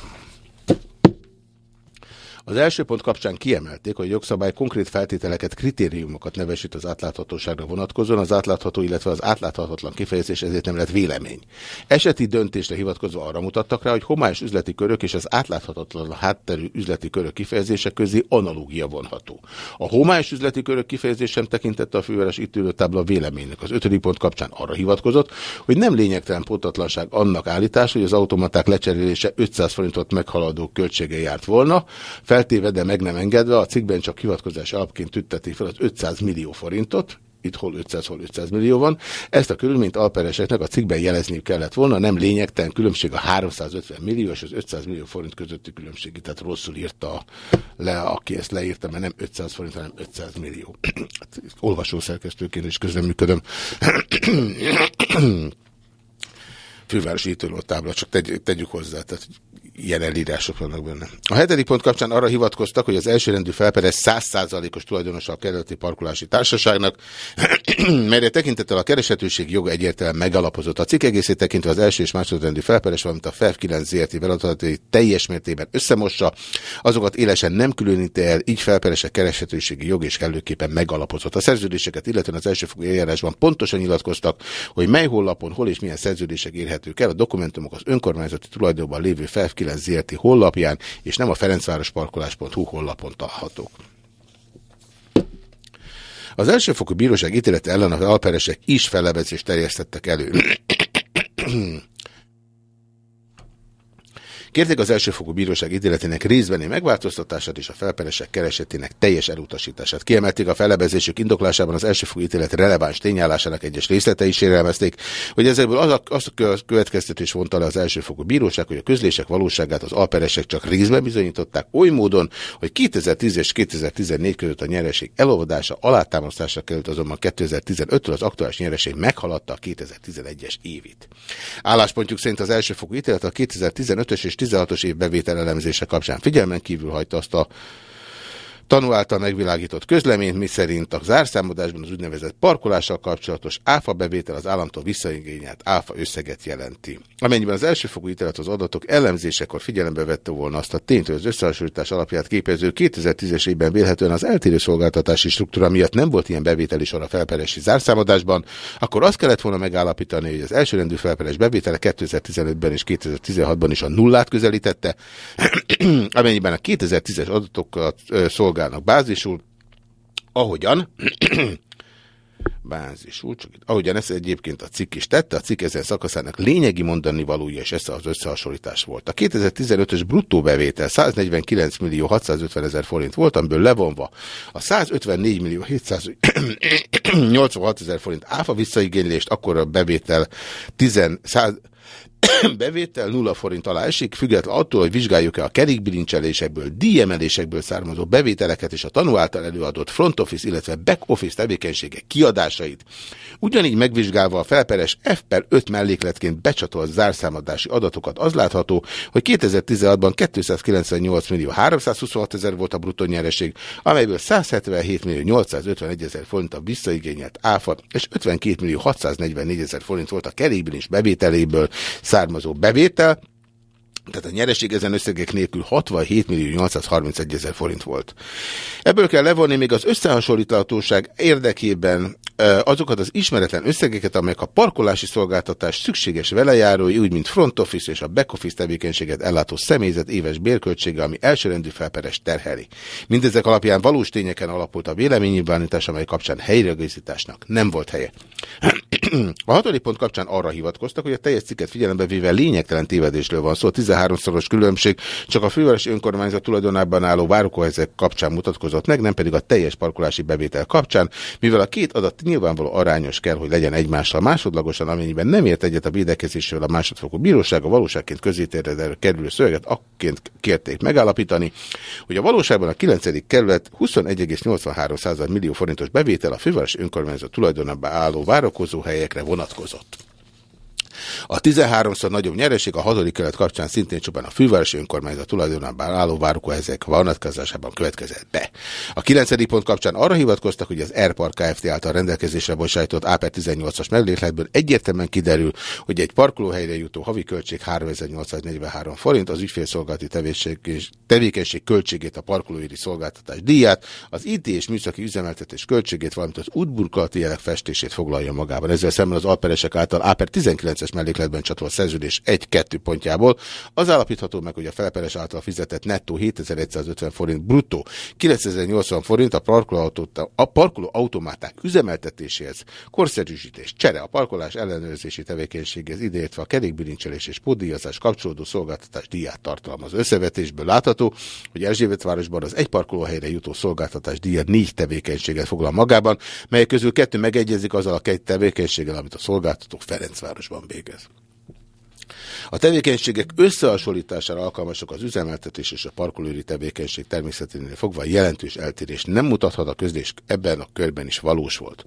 Az első pont kapcsán kiemelték, hogy a jogszabály konkrét feltételeket, kritériumokat nevesít az átláthatóságra vonatkozóan, az átlátható, illetve az átláthatatlan kifejezés ezért nem lett vélemény. Eseti döntésre hivatkozva arra mutattak rá, hogy homályos üzleti körök és az átláthatatlan hátterű üzleti körök kifejezése közé analógia vonható. A homályos üzleti körök kifejezés sem tekintette a főváros itt ülő tábla véleménynek. Az ötödik pont kapcsán arra hivatkozott, hogy nem lényegtelen pontatlanság annak állítás, hogy az automaták lecserélése 500 forintot meghaladó költsége járt volna. Fel feltéve, de meg nem engedve, a cikkben csak hivatkozás alapként tüttetik fel az 500 millió forintot, itt hol 500, hol 500 millió van. Ezt a körülményt alpereseknek a cikkben jelezniük kellett volna, nem lényegtelen különbség a 350 millió és az 500 millió forint közötti különbség. Tehát rosszul írta le, aki ezt leírta, mert nem 500 forint, hanem 500 millió. Hát, olvasószerkesztőként is közleműködöm. Fővárosi tábla, csak tegy, tegyük hozzá. Tehát ilyen elírások vannak benne. A hetedik pont kapcsán arra hivatkoztak, hogy az elsőrendű felperes 100%-os tulajdonosa a kerületi parkolási társaságnak, melyre tekintettel a kereshetőség joga egyértelműen megalapozott. A cikk egészét tekintve az első és másodrendű felperes, valamint a FEF 9 ZRT feladatai teljes mértékben összemossa, azokat élesen nem különíti el, így felperesek kereshetőségi jog és kellőképpen megalapozott. A szerződéseket, illetően az elsőfokú eljárásban pontosan nyilatkoztak, hogy mely honlapon, hol és milyen szerződések érhetők el. A dokumentumok az önkormányzati tulajdonban lévő FEF 9 ZRT honlapján, és nem a Ferencvárosparkolás.hu honlapon találhatók. Az elsőfokú bíróság ítélete ellen az alperesek is fellebezést terjesztettek elő. Kérték az elsőfokú bíróság ítéletének részbeni megváltoztatását és a felperesek keresetének teljes elutasítását. Kiemelték a fellebezésük indoklásában az elsőfokú ítélet releváns tényállásának egyes részletei sérelmezték, hogy ezekből az a, az a következtetés vonta le az elsőfokú bíróság, hogy a közlések valóságát az alperesek csak részben bizonyították oly módon, hogy 2010 és 2014 között a nyereség elolvadása alátámasztásra került azonban 2015-től az aktuális nyereség meghaladta a 2011-es évit. Álláspontjuk szerint az elsőfokú ítélet a 2015-ös és 16-os év bevétel elemzése kapcsán. Figyelmen kívül hagyta azt a tanú által megvilágított közleményt, miszerint a zárszámadásban az úgynevezett parkolással kapcsolatos áfa bevétel az államtól visszaigényelt áfa összeget jelenti. Amennyiben az elsőfokú ítélet az adatok elemzésekor figyelembe vette volna azt a tényt, hogy az összehasonlítás alapját képező 2010-es évben vélhetően az eltérő szolgáltatási struktúra miatt nem volt ilyen bevételi sor a felperesi zárszámadásban, akkor azt kellett volna megállapítani, hogy az elsőrendű felperes bevétele 2015-ben és 2016-ban is a nullát közelítette, amennyiben a 2010-es adatokat szolgáltató szolgálnak bázisul, ahogyan bázisul, csak itt, ahogyan ezt egyébként a cikk is tette, a cikk ezen szakaszának lényegi mondani valója, és ez az összehasonlítás volt. A 2015-ös bruttó bevétel 149 millió 650 ezer forint volt, amiből levonva a 154 millió 786 ezer forint áfa visszaigénylést, akkor a bevétel 10, 100, bevétel 0 forint alá esik, független attól, hogy vizsgáljuk-e a kerékbilincselésekből, díjemelésekből származó bevételeket és a tanú által előadott front office, illetve back office tevékenységek kiadásait. Ugyanígy megvizsgálva a felperes F per 5 mellékletként becsatolt zárszámadási adatokat, az látható, hogy 2016-ban 298 millió 326 ezer volt a bruttó nyereség, amelyből 177 millió 851 ezer forint a visszaigényelt áfa, és 52 millió 644 ezer forint volt a kerékbilincs bevételéből származó bevétel, tehát a nyereség ezen összegek nélkül 67 millió 831 ezer forint volt. Ebből kell levonni még az összehasonlíthatóság érdekében azokat az ismeretlen összegeket, amelyek a parkolási szolgáltatás szükséges velejárói, úgy mint front office és a back office tevékenységet ellátó személyzet éves bérköltsége, ami elsőrendű felperes terheli. Mindezek alapján valós tényeken alapult a véleménynyilvánítás, amely kapcsán helyreigazításnak nem volt helye. a hatodik pont kapcsán arra hivatkoztak, hogy a teljes cikket figyelembe véve lényegtelen tévedésről van szó. 13-szoros különbség csak a fővárosi önkormányzat tulajdonában álló várokóhelyzek kapcsán mutatkozott meg, nem pedig a teljes parkolási bevétel kapcsán, mivel a két adat nyilvánvaló arányos kell, hogy legyen egymással másodlagosan, amennyiben nem ért egyet a védekezésről a másodfokú bíróság, a valóságként közétérre kerülő szöveget akként kérték megállapítani, hogy a valóságban a 9. kerület 21,83 millió forintos bevétel a fővárosi önkormányzat tulajdonában álló várakozóhelyekre vonatkozott. A 13-szor nagyobb nyereség a hatodik kelet kapcsán szintén csupán a fővárosi önkormányzat tulajdonában álló várokóhelyek vonatkozásában következett be. A 9. pont kapcsán arra hivatkoztak, hogy az Airpark Kft. által rendelkezésre bocsájtott AP 18-as mellékletből egyértelműen kiderül, hogy egy parkolóhelyre jutó havi költség 3843 forint, az ügyfélszolgálati tevékenység, költségét, a parkolóéri szolgáltatás díját, az IT és műszaki üzemeltetés költségét, valamint az útburkolati jelek festését foglalja magában. Ezzel szemben az alperesek által AP 19-es mellékletben csatolt szerződés 1-2 pontjából az állapítható meg, hogy a felperes által fizetett nettó 7150 forint bruttó, 9080 forint a a parkoló automáták üzemeltetéséhez, korszerűsítés, csere, a parkolás ellenőrzési tevékenységhez ideértve a kerékbilincselés és pódíjazás kapcsolódó szolgáltatás díját tartalmaz. Összevetésből látható, hogy Erzsébetvárosban az egy parkolóhelyre jutó szolgáltatás díja négy tevékenységet foglal magában, melyek közül kettő megegyezik azzal a két tevékenységgel, amit a szolgáltató Ferencvárosban végez. A tevékenységek összehasonlítására alkalmasok az üzemeltetés és a parkolőri tevékenység természeténél fogva jelentős eltérés nem mutathat a közlés ebben a körben is valós volt.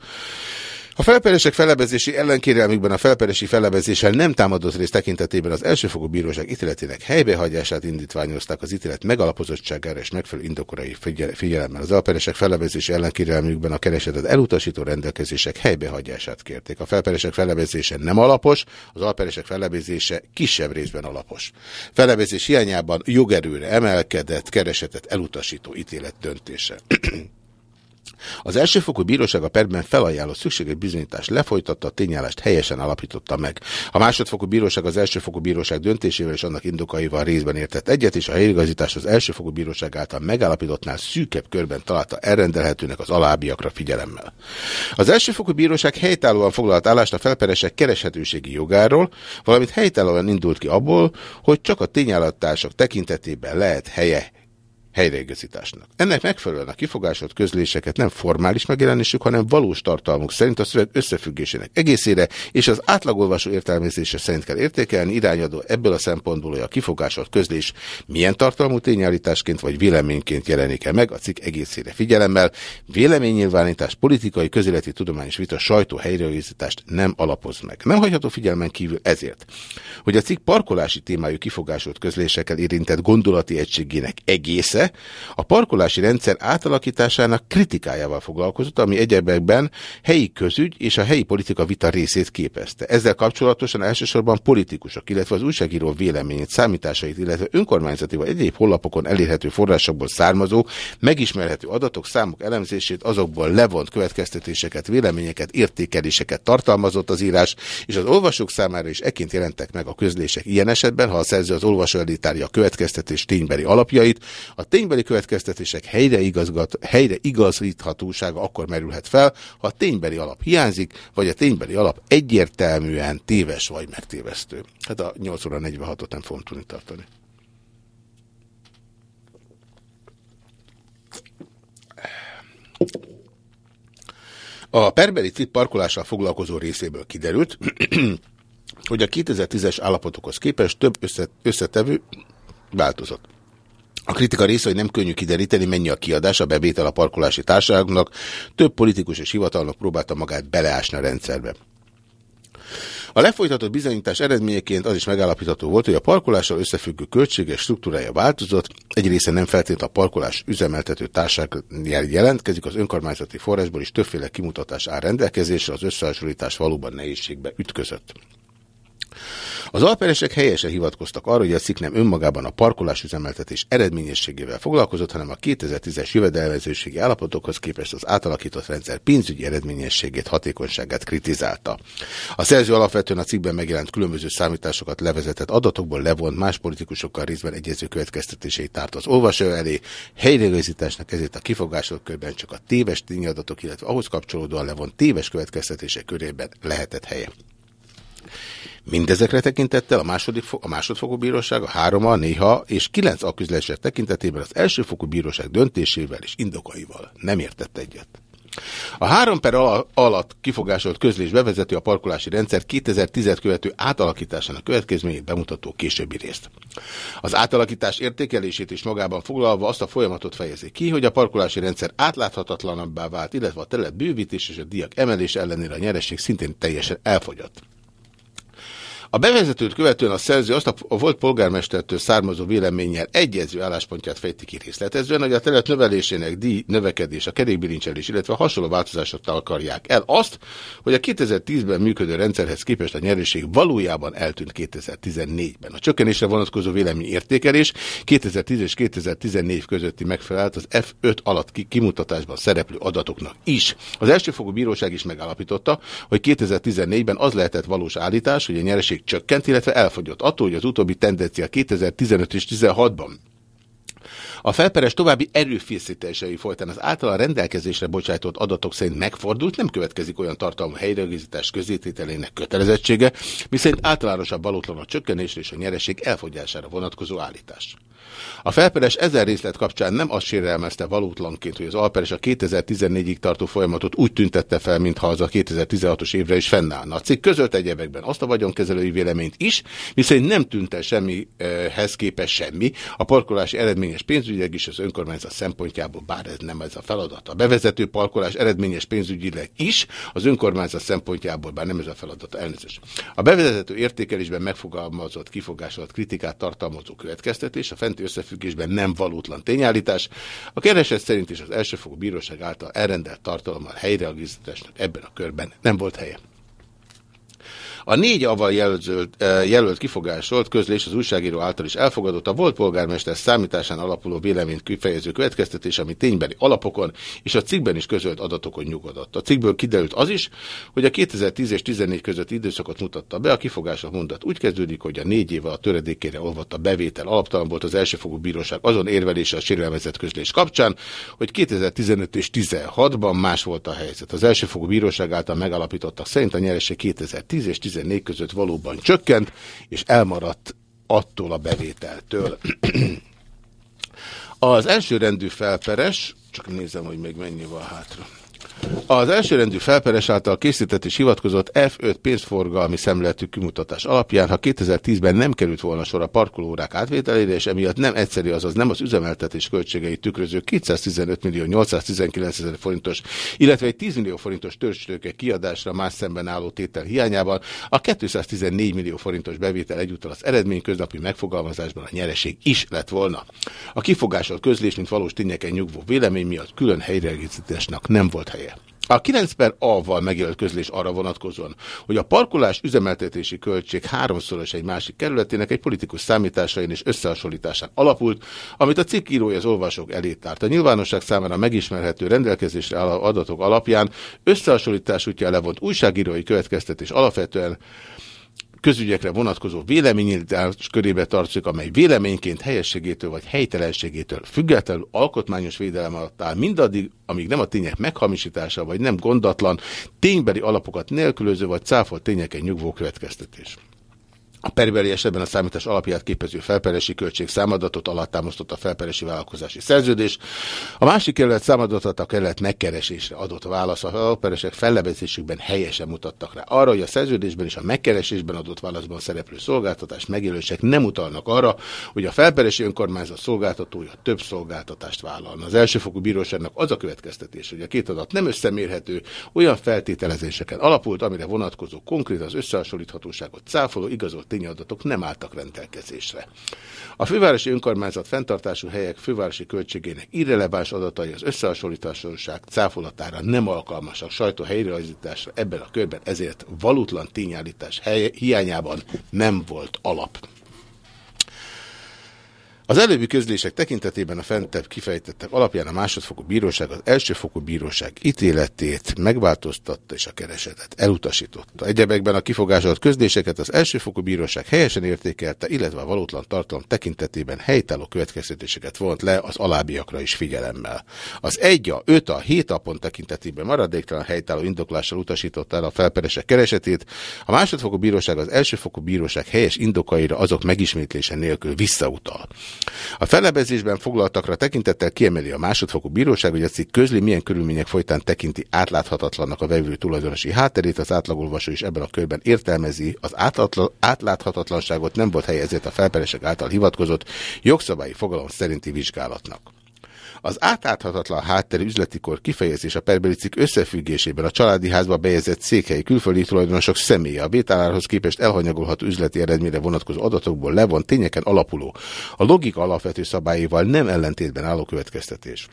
A felperesek felebezési ellenkérelmükben a felperesi felebezéssel nem támadott rész tekintetében az elsőfokú bíróság ítéletének helybehagyását indítványozták az ítélet megalapozottságára és megfelelő indokorai figyel- figyelemmel. Az alperesek felebezési ellenkérelmükben a keresetet elutasító rendelkezések helybehagyását kérték. A felperesek felebezése nem alapos, az alperesek felebezése kisebb részben alapos. Felebezés hiányában jogerőre emelkedett keresetet elutasító ítélet döntése. Az elsőfokú bíróság a perben felajánlott szükséges bizonyítást lefolytatta, a tényállást helyesen alapította meg. A másodfokú bíróság az elsőfokú bíróság döntésével és annak indokaival részben értett egyet, és a helyigazítás az elsőfokú bíróság által megállapítottnál szűkebb körben találta elrendelhetőnek az alábbiakra figyelemmel. Az elsőfokú bíróság helytállóan foglalt állást a felperesek kereshetőségi jogáról, valamint helytállóan indult ki abból, hogy csak a tényállatások tekintetében lehet helye helyreigazításnak. Ennek megfelelően a kifogásolt közléseket nem formális megjelenésük, hanem valós tartalmuk szerint a szöveg összefüggésének egészére és az átlagolvasó értelmezése szerint kell értékelni irányadó ebből a szempontból, hogy a kifogásolt közlés milyen tartalmú tényállításként vagy véleményként jelenik-e meg a cikk egészére figyelemmel. Véleménynyilvánítás, politikai, közéleti, tudományos vita, sajtó helyreigazítást nem alapoz meg. Nem hagyható figyelmen kívül ezért, hogy a cikk parkolási témájú kifogásolt közlésekkel érintett gondolati egységének egésze a parkolási rendszer átalakításának kritikájával foglalkozott, ami egyebekben helyi közügy és a helyi politika vita részét képezte. Ezzel kapcsolatosan elsősorban politikusok, illetve az újságíró véleményét, számításait, illetve önkormányzati vagy egyéb honlapokon elérhető forrásokból származó, megismerhető adatok, számok elemzését, azokból levont következtetéseket, véleményeket, értékeléseket tartalmazott az írás, és az olvasók számára is eként jelentek meg a közlések ilyen esetben, ha a szerző az olvasó elé tárja a következtetés ténybeli alapjait, a ténybeli következtetések helyre, igazgat, helyre igazíthatósága akkor merülhet fel, ha a ténybeli alap hiányzik, vagy a ténybeli alap egyértelműen téves vagy megtévesztő. Hát a 8 óra 46-ot nem fogom tudni tartani. A perbeli cikk parkolással foglalkozó részéből kiderült, hogy a 2010-es állapotokhoz képest több össze, összetevő változott. A kritika része, hogy nem könnyű kideríteni, mennyi a kiadás, a bevétel a parkolási társaságnak, több politikus és hivatalnok próbálta magát beleásni a rendszerbe. A lefolytatott bizonyítás eredményeként az is megállapítható volt, hogy a parkolással összefüggő költséges struktúrája változott, egy része nem feltétlenül a parkolás üzemeltető társaság jelentkezik, az önkormányzati forrásból is többféle kimutatás áll rendelkezésre, az összehasonlítás valóban nehézségbe ütközött. Az alperesek helyesen hivatkoztak arra, hogy a cikk nem önmagában a parkolás üzemeltetés eredményességével foglalkozott, hanem a 2010-es jövedelmezőségi állapotokhoz képest az átalakított rendszer pénzügyi eredményességét, hatékonyságát kritizálta. A szerző alapvetően a cikkben megjelent különböző számításokat levezetett adatokból levont más politikusokkal részben egyező következtetéseit tárt az olvasó elé. Helyreigazításnak ezért a kifogások körben csak a téves tényadatok, illetve ahhoz kapcsolódóan levont téves következtetések körében lehetett helye. Mindezekre tekintettel a, második, a másodfokú bíróság, a három a néha és kilenc aküzlesek tekintetében az elsőfokú bíróság döntésével és indokaival nem értett egyet. A három per al alatt kifogásolt közlés bevezető a parkolási rendszer 2010 követő átalakításának következményét bemutató későbbi részt. Az átalakítás értékelését is magában foglalva azt a folyamatot fejezi ki, hogy a parkolási rendszer átláthatatlanabbá vált, illetve a terület bővítés és a díjak emelés ellenére a nyereség szintén teljesen elfogyott. A bevezetőt követően a szerző azt a volt polgármestertől származó véleménnyel egyező álláspontját fejti ki részletezően, hogy a terület növelésének díj növekedés, a kerékbilincselés, illetve hasonló változásokkal akarják el azt, hogy a 2010-ben működő rendszerhez képest a nyereség valójában eltűnt 2014-ben. A csökkenésre vonatkozó vélemény értékelés 2010 és 2014 közötti megfelelt az F5 alatt kimutatásban szereplő adatoknak is. Az elsőfokú bíróság is megállapította, hogy 2014-ben az lehetett valós állítás, hogy a nyereség csökkent, illetve elfogyott. Attól, hogy az utóbbi tendencia 2015 és 2016-ban a felperes további erőfészítései folytán az általa rendelkezésre bocsájtott adatok szerint megfordult, nem következik olyan tartalmú helyreagizítás közétételének kötelezettsége, miszerint általánosabb valótlan a csökkenésre és a nyereség elfogyására vonatkozó állítás. A felperes ezer részlet kapcsán nem azt sérelmezte valótlanként, hogy az Alperes a 2014-ig tartó folyamatot úgy tüntette fel, mintha az a 2016-os évre is fennállna. A cikk közölt egyebekben azt a vagyonkezelői véleményt is, viszont nem tűnt el semmihez képest semmi. A parkolás eredményes pénzügyileg is az önkormányzat szempontjából, bár ez nem ez a feladat. A bevezető parkolás eredményes pénzügyileg is az önkormányzat szempontjából, bár nem ez a feladat, elnézést. A bevezető értékelésben megfogalmazott, kifogásolt kritikát tartalmazó következtetés, a fenti összefüggésben nem valótlan tényállítás. A kereset szerint is az elsőfokú bíróság által elrendelt tartalommal helyreagiztatásnak ebben a körben nem volt helye. A négy aval jelölt, jelölt kifogásolt közlés az újságíró által is elfogadott a volt polgármester számításán alapuló véleményt kifejező következtetés, ami ténybeli alapokon és a cikkben is közölt adatokon nyugodott. A cikkből kiderült az is, hogy a 2010 és 14 közötti időszakot mutatta be, a kifogások mondat úgy kezdődik, hogy a négy éve a töredékére olvadt a bevétel alaptalan volt az elsőfogú bíróság azon érvelése a sérelmezett közlés kapcsán, hogy 2015 és 16-ban más volt a helyzet. Az elsőfogú bíróság által megalapítottak szerint a nyereség 2010 és 14 között valóban csökkent, és elmaradt attól a bevételtől. Az elsőrendű felperes, csak nézem, hogy még mennyi van hátra. Az elsőrendű felperes által készített és hivatkozott F5 pénzforgalmi szemléletű kimutatás alapján, ha 2010-ben nem került volna sor a parkolórák átvételére, és emiatt nem egyszerű, azaz nem az üzemeltetés költségeit tükröző 215 millió 819 ezer forintos, illetve egy 10 millió forintos törzstőke kiadásra más szemben álló tétel hiányában, a 214 millió forintos bevétel egyúttal az eredmény köznapi megfogalmazásban a nyereség is lett volna. A kifogásol közlés, mint valós tényeken nyugvó vélemény miatt külön helyreegészítésnek nem volt helye. A 9 per A-val megjelölt közlés arra vonatkozóan, hogy a parkolás üzemeltetési költség háromszoros egy másik kerületének egy politikus számításain és összehasonlításán alapult, amit a cikk az olvasók elé tárt. A nyilvánosság számára megismerhető rendelkezésre álló adatok alapján összehasonlítás útján levont újságírói következtetés alapvetően közügyekre vonatkozó véleményítás körébe tartozik, amely véleményként helyességétől vagy helytelenségétől függetlenül alkotmányos védelem alatt áll mindaddig, amíg nem a tények meghamisítása vagy nem gondatlan, ténybeli alapokat nélkülöző vagy cáfolt tényeken nyugvó következtetés. A peribeli esetben a számítás alapját képező felperesi költség számadatot alattámasztott a felperesi vállalkozási szerződés. A másik kerület számadatot a kerület megkeresésre adott válasz. A felperesek fellebezésükben helyesen mutattak rá arra, hogy a szerződésben és a megkeresésben adott válaszban szereplő szolgáltatás megjelölések nem utalnak arra, hogy a felperesi önkormányzat szolgáltatója több szolgáltatást vállalna. Az elsőfokú bíróságnak az a következtetés, hogy a két adat nem összemérhető, olyan feltételezéseken alapult, amire vonatkozó konkrét az összehasonlíthatóságot cáfoló igazolt tényadatok nem álltak rendelkezésre. A fővárosi önkormányzat fenntartású helyek fővárosi költségének irreleváns adatai az összehasonlításosság cáfolatára nem alkalmasak sajtó helyreajzításra ebben a körben, ezért valótlan tényállítás hiányában nem volt alap. Az előbbi közlések tekintetében a fentebb kifejtettek alapján a másodfokú bíróság az elsőfokú bíróság ítéletét megváltoztatta és a keresetet elutasította. Egyebekben a kifogásolt közléseket az elsőfokú bíróság helyesen értékelte, illetve a valótlan tartalom tekintetében helytálló következtetéseket vont le az alábbiakra is figyelemmel. Az 1 a 5 a 7 a tekintetében maradéktalan helytálló indoklással utasította el a felperesek keresetét, a másodfokú bíróság az elsőfokú bíróság helyes indokaira azok megismétlése nélkül visszautal. A fellebezésben foglaltakra tekintettel kiemeli a másodfokú bíróság, hogy a cikk közli milyen körülmények folytán tekinti átláthatatlannak a vevő tulajdonosi hátterét, az átlagolvasó is ebben a körben értelmezi, az átláthatatlanságot nem volt helye ezért a felperesek által hivatkozott jogszabályi fogalom szerinti vizsgálatnak. Az átláthatatlan hátteri üzletikor kifejezés a perbeli cikk összefüggésében a családi házba bejegyzett székhelyi külföldi tulajdonosok személye a vételárhoz képest elhanyagolható üzleti eredményre vonatkozó adatokból levont tényeken alapuló, a logika alapvető szabályival nem ellentétben álló következtetés.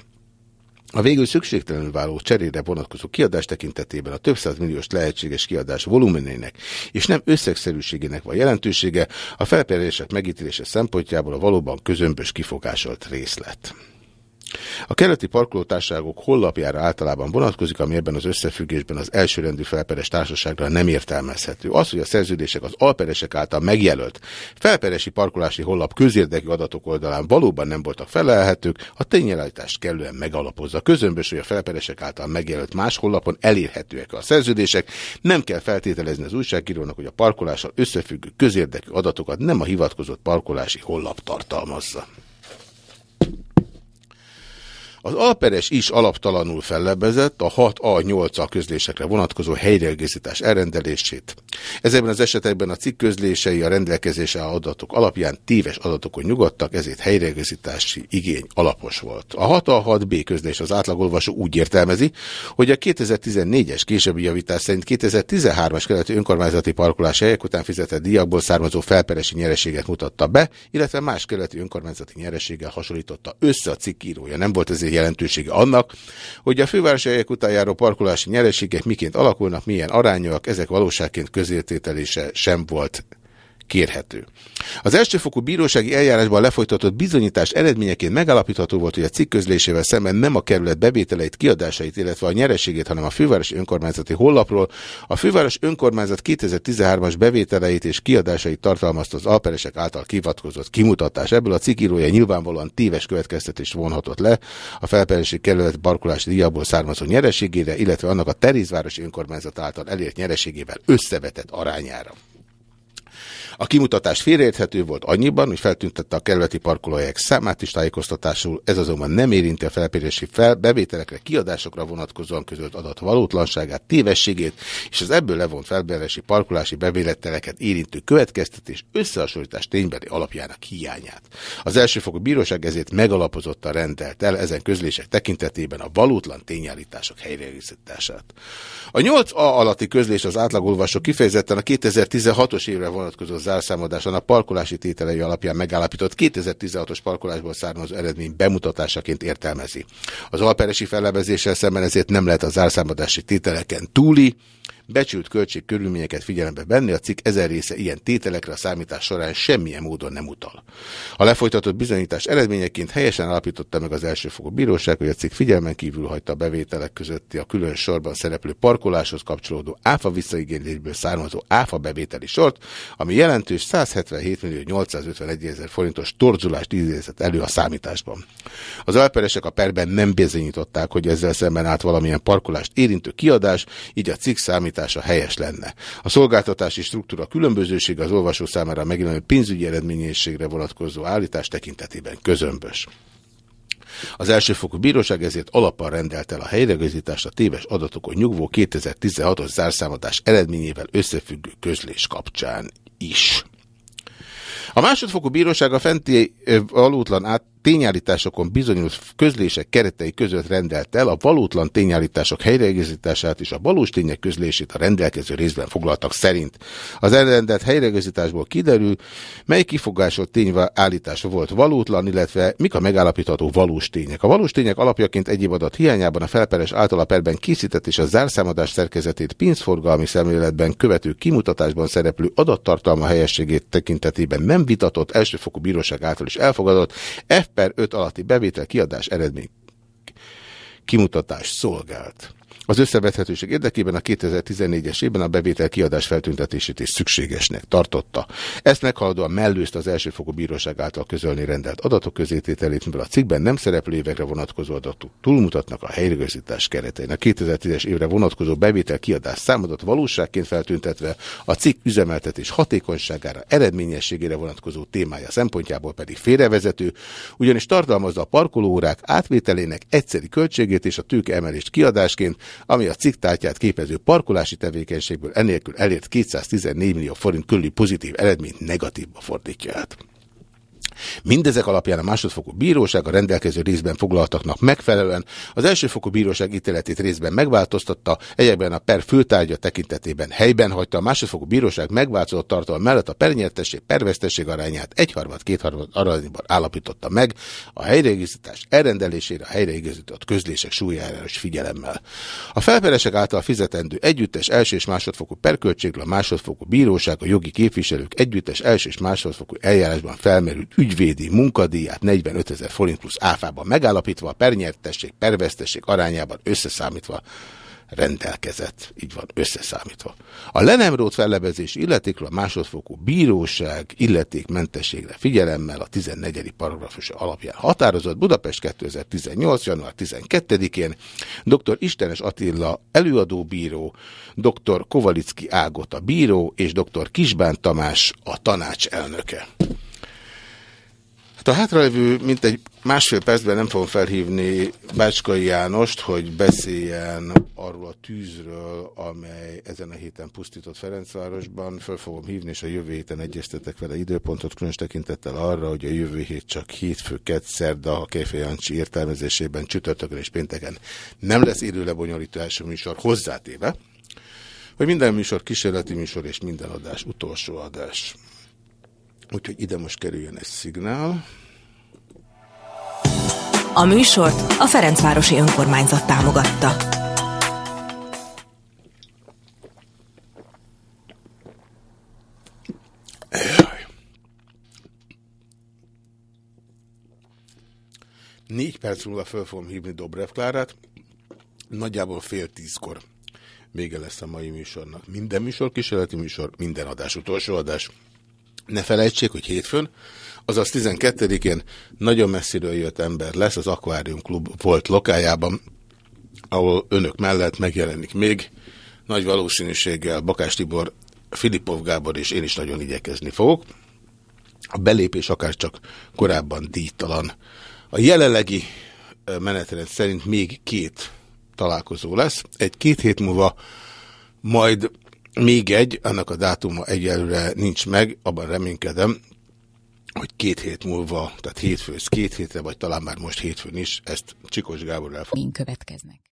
A végül szükségtelenül váló cserére vonatkozó kiadás tekintetében a több milliós lehetséges kiadás volumenének és nem összegszerűségének van jelentősége, a felperések megítélése szempontjából a valóban közömbös kifogásolt részlet. A keleti parkolótárságok hollapjára általában vonatkozik, ami ebben az összefüggésben az elsőrendű felperes társaságra nem értelmezhető. Az, hogy a szerződések az alperesek által megjelölt felperesi parkolási hollap közérdekű adatok oldalán valóban nem voltak felelhetők, a tényjelentást kellően megalapozza. Közömbös, hogy a felperesek által megjelölt más hollapon elérhetőek a szerződések, nem kell feltételezni az újságírónak, hogy a parkolással összefüggő közérdekű adatokat nem a hivatkozott parkolási hollap tartalmazza. Az Alperes is alaptalanul fellebezett a 6A-8A közlésekre vonatkozó helyreegészítás elrendelését. Ezekben az esetekben a cikk közlései a rendelkezésre adatok alapján téves adatokon nyugodtak, ezért helyreegészítási igény alapos volt. A 6A-6B közlés az átlagolvasó úgy értelmezi, hogy a 2014-es későbbi javítás szerint 2013-as keleti önkormányzati parkolás helyek után fizetett díjakból származó felperesi nyereséget mutatta be, illetve más keleti önkormányzati nyereséggel hasonlította össze a cikkírója. Nem volt ezért jelentősége annak, hogy a fővárosi helyek parkolási nyereségek miként alakulnak, milyen arányoak, ezek valóságként közértételése sem volt kérhető. Az elsőfokú bírósági eljárásban lefolytatott bizonyítás eredményeként megállapítható volt, hogy a cikk közlésével szemben nem a kerület bevételeit, kiadásait, illetve a nyereségét, hanem a fővárosi önkormányzati hollapról a főváros önkormányzat 2013-as bevételeit és kiadásait tartalmazta az alperesek által kivatkozott kimutatás. Ebből a cikkírója nyilvánvalóan téves következtetést vonhatott le a felperesi kerület parkolási díjából származó nyereségére, illetve annak a Terézvárosi önkormányzat által elért nyereségével összevetett arányára. A kimutatás félreérthető volt annyiban, hogy feltüntette a kerületi parkolóhelyek számát is tájékoztatásul, ez azonban nem érinti a felpérési fel, bevételekre, kiadásokra vonatkozóan közölt adat valótlanságát, tévességét és az ebből levont felbérési parkolási bevételeket érintő következtetés összehasonlítás ténybeli alapjának hiányát. Az elsőfokú bíróság ezért megalapozottan rendelt el ezen közlések tekintetében a valótlan tényállítások helyreigazítását. A 8A alatti közlés az átlagolvasó kifejezetten a 2016-os évre vonatkozó zárszámadáson a parkolási tételei alapján megállapított 2016-os parkolásból származó eredmény bemutatásaként értelmezi. Az alperesi fellebezéssel szemben ezért nem lehet a zárszámadási tételeken túli, becsült költség körülményeket figyelembe venni, a cikk ezer része ilyen tételekre a számítás során semmilyen módon nem utal. A lefolytatott bizonyítás eredményeként helyesen alapította meg az elsőfokú bíróság, hogy a cikk figyelmen kívül hagyta a bevételek közötti a külön sorban szereplő parkoláshoz kapcsolódó áfa visszaigénylésből származó áfa bevételi sort, ami jelentős 177 millió 851 ezer forintos torzulást idézett elő a számításban. Az alperesek a perben nem bizonyították, hogy ezzel szemben állt valamilyen parkolást érintő kiadás, így a cikk számítás számítása helyes lenne. A szolgáltatási struktúra különbözősége az olvasó számára megjelenő pénzügyi eredményességre vonatkozó állítás tekintetében közömbös. Az elsőfokú bíróság ezért alappal rendelt el a helyregőzítást a téves adatokon nyugvó 2016-os zárszámadás eredményével összefüggő közlés kapcsán is. A másodfokú bíróság a fenti valótlan át tényállításokon bizonyos közlések keretei között rendelt el a valótlan tényállítások helyreigazítását és a valós tények közlését a rendelkező részben foglaltak szerint. Az elrendelt helyreigazításból kiderül, mely kifogásolt tényállítása volt valótlan, illetve mik a megállapítható valós tények. A valós tények alapjaként egyéb adat hiányában a felperes által a perben készített és a zárszámadás szerkezetét pénzforgalmi szemléletben követő kimutatásban szereplő adattartalma helyességét tekintetében nem vitatott elsőfokú bíróság által is elfogadott F per 5 alatti bevétel kiadás eredmény kimutatás szolgált. Az összevethetőség érdekében a 2014-es évben a bevétel kiadás feltüntetését is szükségesnek tartotta. Ezt meghaladóan mellőzte az elsőfokú bíróság által közölni rendelt adatok közétételét, mivel a cikkben nem szereplő évekre vonatkozó adatok túlmutatnak a helyreigazítás keretein. A 2010-es évre vonatkozó bevétel kiadás számadat valóságként feltüntetve a cikk üzemeltetés hatékonyságára, eredményességére vonatkozó témája szempontjából pedig félrevezető, ugyanis tartalmazza a parkolóórák átvételének egyszeri költségét és a tőke emelést kiadásként, ami a cikktártyát képező parkolási tevékenységből enélkül elért 214 millió forint körüli pozitív eredményt negatívba fordítja át. Mindezek alapján a másodfokú bíróság a rendelkező részben foglaltaknak megfelelően az elsőfokú bíróság ítéletét részben megváltoztatta, egyebben a per főtárgya tekintetében helyben hagyta a másodfokú bíróság megváltozott tartalma mellett a pernyertesség, pervesztesség arányát egyharmad, kétharmad arányban állapította meg a helyreigazítás elrendelésére a helyreigazított közlések súlyára is figyelemmel. A felperesek által fizetendő együttes első és másodfokú perköltségről a másodfokú bíróság a jogi képviselők együttes első és másodfokú eljárásban felmerült ügy ügyvédi munkadíját 45 ezer forint plusz áfában megállapítva, a pernyertesség, pervesztesség arányában összeszámítva rendelkezett, így van, összeszámítva. A lenemrót fellebezés illetékről a másodfokú bíróság illetékmentességre figyelemmel a 14. paragrafus alapján határozott Budapest 2018. január 12-én dr. Istenes Attila előadóbíró, dr. Kovalicki Ágota bíró és dr. Kisbán Tamás a tanács elnöke. Hát a hátralévő mintegy másfél percben nem fogom felhívni Bácskai Jánost, hogy beszéljen arról a tűzről, amely ezen a héten pusztított Ferencvárosban. Föl fogom hívni, és a jövő héten egyeztetek vele időpontot, különös tekintettel arra, hogy a jövő hét csak hétfő, kett, szerda, a Kejfej Jancsi értelmezésében csütörtökön és pénteken nem lesz élő lebonyolítású műsor hozzátéve, hogy minden műsor kísérleti műsor és minden adás utolsó adás. Úgyhogy ide most kerüljön egy szignál. A műsort a Ferencvárosi Önkormányzat támogatta. Négy perc múlva föl fogom hívni Dobrev Klárát. Nagyjából fél tízkor vége lesz a mai műsornak. Minden műsor, kísérleti műsor, minden adás, utolsó adás. Ne felejtsék, hogy hétfőn, azaz 12-én nagyon messziről jött ember lesz az Aquarium Klub volt lokájában, ahol önök mellett megjelenik még nagy valószínűséggel Bakás Tibor, Filipov Gábor és én is nagyon igyekezni fogok. A belépés akár csak korábban díjtalan. A jelenlegi menetrend szerint még két találkozó lesz. Egy két hét múlva majd még egy, annak a dátuma egyelőre nincs meg, abban reménykedem, hogy két hét múlva, tehát hétfőz két hétre, vagy talán már most hétfőn is, ezt Csikos Gábor el fog. Mink következnek.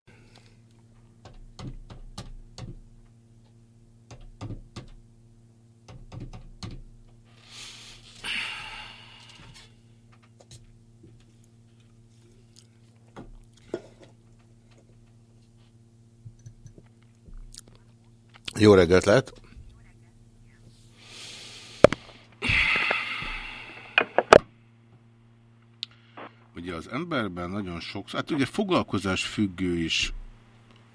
Jó reggelt lehet! Ugye az emberben nagyon sok, hát ugye foglalkozás függő is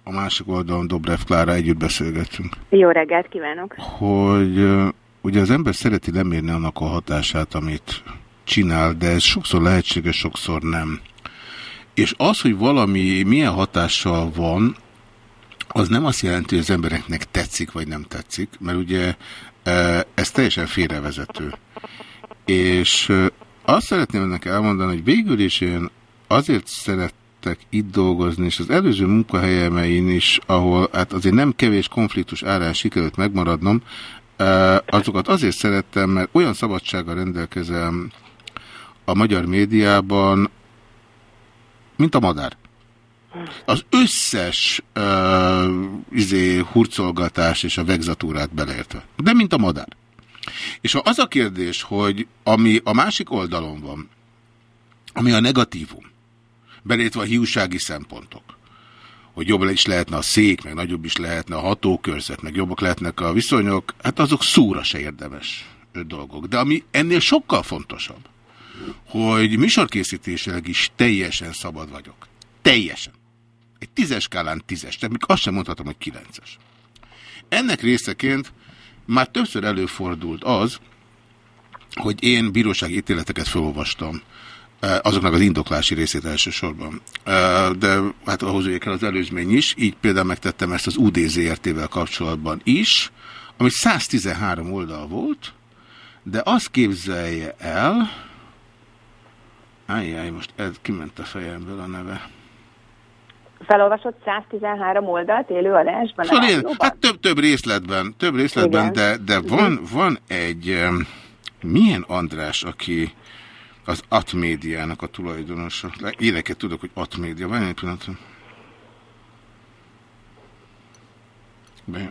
a másik oldalon Dobrev Klára együtt beszélgetünk, Jó reggelt kívánok! hogy ugye az ember szereti lemérni annak a hatását, amit csinál, de ez sokszor lehetséges, sokszor nem. És az, hogy valami milyen hatással van, az nem azt jelenti, hogy az embereknek tetszik, vagy nem tetszik, mert ugye e, ez teljesen félrevezető. És e, azt szeretném önnek elmondani, hogy végül is én azért szerettek itt dolgozni, és az előző munkahelyemein is, ahol hát azért nem kevés konfliktus árán sikerült megmaradnom, e, azokat azért szerettem, mert olyan szabadsággal rendelkezem a magyar médiában, mint a madár. Az összes uh, izé, hurcolgatás és a vegzatúrát beleértve. De mint a madár. És ha az a kérdés, hogy ami a másik oldalon van, ami a negatívum, belétve a hiúsági szempontok, hogy jobb is lehetne a szék, meg nagyobb is lehetne a hatókörzet, meg jobbak lehetnek a viszonyok, hát azok szóra se érdemes dolgok. De ami ennél sokkal fontosabb, hogy műsorkészítésileg is teljesen szabad vagyok. Teljesen. Egy tízes skálán tízes, tehát még azt sem mondhatom, hogy kilences. Ennek részeként már többször előfordult az, hogy én bírósági ítéleteket felolvastam, eh, azoknak az indoklási részét elsősorban. Eh, De hát ahhoz ugye kell az előzmény is, így például megtettem ezt az UDZRT-vel kapcsolatban is, ami 113 oldal volt, de azt képzelje el, Ajjaj, most ez kiment a fejemből a neve. Felolvasott 113 oldalt élőadásban? Szóval hát több, több részletben, több részletben, Igen. de, de van, van egy, milyen András, aki az Atmédiának a tulajdonosa. Éneket tudok, hogy Atmédia. Várj egy pillanatra.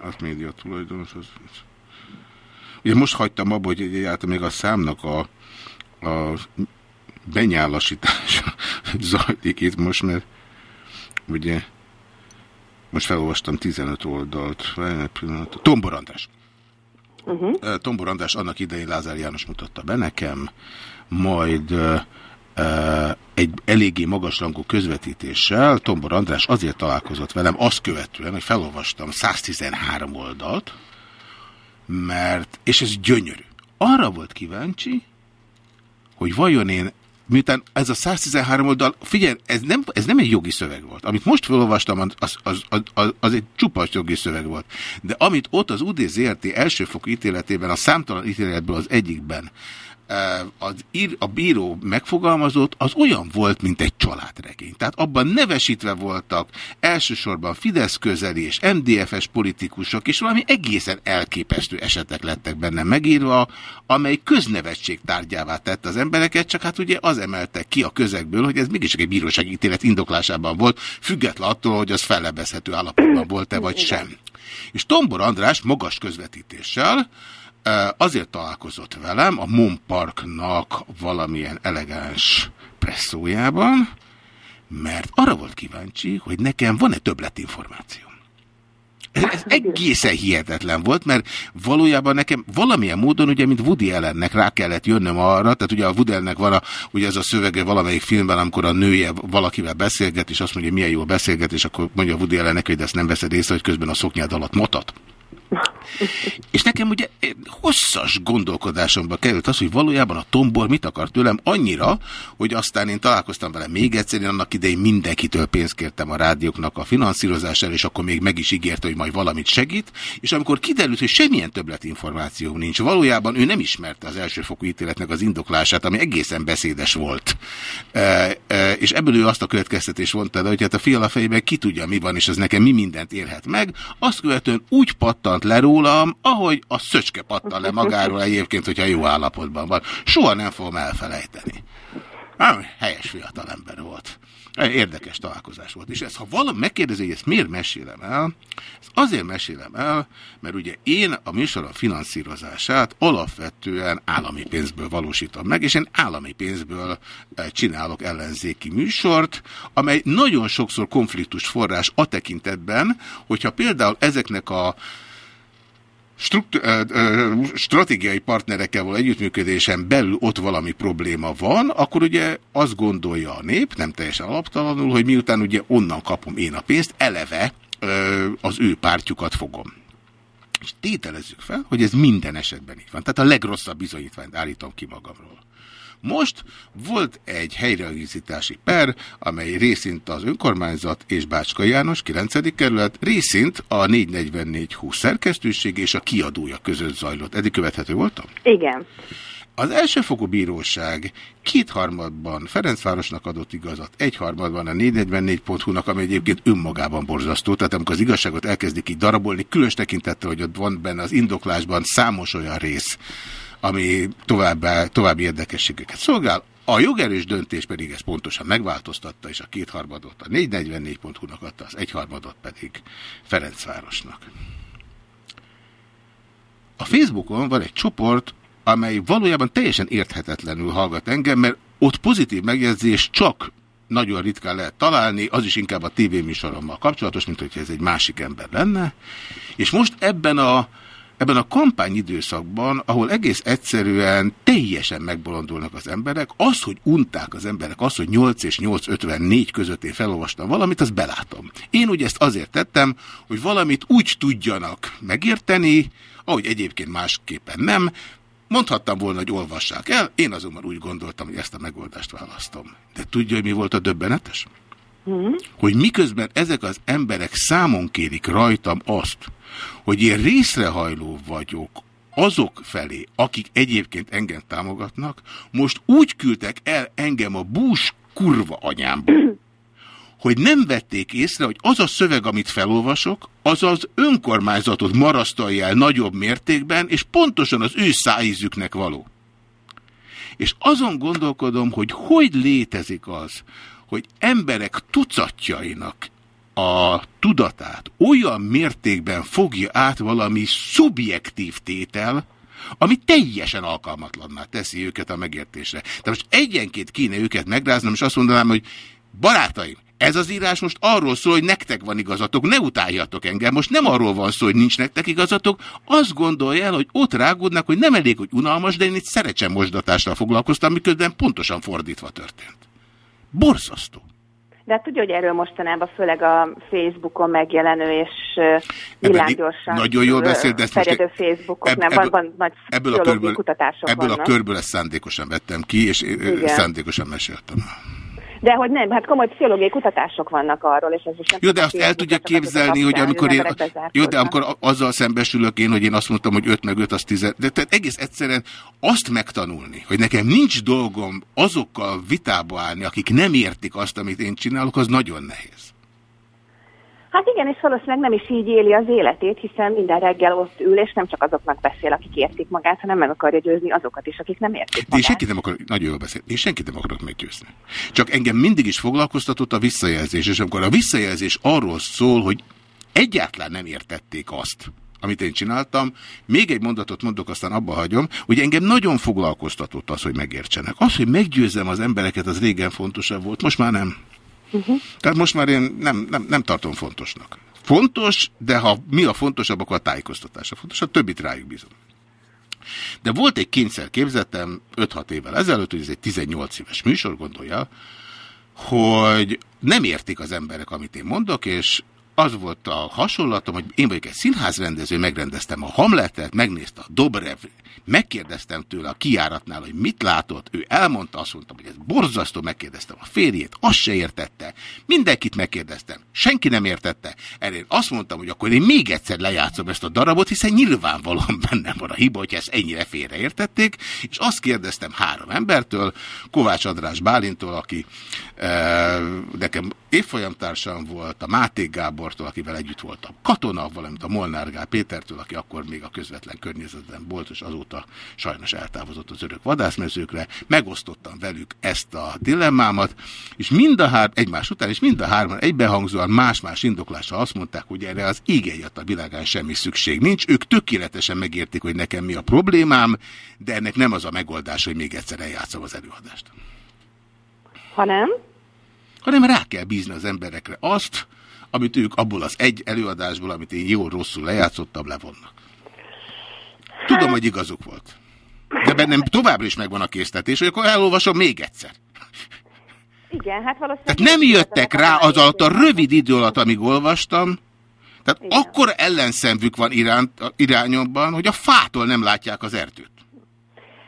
Atmédia tulajdonos. Az... Ugye most hagytam abba, hogy egyáltalán még a számnak a, a benyálasítása zajlik itt most, mert ugye most felolvastam 15 oldalt. Tombor András. Uh-huh. Tombor András annak idején Lázár János mutatta be nekem, majd uh, uh, egy eléggé magasrangú közvetítéssel Tombor András azért találkozott velem, azt követően, hogy felolvastam 113 oldalt, mert, és ez gyönyörű. Arra volt kíváncsi, hogy vajon én, miután ez a 113 oldal, figyelj, ez nem, ez nem egy jogi szöveg volt. Amit most felolvastam, az, az, az, az, egy csupasz jogi szöveg volt. De amit ott az UDZRT elsőfokú ítéletében, a számtalan ítéletből az egyikben az ír, a bíró megfogalmazott, az olyan volt, mint egy családregény. Tehát abban nevesítve voltak elsősorban Fidesz közeli és MDF-es politikusok, és valami egészen elképesztő esetek lettek benne megírva, amely köznevetség tárgyává tett az embereket, csak hát ugye az emelte ki a közegből, hogy ez mégis egy bírósági ítélet indoklásában volt, független attól, hogy az fellebezhető állapotban volt-e vagy sem. És Tombor András magas közvetítéssel azért találkozott velem a Mon Parknak valamilyen elegáns presszójában, mert arra volt kíváncsi, hogy nekem van-e többletinformáció. Ez, ez egészen hihetetlen volt, mert valójában nekem valamilyen módon, ugye, mint Woody Allennek rá kellett jönnöm arra, tehát ugye a Woody Allennek van a, ugye ez a szövege valamelyik filmben, amikor a nője valakivel beszélget, és azt mondja, milyen jól beszélget, és akkor mondja a Woody Allennek, hogy de ezt nem veszed észre, hogy közben a szoknyád alatt motat. És nekem ugye eh, hosszas gondolkodásomba került az, hogy valójában a tombor mit akar tőlem annyira, hogy aztán én találkoztam vele még egyszer, én annak idején mindenkitől pénzt kértem a rádióknak a finanszírozására, és akkor még meg is ígérte, hogy majd valamit segít, és amikor kiderült, hogy semmilyen többletinformáció nincs, valójában ő nem ismerte az elsőfokú ítéletnek az indoklását, ami egészen beszédes volt. E, e, és ebből ő azt a következtetés vonta, de hogy hát a fiala fejében ki tudja, mi van, és ez nekem mi mindent érhet meg, azt követően úgy pattant le rólam, ahogy a szöcske pattan le magáról egyébként, hogyha jó állapotban van. Soha nem fogom elfelejteni. Ah, helyes fiatalember volt. Érdekes találkozás volt. És ezt, ha valami megkérdezi, hogy ezt miért mesélem el, ezt azért mesélem el, mert ugye én a műsorom finanszírozását alapvetően állami pénzből valósítom meg, és én állami pénzből eh, csinálok ellenzéki műsort, amely nagyon sokszor konfliktus forrás a tekintetben, hogyha például ezeknek a stratégiai partnerekkel való együttműködésen belül ott valami probléma van, akkor ugye azt gondolja a nép, nem teljesen alaptalanul, hogy miután ugye onnan kapom én a pénzt, eleve az ő pártjukat fogom. És tételezzük fel, hogy ez minden esetben így van. Tehát a legrosszabb bizonyítványt állítom ki magamról. Most volt egy helyreigazítási per, amely részint az önkormányzat és Bácska János 9. kerület, részint a 444-20 szerkesztőség és a kiadója között zajlott. Eddig követhető voltam? Igen. Az elsőfokú bíróság kétharmadban Ferencvárosnak adott igazat, egyharmadban a 444.hu-nak, ami egyébként önmagában borzasztó. Tehát amikor az igazságot elkezdik így darabolni, különös tekintettel, hogy ott van benne az indoklásban számos olyan rész, ami továbbá, további érdekességeket szolgál. A jogerős döntés pedig ezt pontosan megváltoztatta, és a kétharmadot a 444.hu-nak adta, az egyharmadot pedig Ferencvárosnak. A Facebookon van egy csoport, amely valójában teljesen érthetetlenül hallgat engem, mert ott pozitív megjegyzés csak nagyon ritkán lehet találni, az is inkább a tévéműsorommal kapcsolatos, mint hogyha ez egy másik ember lenne. És most ebben a, ebben a kampányidőszakban, ahol egész egyszerűen teljesen megbolondulnak az emberek, az, hogy unták az emberek, az, hogy 8 és 8.54 között én felolvastam valamit, azt belátom. Én ugye ezt azért tettem, hogy valamit úgy tudjanak megérteni, ahogy egyébként másképpen nem, Mondhattam volna, hogy olvassák el, én azonban úgy gondoltam, hogy ezt a megoldást választom. De tudja, hogy mi volt a döbbenetes? Hogy miközben ezek az emberek számon kérik rajtam azt, hogy én részrehajló vagyok azok felé, akik egyébként engem támogatnak, most úgy küldtek el engem a bús kurva anyámba, hogy nem vették észre, hogy az a szöveg, amit felolvasok, az az önkormányzatot marasztalja el nagyobb mértékben, és pontosan az ő szájízüknek való. És azon gondolkodom, hogy hogy létezik az, hogy emberek tucatjainak a tudatát olyan mértékben fogja át valami szubjektív tétel, ami teljesen alkalmatlanná teszi őket a megértésre. De most egyenként kéne őket megráznom, és azt mondanám, hogy barátaim, ez az írás most arról szól, hogy nektek van igazatok, ne utáljatok engem. Most nem arról van szó, hogy nincs nektek igazatok. Azt gondolja el, hogy ott rágódnak, hogy nem elég, hogy unalmas, de én itt szerecsen mosdatással foglalkoztam, miközben pontosan fordítva történt. Borzasztó. De hát tudja, hogy erről mostanában főleg a Facebookon megjelenő és ö, villámgyorsan Nagyon jól beszélt, de ezt most Facebookok, nem, van, van nagy ebből a körből, kutatások ebből a vannak. körből ezt szándékosan vettem ki, és Igen. szándékosan meséltem. De hogy nem, hát komoly pszichológiai kutatások vannak arról, és ez is nem Jó, de azt el tudja képzelni, hogy amikor én... Jó, de amikor a- azzal szembesülök én, hogy én azt mondtam, hogy 5 meg 5 az 10. De tehát egész egyszerűen azt megtanulni, hogy nekem nincs dolgom azokkal vitába állni, akik nem értik azt, amit én csinálok, az nagyon nehéz. Hát igen, és valószínűleg nem is így éli az életét, hiszen minden reggel ott ül, és nem csak azoknak beszél, akik értik magát, hanem meg akarja győzni azokat is, akik nem értik magát. senkit nem akarok, nagyon jól beszél, én senkit nem akarok meggyőzni. Csak engem mindig is foglalkoztatott a visszajelzés, és amikor a visszajelzés arról szól, hogy egyáltalán nem értették azt, amit én csináltam, még egy mondatot mondok, aztán abba hagyom, hogy engem nagyon foglalkoztatott az, hogy megértsenek. Az, hogy meggyőzzem az embereket, az régen fontosabb volt, most már nem. Tehát most már én nem, nem, nem tartom fontosnak. Fontos, de ha mi a fontosabb, akkor a tájékoztatás a fontos, a többit rájuk bízom. De volt egy kényszer képzetem 5-6 évvel ezelőtt, hogy ez egy 18 éves műsor, gondolja, hogy nem értik az emberek, amit én mondok, és az volt a hasonlatom, hogy én vagyok egy színházrendező, megrendeztem a Hamletet, megnézte a Dobrev, megkérdeztem tőle a kiáratnál, hogy mit látott, ő elmondta, azt mondtam, hogy ez borzasztó, megkérdeztem a férjét, azt se értette, mindenkit megkérdeztem, senki nem értette, erre én azt mondtam, hogy akkor én még egyszer lejátszom ezt a darabot, hiszen nyilvánvalóan bennem van a hiba, hogy ezt ennyire félreértették, és azt kérdeztem három embertől, Kovács András Bálintól, aki e, nekem évfolyamtársam volt, a Máté Gábortól, akivel együtt voltam katona, valamint a Molnár Gál Pétertől, aki akkor még a közvetlen környezetben volt, és azóta sajnos eltávozott az örök vadászmezőkre. Megosztottam velük ezt a dilemmámat, és mind a hár, egymás után, és mind a hárman egybehangzóan más-más indoklással azt mondták, hogy erre az ég a világán semmi szükség nincs. Ők tökéletesen megértik, hogy nekem mi a problémám, de ennek nem az a megoldás, hogy még egyszer eljátszom az előadást. Ha nem? Hanem rá kell bízni az emberekre azt, amit ők abból az egy előadásból, amit én jól-rosszul lejátszottam, levonnak. Tudom, hogy igazuk volt. De bennem továbbra is megvan a késztetés, hogy akkor elolvasom még egyszer. Igen, hát valószínűleg... Tehát nem jöttek rá az alatt a rövid idő alatt, amíg olvastam, tehát Igen. akkor ellenszemvük van iránt, irányomban, hogy a fától nem látják az erdőt.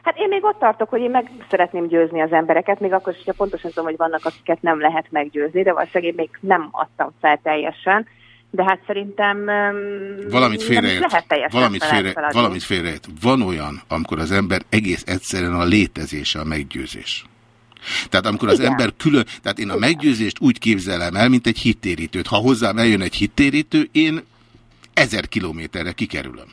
Hát én még ott tartok, hogy én meg szeretném győzni az embereket, még akkor is, hogyha pontosan tudom, hogy vannak, akiket nem lehet meggyőzni, de valószínűleg én még nem adtam fel teljesen. De hát szerintem um, Valamit nem félreért. lehet teljesen Valamit, félre, valamit félreért. Van olyan, amikor az ember egész egyszerűen a létezése a meggyőzés. Tehát amikor az Igen. ember külön, tehát én a meggyőzést úgy képzelem el, mint egy hittérítőt. Ha hozzám eljön egy hittérítő, én ezer kilométerre kikerülöm.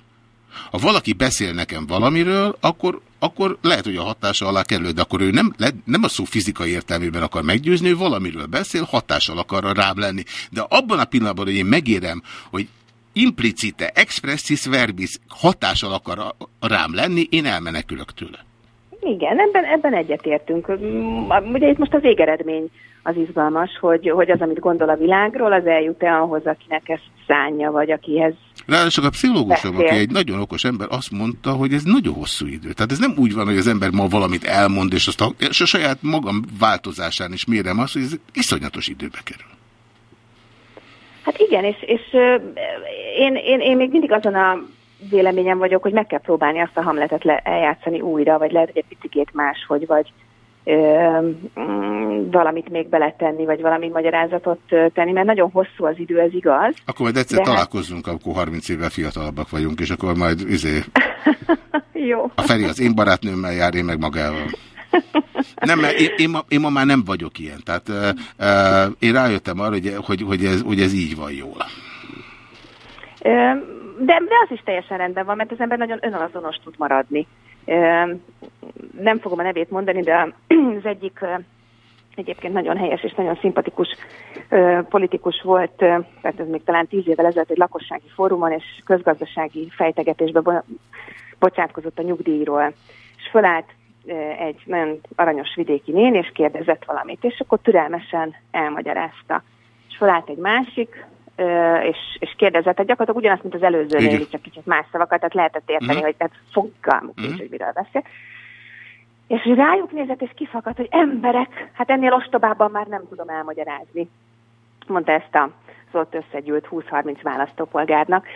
Ha valaki beszél nekem valamiről, akkor, akkor lehet, hogy a hatása alá kerül, de akkor ő nem, nem a szó fizikai értelmében akar meggyőzni, ő valamiről beszél, hatással akar rám lenni. De abban a pillanatban, hogy én megérem, hogy implicite, expressis verbis hatással akar rám lenni, én elmenekülök tőle. Igen, ebben, ebben egyetértünk. Mm, Ugye itt most a végeredmény az izgalmas, hogy, hogy az, amit gondol a világról, az eljut-e ahhoz, akinek ezt szánja, vagy akihez... Ráadásul a pszichológusom, aki egy nagyon okos ember, azt mondta, hogy ez nagyon hosszú idő. Tehát ez nem úgy van, hogy az ember ma valamit elmond, és azt a, és a saját magam változásán is mérem azt, hogy ez iszonyatos időbe kerül. Hát igen, és, és én, én, én még mindig azon a véleményem vagyok, hogy meg kell próbálni azt a hamletet le, eljátszani újra, vagy lehet, hogy egy picit máshogy, vagy valamit még beletenni, vagy valami magyarázatot tenni, mert nagyon hosszú az idő, ez igaz. Akkor majd egyszer De hát- találkozzunk, amikor 30 évvel fiatalabbak vagyunk, és akkor majd izé, Jó. a Feri az én barátnőmmel jár, én meg magával. Nem, mert én, én, ma, én ma már nem vagyok ilyen. Tehát uh, én rájöttem arra, hogy, hogy, hogy, ez, hogy ez így van jól. De, de az is teljesen rendben van, mert az ember nagyon önazonos tud maradni. Nem fogom a nevét mondani, de az egyik egyébként nagyon helyes és nagyon szimpatikus politikus volt, ö, tehát ez még talán tíz évvel ezelőtt egy lakossági fórumon és közgazdasági fejtegetésbe bo- bocsátkozott a nyugdíjról. És fölállt egy nagyon aranyos vidéki nén, és kérdezett valamit, és akkor türelmesen elmagyarázta. És fölállt egy másik, és, és kérdezett, hát gyakorlatilag ugyanazt, mint az előzőnél, csak kicsit más szavakat, tehát lehetett érteni, Mhm. hogy tehát fogalmuk nincs, hogy miről beszél. És rájuk nézett, és kifakadt, hogy emberek, hát ennél ostobában már nem tudom elmagyarázni. Mondta ezt a az ott összegyűlt 20-30 választópolgárnak.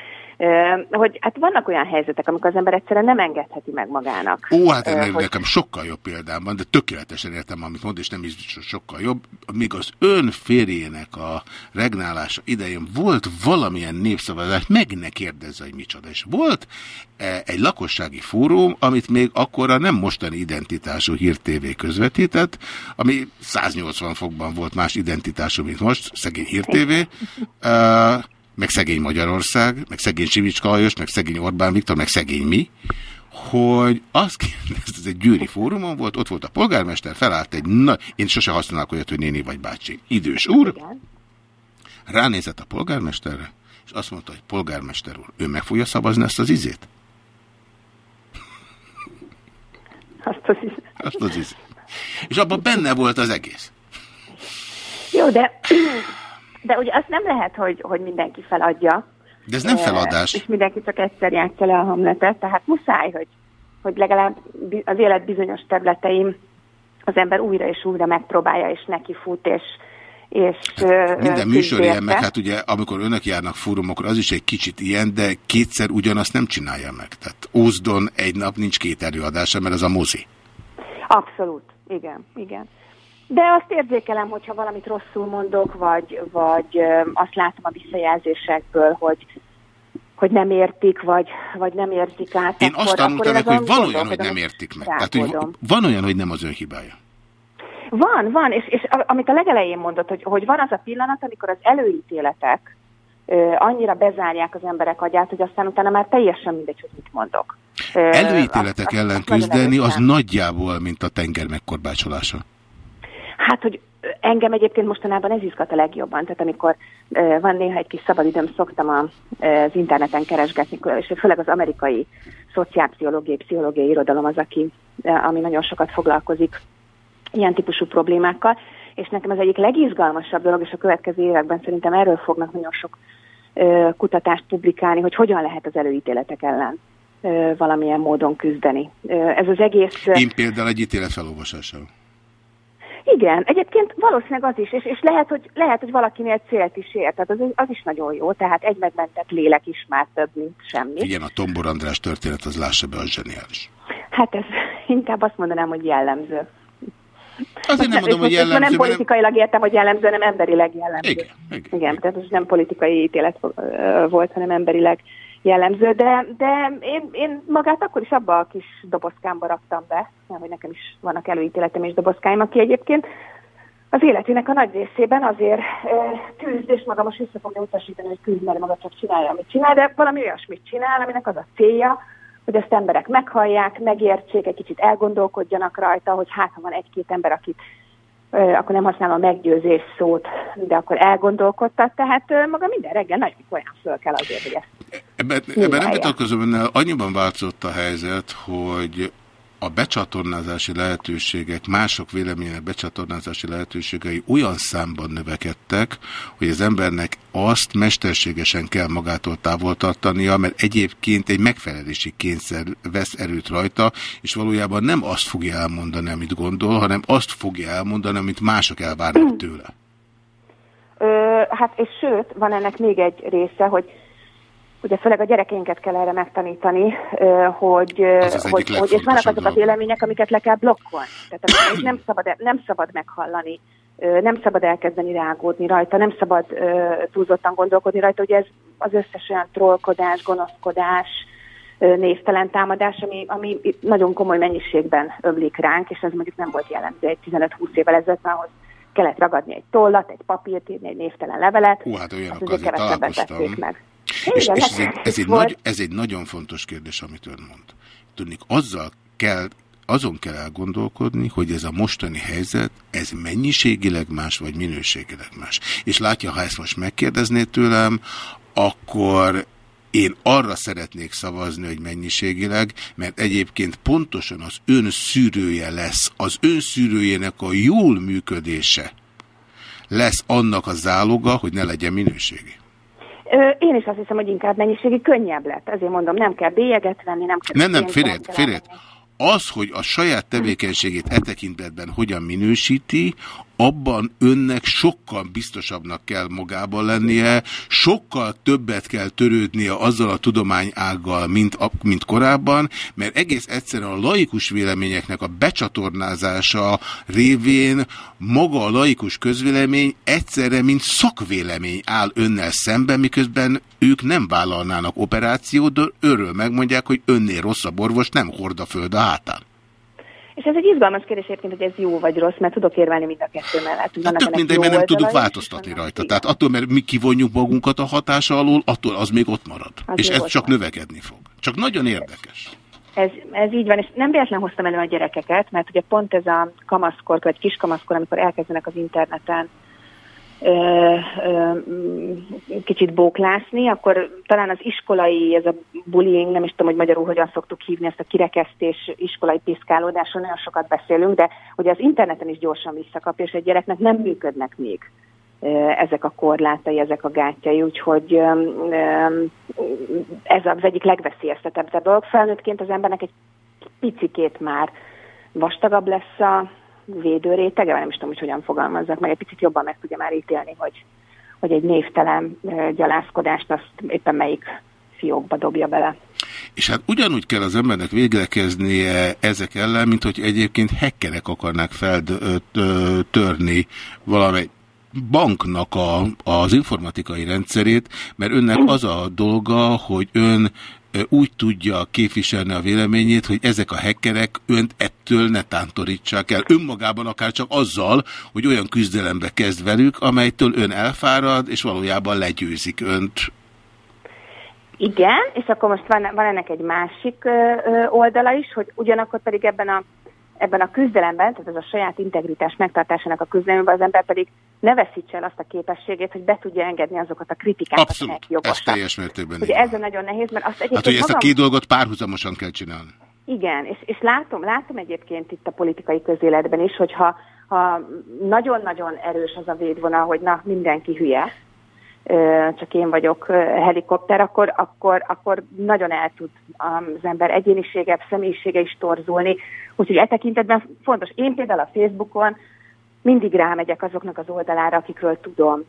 Hogy hát vannak olyan helyzetek, amikor az ember egyszerűen nem engedheti meg magának. Ó, hát Ö, ennél hogy- nekem sokkal jobb példám van, de tökéletesen értem, amit mond, és nem is sokkal jobb. Míg az ön férjének a regnálása idején volt valamilyen népszavazás, meg ne kérdezze, hogy micsoda. És volt eh, egy lakossági fórum, amit még akkor a nem mostani identitású Hír TV közvetített, ami 180 fokban volt más identitású, mint most, szegény Hír TV, eh, meg szegény Magyarország, meg szegény Sivicska Lajos, meg szegény Orbán Viktor, meg szegény mi, hogy azt kérdezte, ez egy győri fórumon volt, ott volt a polgármester, felállt egy nagy, én sose használok olyat, hogy néni vagy bácsi, idős úr, ránézett a polgármesterre, és azt mondta, hogy polgármester úr, ő meg fogja szavazni ezt az izét? Azt az is. Azt az izét. És abban benne volt az egész. Jó, de, de ugye azt nem lehet, hogy, hogy mindenki feladja. De ez nem Ö, feladás. És mindenki csak egyszer játsza le a hamletet, tehát muszáj, hogy, hogy legalább az élet bizonyos területein az ember újra és újra megpróbálja, és neki fut, és, és ö, Minden műsor ilyen, meg hát ugye, amikor önök járnak fórumokra, az is egy kicsit ilyen, de kétszer ugyanazt nem csinálja meg. Tehát Ózdon egy nap nincs két előadása, mert ez a mozi. Abszolút, igen, igen. De azt érzékelem, hogyha valamit rosszul mondok, vagy, vagy azt látom a visszajelzésekből, hogy hogy nem értik, vagy, vagy nem érzik át. Én akkor, azt tanultam meg, hogy van olyan, hogy nem értik meg. Tehát, hogy van olyan, hogy nem az ön hibája. Van, van, és, és amit a legelején mondott, hogy, hogy van az a pillanat, amikor az előítéletek ö, annyira bezárják az emberek agyát, hogy aztán utána már teljesen mindegy, hogy mit mondok. Ö, Előítéletek azt- ellen azt küzdeni, az nagyjából, mint a tenger megkorbácsolása. Hát, hogy engem egyébként mostanában ez izgat a legjobban, tehát amikor ö, van néha egy kis szabadidőm, szoktam a, az interneten keresgetni, és főleg az amerikai szociálpszichológiai, pszichológiai irodalom az, aki, ö, ami nagyon sokat foglalkozik ilyen típusú problémákkal, és nekem az egyik legizgalmasabb dolog, és a következő években szerintem erről fognak nagyon sok ö, kutatást publikálni, hogy hogyan lehet az előítéletek ellen valamilyen módon küzdeni. Ez az egész... Én például egy ítélet felolvasással. Igen, egyébként valószínűleg az is, és, és lehet, hogy, lehet, hogy valakinél célt is ér, tehát az, az is nagyon jó, tehát egy megmentett lélek is már több, mint semmi. Igen, a Tombor András történet az lássa be, az zseniális. Hát ez inkább azt mondanám, hogy jellemző. Azért nem mondom, hogy jellemző, Nem politikailag értem, hogy jellemző, hanem emberileg jellemző. Igen, igen. igen tehát ez nem politikai ítélet volt, hanem emberileg jellemző, de, de én, én magát akkor is abba a kis dobozkámba raktam be, mert hogy nekem is vannak előítéletem és dobozkáim, aki egyébként az életének a nagy részében azért ö, küzd, és maga most vissza fogja utasítani, hogy küzd, mert maga csak csinálja, amit csinál, de valami olyasmit csinál, aminek az a célja, hogy ezt emberek meghallják, megértsék, egy kicsit elgondolkodjanak rajta, hogy hát ha van egy-két ember, akit akkor nem használom a meggyőzés szót, de akkor elgondolkodtat, tehát maga minden reggel nagyon olyan föl kell azért, hogy ezt Ebben, Jó ebben nem vitatkozom önnel, annyiban változott a helyzet, hogy a becsatornázási lehetőségek, mások véleményének becsatornázási lehetőségei olyan számban növekedtek, hogy az embernek azt mesterségesen kell magától távol tartania, mert egyébként egy megfelelési kényszer vesz erőt rajta, és valójában nem azt fogja elmondani, amit gondol, hanem azt fogja elmondani, amit mások elvárnak tőle. Ö, hát és sőt, van ennek még egy része, hogy ugye főleg a gyerekeinket kell erre megtanítani, hogy, Az az hogy, hogy és vannak azok a dolog. vélemények, amiket le kell blokkolni. Tehát amiket nem szabad, nem szabad meghallani, nem szabad elkezdeni rágódni rajta, nem szabad túlzottan gondolkodni rajta, ugye ez az összes olyan trollkodás, gonoszkodás, névtelen támadás, ami, ami nagyon komoly mennyiségben ömlik ránk, és ez mondjuk nem volt jellemző egy 15-20 évvel ezelőtt, mert ahhoz kellett ragadni egy tollat, egy papírt, írni egy névtelen levelet, Hú, hát olyanokkal azért találkoztam. meg. És, Igen, és ez, egy, ez, egy volt. nagy, ez egy nagyon fontos kérdés, amit ön mond. Tudnik, azzal kell, azon kell elgondolkodni, hogy ez a mostani helyzet, ez mennyiségileg más, vagy minőségileg más. És látja, ha ezt most megkérdezné tőlem, akkor én arra szeretnék szavazni, hogy mennyiségileg, mert egyébként pontosan az ön szűrője lesz, az ön szűrőjének a jól működése lesz annak a záloga, hogy ne legyen minőségi. Én is azt hiszem, hogy inkább mennyiségi könnyebb lett. Ezért mondom, nem kell bélyeget venni, nem kell... Nem, nem, félét, félét. Az, hogy a saját tevékenységét e tekintetben hogyan minősíti, abban önnek sokkal biztosabbnak kell magában lennie, sokkal többet kell törődnie azzal a tudományággal, mint, mint korábban, mert egész egyszerűen a laikus véleményeknek a becsatornázása révén maga a laikus közvélemény egyszerre, mint szakvélemény áll önnel szemben, miközben ők nem vállalnának operációt, de örül megmondják, hogy önnél rosszabb orvos nem hord a föld a hátán. És ez egy izgalmas kérdés egyébként, hogy ez jó vagy rossz, mert tudok érvelni mind a kettő mellett. hogy vannak Tök mindegy, mert nem tudunk változtatni rajta. Tehát attól, mert mi kivonjuk magunkat a hatása alól, attól az még ott marad. Az és ez csak marad. növekedni fog. Csak nagyon érdekes. Ez, ez így van, és nem véletlen hoztam elő a gyerekeket, mert ugye pont ez a kamaszkor, vagy kiskamaszkor, amikor elkezdenek az interneten ö, ö, kicsit bóklászni, akkor talán az iskolai, ez a bullying, nem is tudom, hogy magyarul hogyan szoktuk hívni ezt a kirekesztés, iskolai piszkálódásról nagyon sokat beszélünk, de ugye az interneten is gyorsan visszakapja, és egy gyereknek nem működnek még ezek a korlátai, ezek a gátjai, úgyhogy ez az egyik legveszélyeztetettebb dolog. Felnőttként az embernek egy picikét már vastagabb lesz a védőrétege, nem is tudom, hogy hogyan fogalmazzak, meg egy picit jobban meg tudja már ítélni, hogy, hogy egy névtelen gyalázkodást azt éppen melyik fiókba dobja bele. És hát ugyanúgy kell az embernek véglekeznie ezek ellen, mint hogy egyébként hackerek akarnák feltörni valamely banknak a, az informatikai rendszerét, mert önnek az a dolga, hogy ön úgy tudja képviselni a véleményét, hogy ezek a hackerek önt ettől ne tántorítsák el. Önmagában akár csak azzal, hogy olyan küzdelembe kezd velük, amelytől ön elfárad, és valójában legyőzik önt. Igen, és akkor most van, van ennek egy másik ö, oldala is, hogy ugyanakkor pedig ebben a, ebben a küzdelemben, tehát ez a saját integritás megtartásának a küzdelemben az ember pedig ne veszítse el azt a képességét, hogy be tudja engedni azokat a kritikákat, Abszolút, ez teljes mértékben. Ugye ez a nagyon nehéz, mert azt egyébként Hát, hogy ezt a két dolgot párhuzamosan kell csinálni. Igen, és, és látom, látom egyébként itt a politikai közéletben is, hogyha ha nagyon-nagyon erős az a védvonal, hogy na, mindenki hülye, csak én vagyok helikopter, akkor, akkor, akkor nagyon el tud az ember egyénisége, személyisége is torzulni. Úgyhogy e tekintetben fontos. Én például a Facebookon mindig rámegyek azoknak az oldalára, akikről tudom,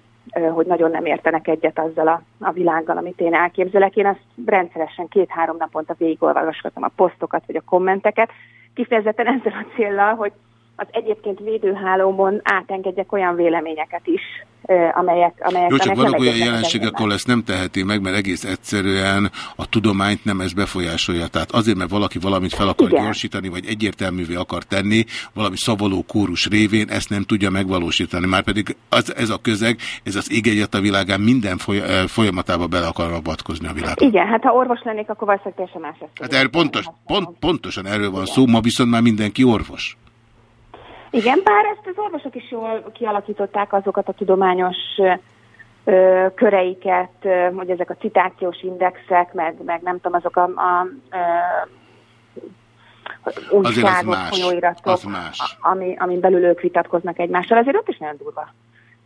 hogy nagyon nem értenek egyet azzal a, a világgal, amit én elképzelek. Én azt rendszeresen két-három naponta végigolvasgatom a posztokat vagy a kommenteket, kifejezetten ezzel a céllal, hogy az egyébként védőhálómon átengedjek olyan véleményeket is, amelyek, amelyek Jó, csak vannak olyan jelenségek, ahol ezt nem teheti meg, mert egész egyszerűen a tudományt nem ez befolyásolja. Tehát azért, mert valaki valamit fel akar Igen. gyorsítani, vagy egyértelművé akar tenni, valami szavaló kórus révén ezt nem tudja megvalósítani. Márpedig az, ez a közeg, ez az ég egyet a világán minden foly- folyamatába bele akar avatkozni a világ. Igen, hát ha orvos lennék, akkor valószínűleg teljesen más. Hát erről pontos, pont, pontosan erről van szó, ma viszont már mindenki orvos. Igen, bár ezt az orvosok is jól kialakították azokat a tudományos ö, köreiket, ö, hogy ezek a citációs indexek, meg, meg nem tudom, azok a, a ö, újságok, más, folyóiratok, az más. ami, amin belül ők vitatkoznak egymással. Azért ott is nagyon durva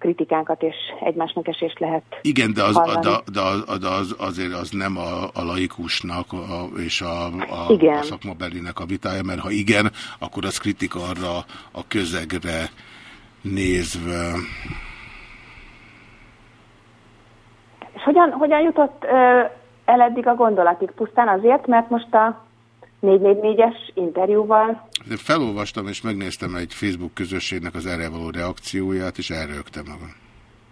kritikánkat és egymásnak esést lehet Igen, de, az, hallani. de, de, de az, azért az nem a, a laikusnak a, és a, a, Igen. a szakmabelinek a vitája, mert ha igen, akkor az kritika arra a közegre nézve. És hogyan, hogyan jutott ö, el eddig a gondolatig? Pusztán azért, mert most a 444-es interjúval felolvastam és megnéztem egy Facebook közösségnek az erre való reakcióját, és elrögtem magam.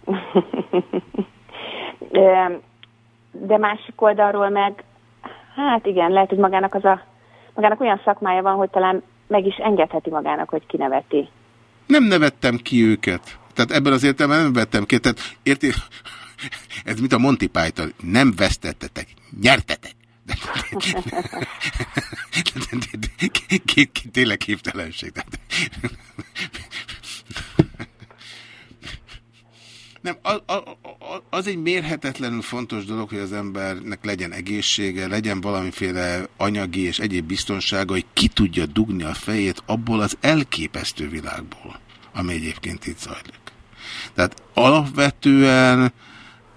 Ö, de másik oldalról meg, hát igen, lehet, hogy magának az a, magának olyan szakmája van, hogy talán meg is engedheti magának, hogy kineveti. Nem nevettem ki őket. Tehát ebben az értelemben nem vettem ki. Tehát érti, ez mint a Monty Python. Nem vesztettetek, nyertetek. Tényleg képtelenség. Nem, a- a- a- az egy mérhetetlenül fontos dolog, hogy az embernek legyen egészsége, legyen valamiféle anyagi és egyéb biztonsága, hogy ki tudja dugni a fejét abból az elképesztő világból, ami egyébként itt zajlik. Tehát alapvetően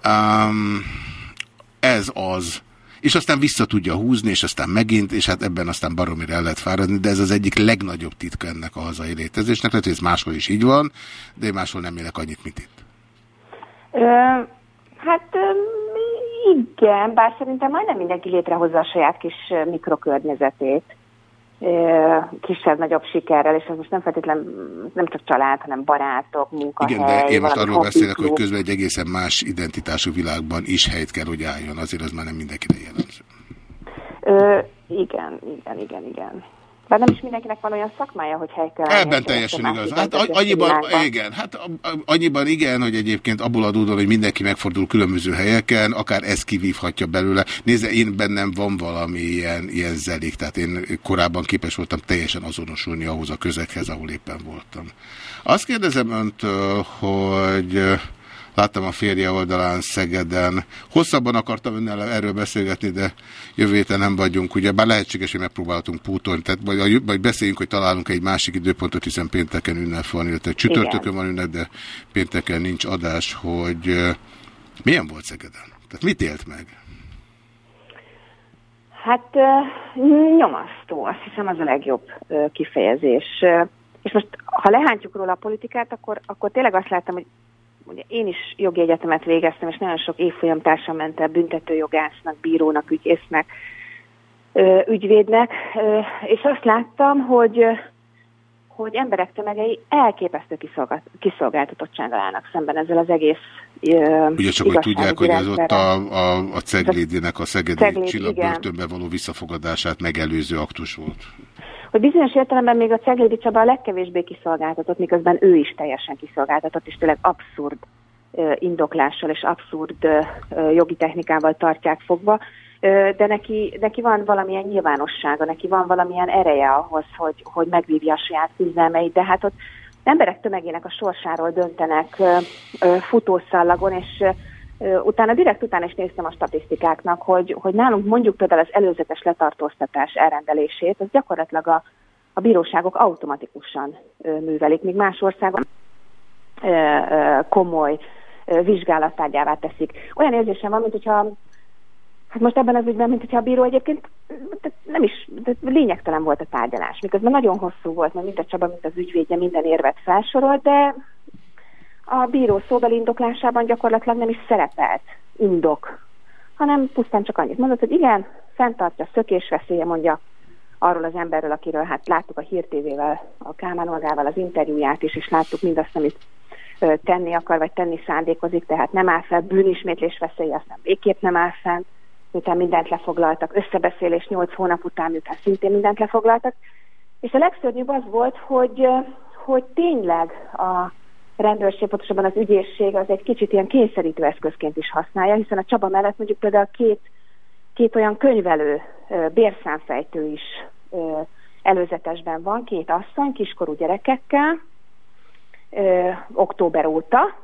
um, ez az, És aztán vissza tudja húzni, és aztán megint, és hát ebben aztán baromira el lehet fáradni, de ez az egyik legnagyobb titka ennek a hazai létezésnek. Lehet, hogy ez máshol is így van, de én máshol nem élek annyit, mint itt. Hát igen, bár szerintem majdnem mindenki létrehozza a saját kis mikrokörnyezetét kisebb-nagyobb sikerrel, és ez most nem feltétlenül nem csak család, hanem barátok, munkahely. Igen, de én most arról beszélek, hogy közben egy egészen más identitású világban is helyt kell, hogy álljon. Azért az már nem mindenkire jellemző. Ö, igen, igen, igen, igen. Bár nem is mindenkinek van olyan szakmája, hogy hely kell állni Ebben teljesen igaz. Hát annyiban, igen, hát annyiban igen, hogy egyébként abból adódóan, hogy mindenki megfordul különböző helyeken, akár ez kivívhatja belőle. Nézze, én bennem van valami ilyen, ilyen zelék, tehát én korábban képes voltam teljesen azonosulni ahhoz a közeghez, ahol éppen voltam. Azt kérdezem öntől, hogy láttam a férje oldalán Szegeden. Hosszabban akartam önnel erről beszélgetni, de jövő héten nem vagyunk, ugye, bár lehetséges, hogy megpróbáltunk pótolni, tehát vagy, vagy beszéljünk, hogy találunk egy másik időpontot, hiszen pénteken ünnep van, illetve csütörtökön van ünnep, de pénteken nincs adás, hogy milyen volt Szegeden? Tehát mit élt meg? Hát nyomasztó, azt hiszem az a legjobb kifejezés. És most, ha lehántjuk róla a politikát, akkor, akkor tényleg azt láttam, hogy ugye én is jogi egyetemet végeztem, és nagyon sok évfolyamtársam ment el büntetőjogásznak, bírónak, ügyésznek, ügyvédnek, és azt láttam, hogy hogy emberek tömegei elképesztő kiszolgált, kiszolgáltatottsággal állnak szemben ezzel az egész Ugye csak, hogy tudják, hogy ez ott a, a, a Ceglédinek a Szegedi Cegléd, csillagbörtönbe való visszafogadását megelőző aktus volt. Hogy bizonyos értelemben még a Ceglédi Csaba a legkevésbé kiszolgáltatott, miközben ő is teljesen kiszolgáltatott, és tényleg abszurd indoklással és abszurd jogi technikával tartják fogva, de neki, neki van valamilyen nyilvánossága, neki van valamilyen ereje ahhoz, hogy, hogy megvívja a saját küzdelmeit, de hát ott emberek tömegének a sorsáról döntenek futószallagon, és utána direkt utána is néztem a statisztikáknak, hogy, hogy nálunk mondjuk például az előzetes letartóztatás elrendelését, az gyakorlatilag a, a bíróságok automatikusan művelik, míg más országok komoly vizsgálattárgyává teszik. Olyan érzésem van, mint hogyha Hát most ebben az ügyben, mint hogyha a bíró egyébként nem is, lényegtelen volt a tárgyalás, miközben nagyon hosszú volt, mert mind a Csaba, mint az ügyvédje minden érvet felsorolt, de a bíró szóbeli indoklásában gyakorlatilag nem is szerepelt indok, hanem pusztán csak annyit mondott, hogy igen, fenntartja szökés veszélye, mondja arról az emberről, akiről hát láttuk a Hír TV-vel, a Kálmán Olgával az interjúját is, és láttuk mindazt, amit tenni akar, vagy tenni szándékozik, tehát nem áll fel, bűnismétlés veszélye, aztán végképp nem áll fenn, miután mindent lefoglaltak, összebeszélés 8 hónap után, miután szintén mindent lefoglaltak. És a legszörnyűbb az volt, hogy, hogy tényleg a rendőrség, pontosabban az ügyészség az egy kicsit ilyen kényszerítő eszközként is használja, hiszen a Csaba mellett mondjuk például két, két olyan könyvelő, bérszámfejtő is előzetesben van, két asszony, kiskorú gyerekekkel, október óta,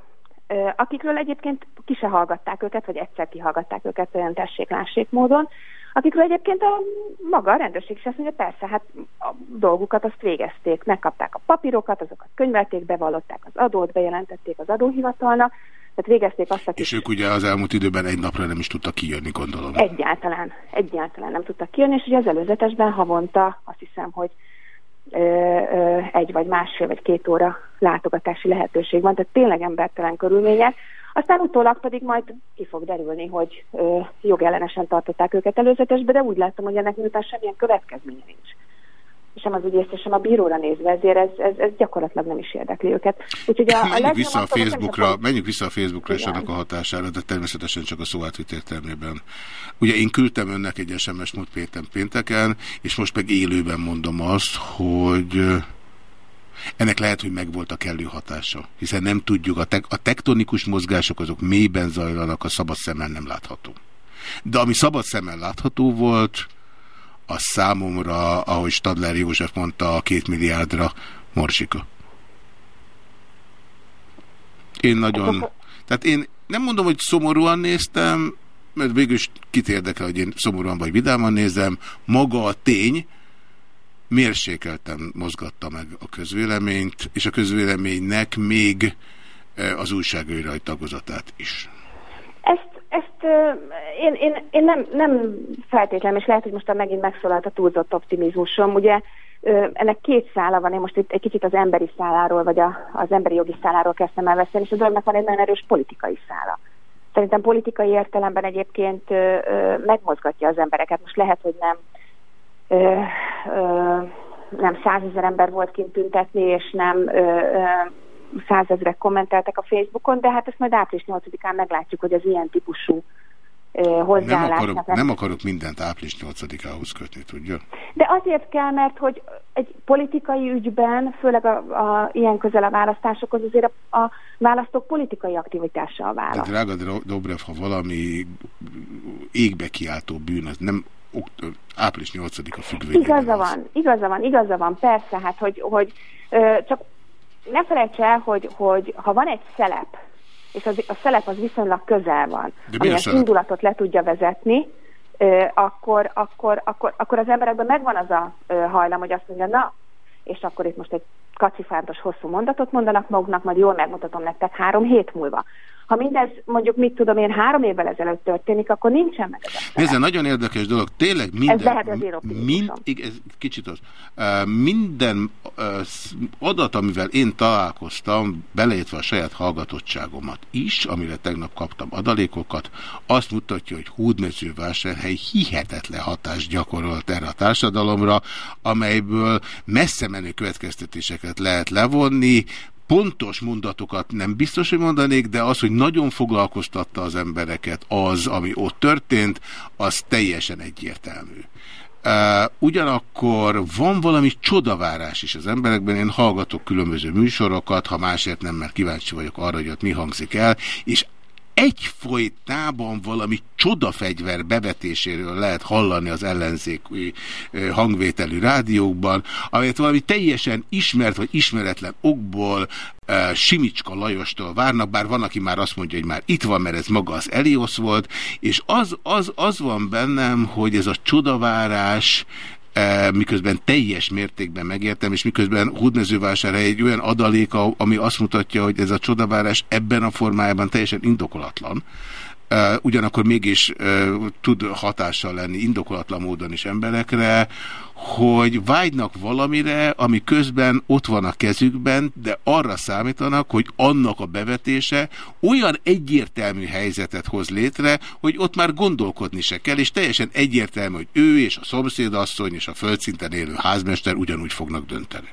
akikről egyébként ki se hallgatták őket, vagy egyszer kihallgatták őket olyan tessék-lássék módon, akikről egyébként a maga a rendőrség is azt mondja, persze, hát a dolgukat azt végezték, megkapták a papírokat, azokat könyvelték, bevallották az adót, bejelentették az adóhivatalnak, tehát végezték azt a És ők ugye az elmúlt időben egy napra nem is tudtak kijönni, gondolom. Egyáltalán, egyáltalán nem tudtak kijönni, és ugye az előzetesben havonta azt hiszem, hogy ö, ö, egy vagy másfél vagy két óra látogatási lehetőség van, tehát tényleg embertelen körülmények. Aztán utólag pedig majd ki fog derülni, hogy ö, jogellenesen tartották őket előzetesbe, de úgy láttam, hogy ennek miután semmilyen következménye nincs. Sem az ügyészre, sem a bíróra nézve, ezért ez, ez, ez gyakorlatilag nem is érdekli őket. Úgyhogy a, a Menjünk vissza a Facebookra, hogy- menjünk vissza a Facebookra és Igen. annak a hatására, de természetesen csak a szó átvit értelmében. Ugye én küldtem önnek egy SMS múlt pénten pénteken, és most meg élőben mondom azt, hogy ennek lehet, hogy megvolt a kellő hatása. Hiszen nem tudjuk, a, tek a tektonikus mozgások azok mélyben zajlanak, a szabad szemmel nem látható. De ami szabad szemmel látható volt, az számomra, ahogy Stadler József mondta, a két milliárdra morsika. Én nagyon... Tehát én nem mondom, hogy szomorúan néztem, mert végül is kit érdekel, hogy én szomorúan vagy vidáman nézem. Maga a tény mérsékelten mozgatta meg a közvéleményt, és a közvéleménynek még eh, az újságírói tagozatát is. Ezt, ezt én, én, én nem, nem feltétlenül, és lehet, hogy most megint megszólalt a túlzott optimizmusom, ugye ennek két szála van, én most itt egy kicsit az emberi száláról, vagy a, az emberi jogi száláról kezdtem el beszélni, és a dolognak van egy nagyon erős politikai szála. Szerintem politikai értelemben egyébként megmozgatja az embereket. Most lehet, hogy nem ö, ö, nem százezer ember volt kint tüntetni, és nem ö, ö, százezrek kommenteltek a Facebookon, de hát ezt majd április 8-án meglátjuk, hogy az ilyen típusú ö, Nem hozzáállásnak akarok, nem akarok mindent április 8-ához kötni, tudja? De azért kell, mert hogy egy politikai ügyben, főleg a, a, ilyen közel a választásokhoz, azért a, a választók politikai aktivitással De válasz. drága Dobrev, ha valami égbe kiáltó bűn, az nem április 8-a függvényében Igaza az. van, igaza van, igaza van, persze, hát hogy, hogy ö, csak ne felejts el, hogy, hogy ha van egy szelep, és az, a szelep az viszonylag közel van, mi ami az indulatot le tudja vezetni, ö, akkor, akkor, akkor, akkor az emberekben megvan az a ö, hajlam, hogy azt mondja, na, és akkor itt most egy kacifántos hosszú mondatot mondanak maguknak, majd jól megmutatom nektek három hét múlva. Ha mindez mondjuk, mit tudom én, három évvel ezelőtt történik, akkor nincsen meg ez egy nagyon érdekes dolog. Tényleg minden... Ez lehet az mind, ez kicsit az. Minden adat, amivel én találkoztam, beleértve a saját hallgatottságomat is, amire tegnap kaptam adalékokat, azt mutatja, hogy Hódmezővásárhely hihetetlen hatást gyakorolt erre a társadalomra, amelyből messze menő következtetéseket lehet levonni, pontos mondatokat nem biztos, hogy mondanék, de az, hogy nagyon foglalkoztatta az embereket az, ami ott történt, az teljesen egyértelmű. Uh, ugyanakkor van valami csodavárás is az emberekben, én hallgatok különböző műsorokat, ha másért nem, mert kíváncsi vagyok arra, hogy ott mi hangzik el, és egyfolytában valami csodafegyver bevetéséről lehet hallani az ellenzéki hangvételű rádiókban, amelyet valami teljesen ismert vagy ismeretlen okból Simicska Lajostól várnak, bár van, aki már azt mondja, hogy már itt van, mert ez maga az Eliosz volt, és az, az, az van bennem, hogy ez a csodavárás miközben teljes mértékben megértem, és miközben Hódmezővásárhely egy olyan adaléka, ami azt mutatja, hogy ez a csodavárás ebben a formájában teljesen indokolatlan, ugyanakkor mégis tud hatással lenni indokolatlan módon is emberekre, hogy vágynak valamire, ami közben ott van a kezükben, de arra számítanak, hogy annak a bevetése olyan egyértelmű helyzetet hoz létre, hogy ott már gondolkodni se kell, és teljesen egyértelmű, hogy ő és a szomszédasszony és a földszinten élő házmester ugyanúgy fognak dönteni.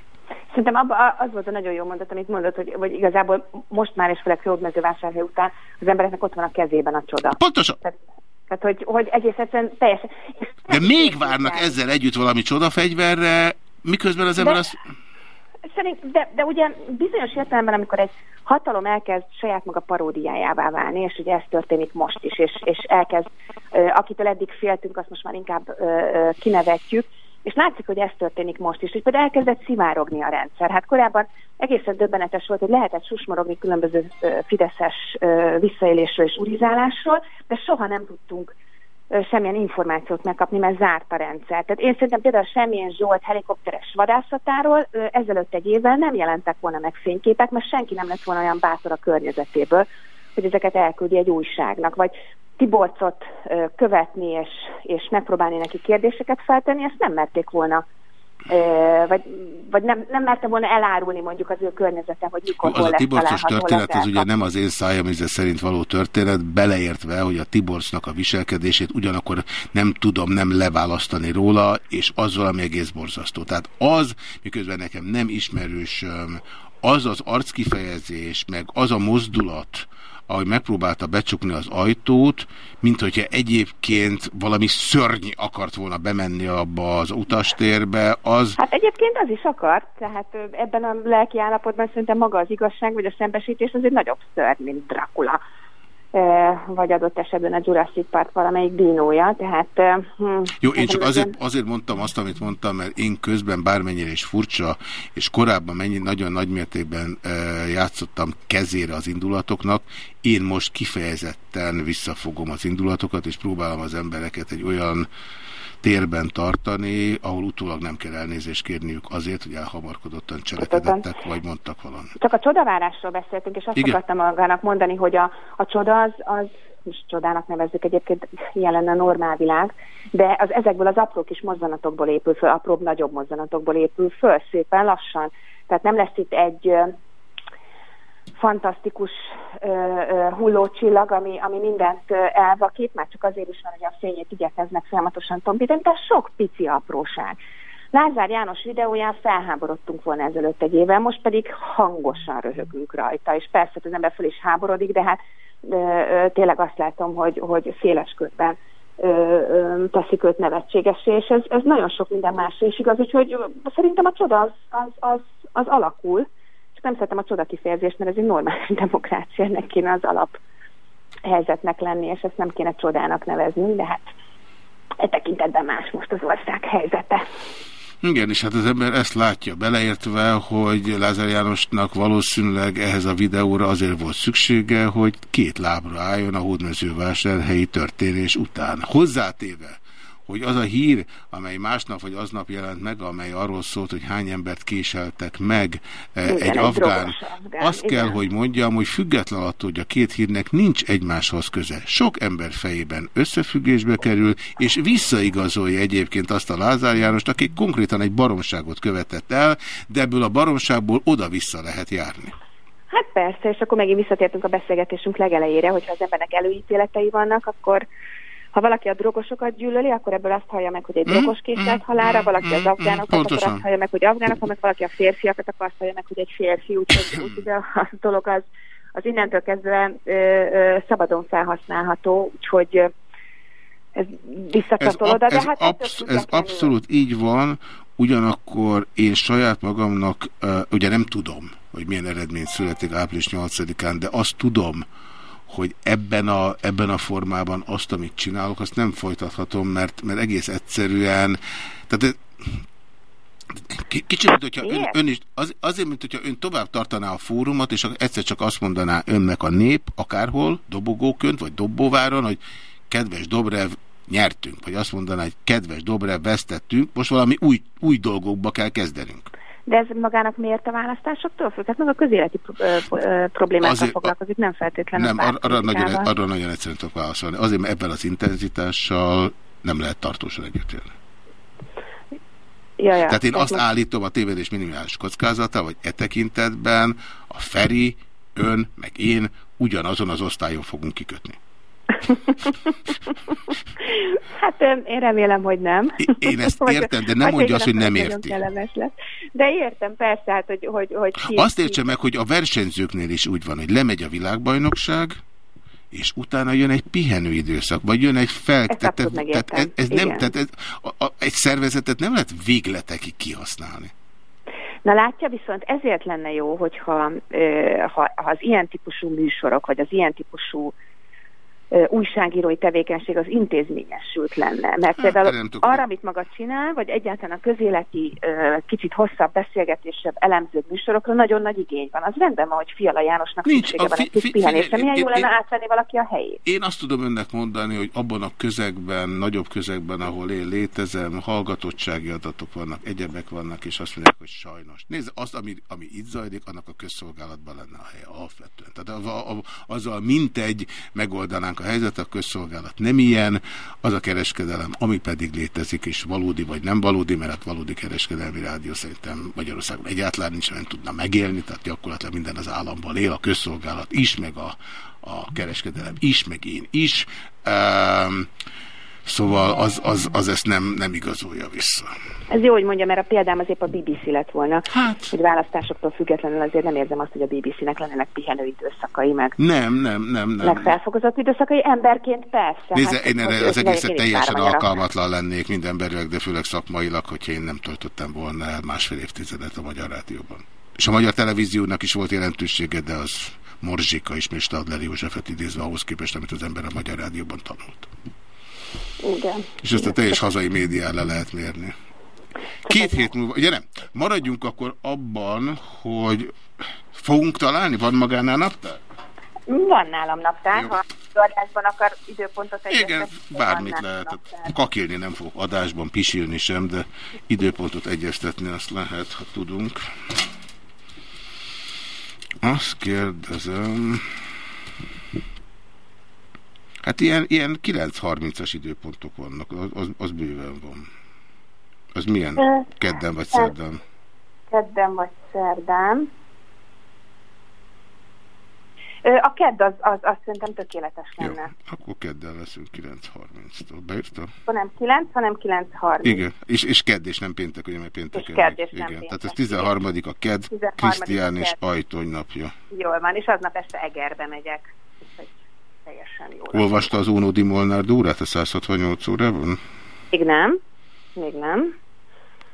Szerintem abba, az volt a nagyon jó mondat, amit mondott, hogy, hogy igazából most már és főleg Földmezővásárhely után az embereknek ott van a kezében a csoda. Pontosan. Tehát, tehát hogy, hogy egész egyszerűen teljesen... De még várnak ezzel együtt valami csodafegyverre, miközben az ember De- azt... Szerint, de, de ugye bizonyos értelemben, amikor egy hatalom elkezd saját maga paródiájává válni, és ugye ez történik most is, és, és elkezd, akitől eddig féltünk, azt most már inkább kinevetjük, és látszik, hogy ez történik most is, hogy például elkezdett szivárogni a rendszer. Hát korábban egészen döbbenetes volt, hogy lehetett susmorogni különböző fideszes visszaélésről és urizálásról, de soha nem tudtunk semmilyen információt megkapni, mert zárt a rendszer. Tehát én szerintem például semmilyen Zsolt helikopteres vadászatáról ezelőtt egy évvel nem jelentek volna meg fényképek, mert senki nem lett volna olyan bátor a környezetéből, hogy ezeket elküldi egy újságnak, vagy Tiborcot követni és, és megpróbálni neki kérdéseket feltenni, ezt nem merték volna vagy, vagy nem, nem merte volna elárulni mondjuk az ő környezete, hogy mikor Az a Tiborcos történet, ez ugye nem az én szájam íze szerint való történet, beleértve, hogy a Tiborcnak a viselkedését ugyanakkor nem tudom nem leválasztani róla, és az valami egész borzasztó. Tehát az, miközben nekem nem ismerősöm, az az arckifejezés, meg az a mozdulat, ahogy megpróbálta becsukni az ajtót, mint hogyha egyébként valami szörny akart volna bemenni abba az utastérbe, az... Hát egyébként az is akart, tehát ebben a lelki állapotban szerintem maga az igazság, vagy a szembesítés az egy nagyobb szörny, mint Dracula. Vagy adott esetben a Jurassic Park valamelyik dinója, tehát... Hm, Jó, én csak azért, azért mondtam azt, amit mondtam, mert én közben bármennyire is furcsa, és korábban mennyi, nagyon nagy mértékben e, játszottam kezére az indulatoknak, én most kifejezetten visszafogom az indulatokat, és próbálom az embereket egy olyan térben tartani, ahol utólag nem kell elnézést kérniük azért, hogy elhamarkodottan cselekedettek, vagy mondtak valamit. Csak a csodavárásról beszéltünk, és azt Igen. akartam magának mondani, hogy a, a csoda az, az most csodának nevezzük egyébként, lenne a normál világ, de az ezekből az apró kis mozzanatokból épül föl, apróbb, nagyobb mozzanatokból épül föl, szépen lassan. Tehát nem lesz itt egy fantasztikus hullócsillag, ami, ami mindent elvakít, már csak azért is van, hogy a fényét igyekeznek folyamatosan tompítani, de sok pici apróság. Lázár János videóján felháborodtunk volna ezelőtt egy évvel, most pedig hangosan röhögünk rajta, és persze az ember föl is háborodik, de hát ö, ö, tényleg azt látom, hogy, hogy széles körben teszik őt nevetségesé, és ez, ez nagyon sok minden másra is igaz, úgyhogy szerintem a csoda az, az, az, az alakul, csak nem szeretem a csoda kifejezést, mert ez egy normális demokrácia, ennek kéne az alap helyzetnek lenni, és ezt nem kéne csodának nevezni, de hát e tekintetben más most az ország helyzete. Igen, és hát az ember ezt látja, beleértve, hogy Lázár Jánosnak valószínűleg ehhez a videóra azért volt szüksége, hogy két lábra álljon a hódmezővásárhelyi történés után. Hozzátéve, hogy az a hír, amely másnap vagy aznap jelent meg, amely arról szólt, hogy hány embert késeltek meg eh, Igen, egy egy afgán, azt kell, igen. hogy mondjam, hogy független attól, hogy a két hírnek nincs egymáshoz köze. Sok ember fejében összefüggésbe kerül, és visszaigazolja egyébként azt a Lázár Jánost, aki konkrétan egy baromságot követett el, de ebből a baromságból oda-vissza lehet járni. Hát persze, és akkor megint visszatértünk a beszélgetésünk legelejére, hogyha az embernek előítéletei vannak, akkor ha valaki a drogosokat gyűlöli, akkor ebből azt hallja meg, hogy egy Mm, drogos készlet halára, valaki az afgánokat, akkor azt hallja meg, hogy afgánok, ha meg valaki a férfiakat, akkor azt hallja meg, hogy egy férfi, úgyhogy úgy, a, dolog az, az innentől kezdve ö, ö, szabadon felhasználható, úgyhogy ö, ez visszacsatol ab- oda, de ez, hát absz- ez abszolút így van, ugyanakkor én saját magamnak, uh, ugye nem tudom, hogy milyen eredmény születik április 8-án, de azt tudom, hogy ebben a, ebben a formában azt, amit csinálok, azt nem folytathatom, mert, mert egész egyszerűen, tehát K- Kicsit, mint hogyha ön, ön is, az, azért, mint hogyha ön tovább tartaná a fórumot, és egyszer csak azt mondaná önnek a nép, akárhol, dobogókönt, vagy dobbóváron, hogy kedves Dobrev, nyertünk, vagy azt mondaná, hogy kedves Dobrev, vesztettünk, most valami új, új dolgokba kell kezdenünk. De ez magának miért a választásoktól függ? Hát meg a közéleti problémákkal Azért- foglalkozik, nem feltétlenül Nem, arra nagyon, arra nagyon egyszerűen tudok válaszolni. Azért, mert ebben az intenzitással nem lehet tartósan együtt élni. Ja, ja. Tehát én azt most- állítom a tévedés minimális kockázata, hogy e tekintetben a Feri, ön, meg én ugyanazon az osztályon fogunk kikötni. Hát én remélem, hogy nem. Én ezt értem, de nem mondja azt, hogy nem érti. De értem, persze, hát, hogy, hogy, hogy ki, Azt értse meg, hogy a versenyzőknél is úgy van, hogy lemegy a világbajnokság, és utána jön egy pihenőidőszak, vagy jön egy fel... Tehát, tehát ez, ez nem, tehát ez, a, a, egy szervezetet nem lehet végletekig kihasználni. Na látja, viszont ezért lenne jó, hogyha ha, ha az ilyen típusú műsorok, vagy az ilyen típusú újságírói tevékenység az intézményesült lenne. Mert Hát, például arra, amit maga csinál, vagy egyáltalán a közéleti kicsit hosszabb, beszélgetésebb, elemzőbb műsorokra nagyon nagy igény van. Az rendben van, hogy Fiala Jánosnak Nincs, szüksége van egy kis pihenésre. Milyen én- jó lenne átvenni valaki a helyét. Én azt tudom önnek mondani, hogy abban a közegben, nagyobb közegben, ahol én létezem, hallgatottsági adatok vannak, egyebek vannak, és azt mondják, hogy sajnos. Nézd, az, ami, ami itt zajlik, annak a közszolgálatban lenne a helye alapvetően. Tehát azzal mintegy megoldanánk a helyzetet, a közszolgálat nem ilyen, az a kereskedelem, ami pedig létezik, és valódi vagy nem valódi, mert hát valódi kereskedelmi rádió szerintem Magyarországon egyáltalán nincs, nem tudna megélni, tehát gyakorlatilag minden az államban él, a közszolgálat is, meg a, a kereskedelem is, meg én is. Um, szóval az, az, az ezt nem, nem igazolja vissza. Ez jó, hogy mondja, mert a példám az épp a BBC lett volna. Hát. Hogy választásoktól függetlenül azért nem érzem azt, hogy a BBC-nek lennének pihenőidőszakai, meg Nem, nem, nem, nem. meg felfogozott időszakai emberként persze. Nézze, hát, én erre az egészet teljesen alkalmatlan lennék minden emberileg, de főleg szakmailag, hogyha én nem töltöttem volna el másfél évtizedet a Magyar Rádióban. És a Magyar Televíziónak is volt jelentősége, de az morzsika is, Stadler Józsefet idézve ahhoz képest, amit az ember a Magyar Rádióban tanult. Igen. És ezt a teljes hazai médián le lehet mérni. Két hét múlva, ugye nem, maradjunk akkor abban, hogy fogunk találni, van magánál naptár? Van nálam naptár, Jó. ha adásban akar időpontot Igen, egyeztetni, bármit van nálam lehet. naptár. Kakélni nem fogok adásban, pisilni sem, de időpontot egyeztetni azt lehet, ha tudunk. Azt kérdezem... Hát ilyen, ilyen 9.30-as időpontok vannak, az, az, az bőven van. Az milyen? Kedden vagy szerdán? Kedden vagy szerdán. A kedd az, az, az szerintem tökéletes Jó, lenne. akkor kedden leszünk 9.30-tól. Beírta? Akkor nem 9, hanem 9.30. Igen, és, és kedd, és nem péntek, ugye, mert péntek. És kedd, és nem Igen, péntek, tehát ez 13 a kedd, 13. Krisztián és. Ajtony napja. Jól van, és aznap este Egerbe megyek. Úgyhogy teljesen jó. Olvasta az Ónó Di Molnár Dórát a 168 órában? Még nem. Még nem.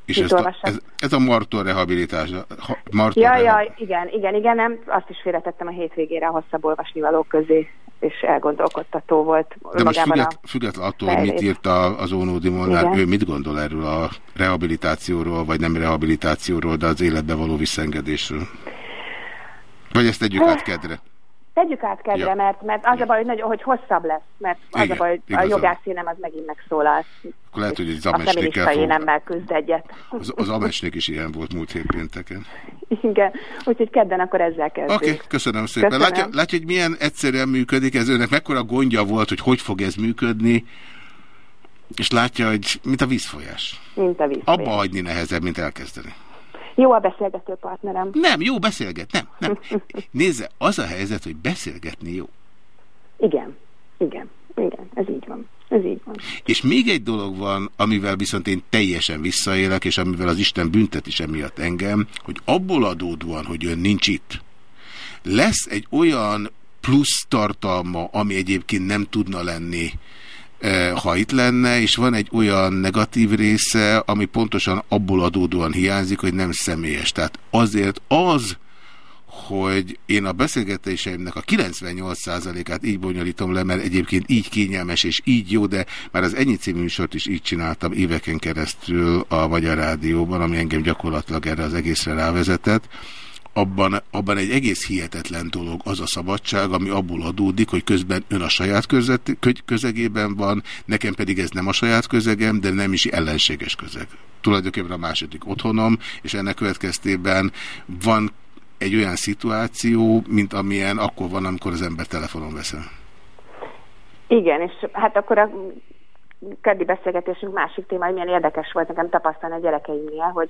És ezt a, ez, ez a Marton rehabilitás. Ha, Marton Ja, ja, igen, igen, igen, nem, azt is félretettem a hétvégére a hosszabb olvasnivalók közé, és elgondolkodtató volt De most függet, a... független attól, hogy mit írt a, az Ónó Di Molnár, ő mit gondol erről a rehabilitációról, vagy nem rehabilitációról, de az életbe való visszengedésről? Vagy ezt tegyük át kedre? Tegyük át kedre, Ja. mert, mert az a baj, hogy, nagyon, hogy hosszabb lesz, mert az Igen, a baj, hogy a igazad. jogászénem az megint megszólal. Akkor lehet, hogy egy A feminista fog... énemmel küzd egyet. Az, az amesnék is ilyen volt múlt hét pénteken. Igen, úgyhogy kedden akkor ezzel kezdjük. Oké, okay, köszönöm szépen. Köszönöm. Látja, látja, hogy milyen egyszerűen működik ez önnek, mekkora gondja volt, hogy hogy fog ez működni, és látja, hogy mint a vízfolyás. Mint a víz. Abba hagyni nehezebb, mint elkezdeni. Jó a beszélgető partnerem. Nem, jó beszélget, nem, nem. Nézze, az a helyzet, hogy beszélgetni jó. Igen, igen, igen, ez így van. Ez így van. És még egy dolog van, amivel viszont én teljesen visszaélek, és amivel az Isten büntet is emiatt engem, hogy abból adódóan, hogy ön nincs itt, lesz egy olyan plusz tartalma, ami egyébként nem tudna lenni, ha itt lenne, és van egy olyan negatív része, ami pontosan abból adódóan hiányzik, hogy nem személyes. Tehát azért az, hogy én a beszélgetéseimnek a 98%-át így bonyolítom le, mert egyébként így kényelmes és így jó, de már az ennyi című műsort is így csináltam éveken keresztül a Magyar Rádióban, ami engem gyakorlatilag erre az egészre rávezetett. Abban, abban egy egész hihetetlen dolog az a szabadság, ami abból adódik, hogy közben ön a saját között, közegében van, nekem pedig ez nem a saját közegem, de nem is ellenséges közeg. Tulajdonképpen a második otthonom, és ennek következtében van egy olyan szituáció, mint amilyen akkor van, amikor az ember telefonon veszel. Igen, és hát akkor a keddi beszélgetésünk másik téma, hogy milyen érdekes volt nekem tapasztalni a gyerekeimnél, hogy,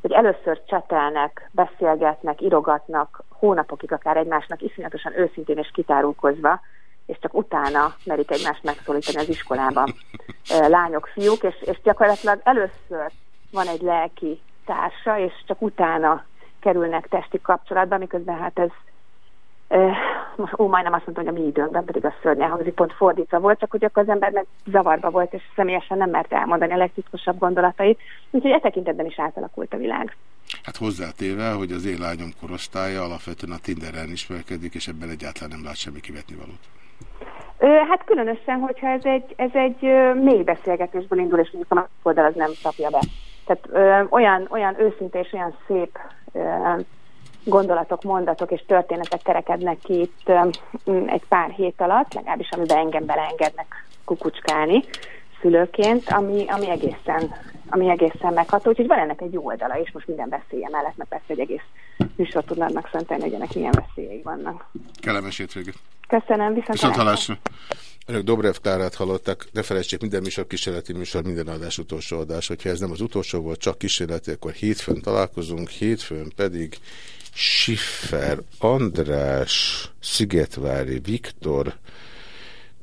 hogy először csetelnek, beszélgetnek, irogatnak hónapokig akár egymásnak iszonyatosan őszintén és kitárulkozva, és csak utána merik egymást megszólítani az iskolában. Lányok, fiúk, és, és gyakorlatilag először van egy lelki társa, és csak utána kerülnek testi kapcsolatba, miközben hát ez most ó, majdnem azt mondtam, hogy a mi időnkben pedig a szörnyen hangzik, pont fordítva volt, csak hogy akkor az ember meg zavarba volt, és személyesen nem mert elmondani a legtitkosabb gondolatait. Úgyhogy e tekintetben is átalakult a világ. Hát hozzátéve, hogy az én lányom korosztálya alapvetően a Tinderen ismerkedik, és ebben egyáltalán nem lát semmi kivetnivalót. Ö, hát különösen, hogyha ez egy, ez egy mély beszélgetésből indul, és mondjuk a másik oldal az nem csapja be. Tehát ö, olyan, olyan őszinte és olyan szép ö, gondolatok, mondatok és történetek kerekednek ki itt egy pár hét alatt, legalábbis amiben engem beleengednek kukucskálni szülőként, ami, ami, egészen, ami egészen megható. Úgyhogy van ennek egy jó oldala, és most minden veszélye mellett, mert persze egy egész műsor tudnának szentelni, hogy ennek milyen veszélyei vannak. Kellemes hétvégét. Köszönöm, viszont, Viszont hallásra. Önök Dobrev Klárát hallottak, ne felejtsék, minden műsor kísérleti műsor, minden adás utolsó adás. Hogyha ez nem az utolsó volt, csak kísérleti, akkor hétfőn találkozunk, hétfőn pedig Schiffer, András, Szigetvári, Viktor,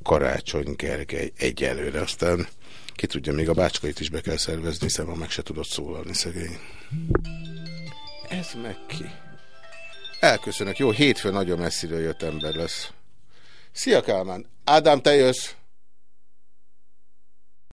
Karácsony Gergely egyelőre, aztán ki tudja, még a bácskait is be kell szervezni, hiszen ma meg se tudott szólalni szegény. Ez meg ki? Elköszönök. Jó, hétfőn nagyon messziről jött ember lesz. Szia Kálmán! Ádám, te jössz!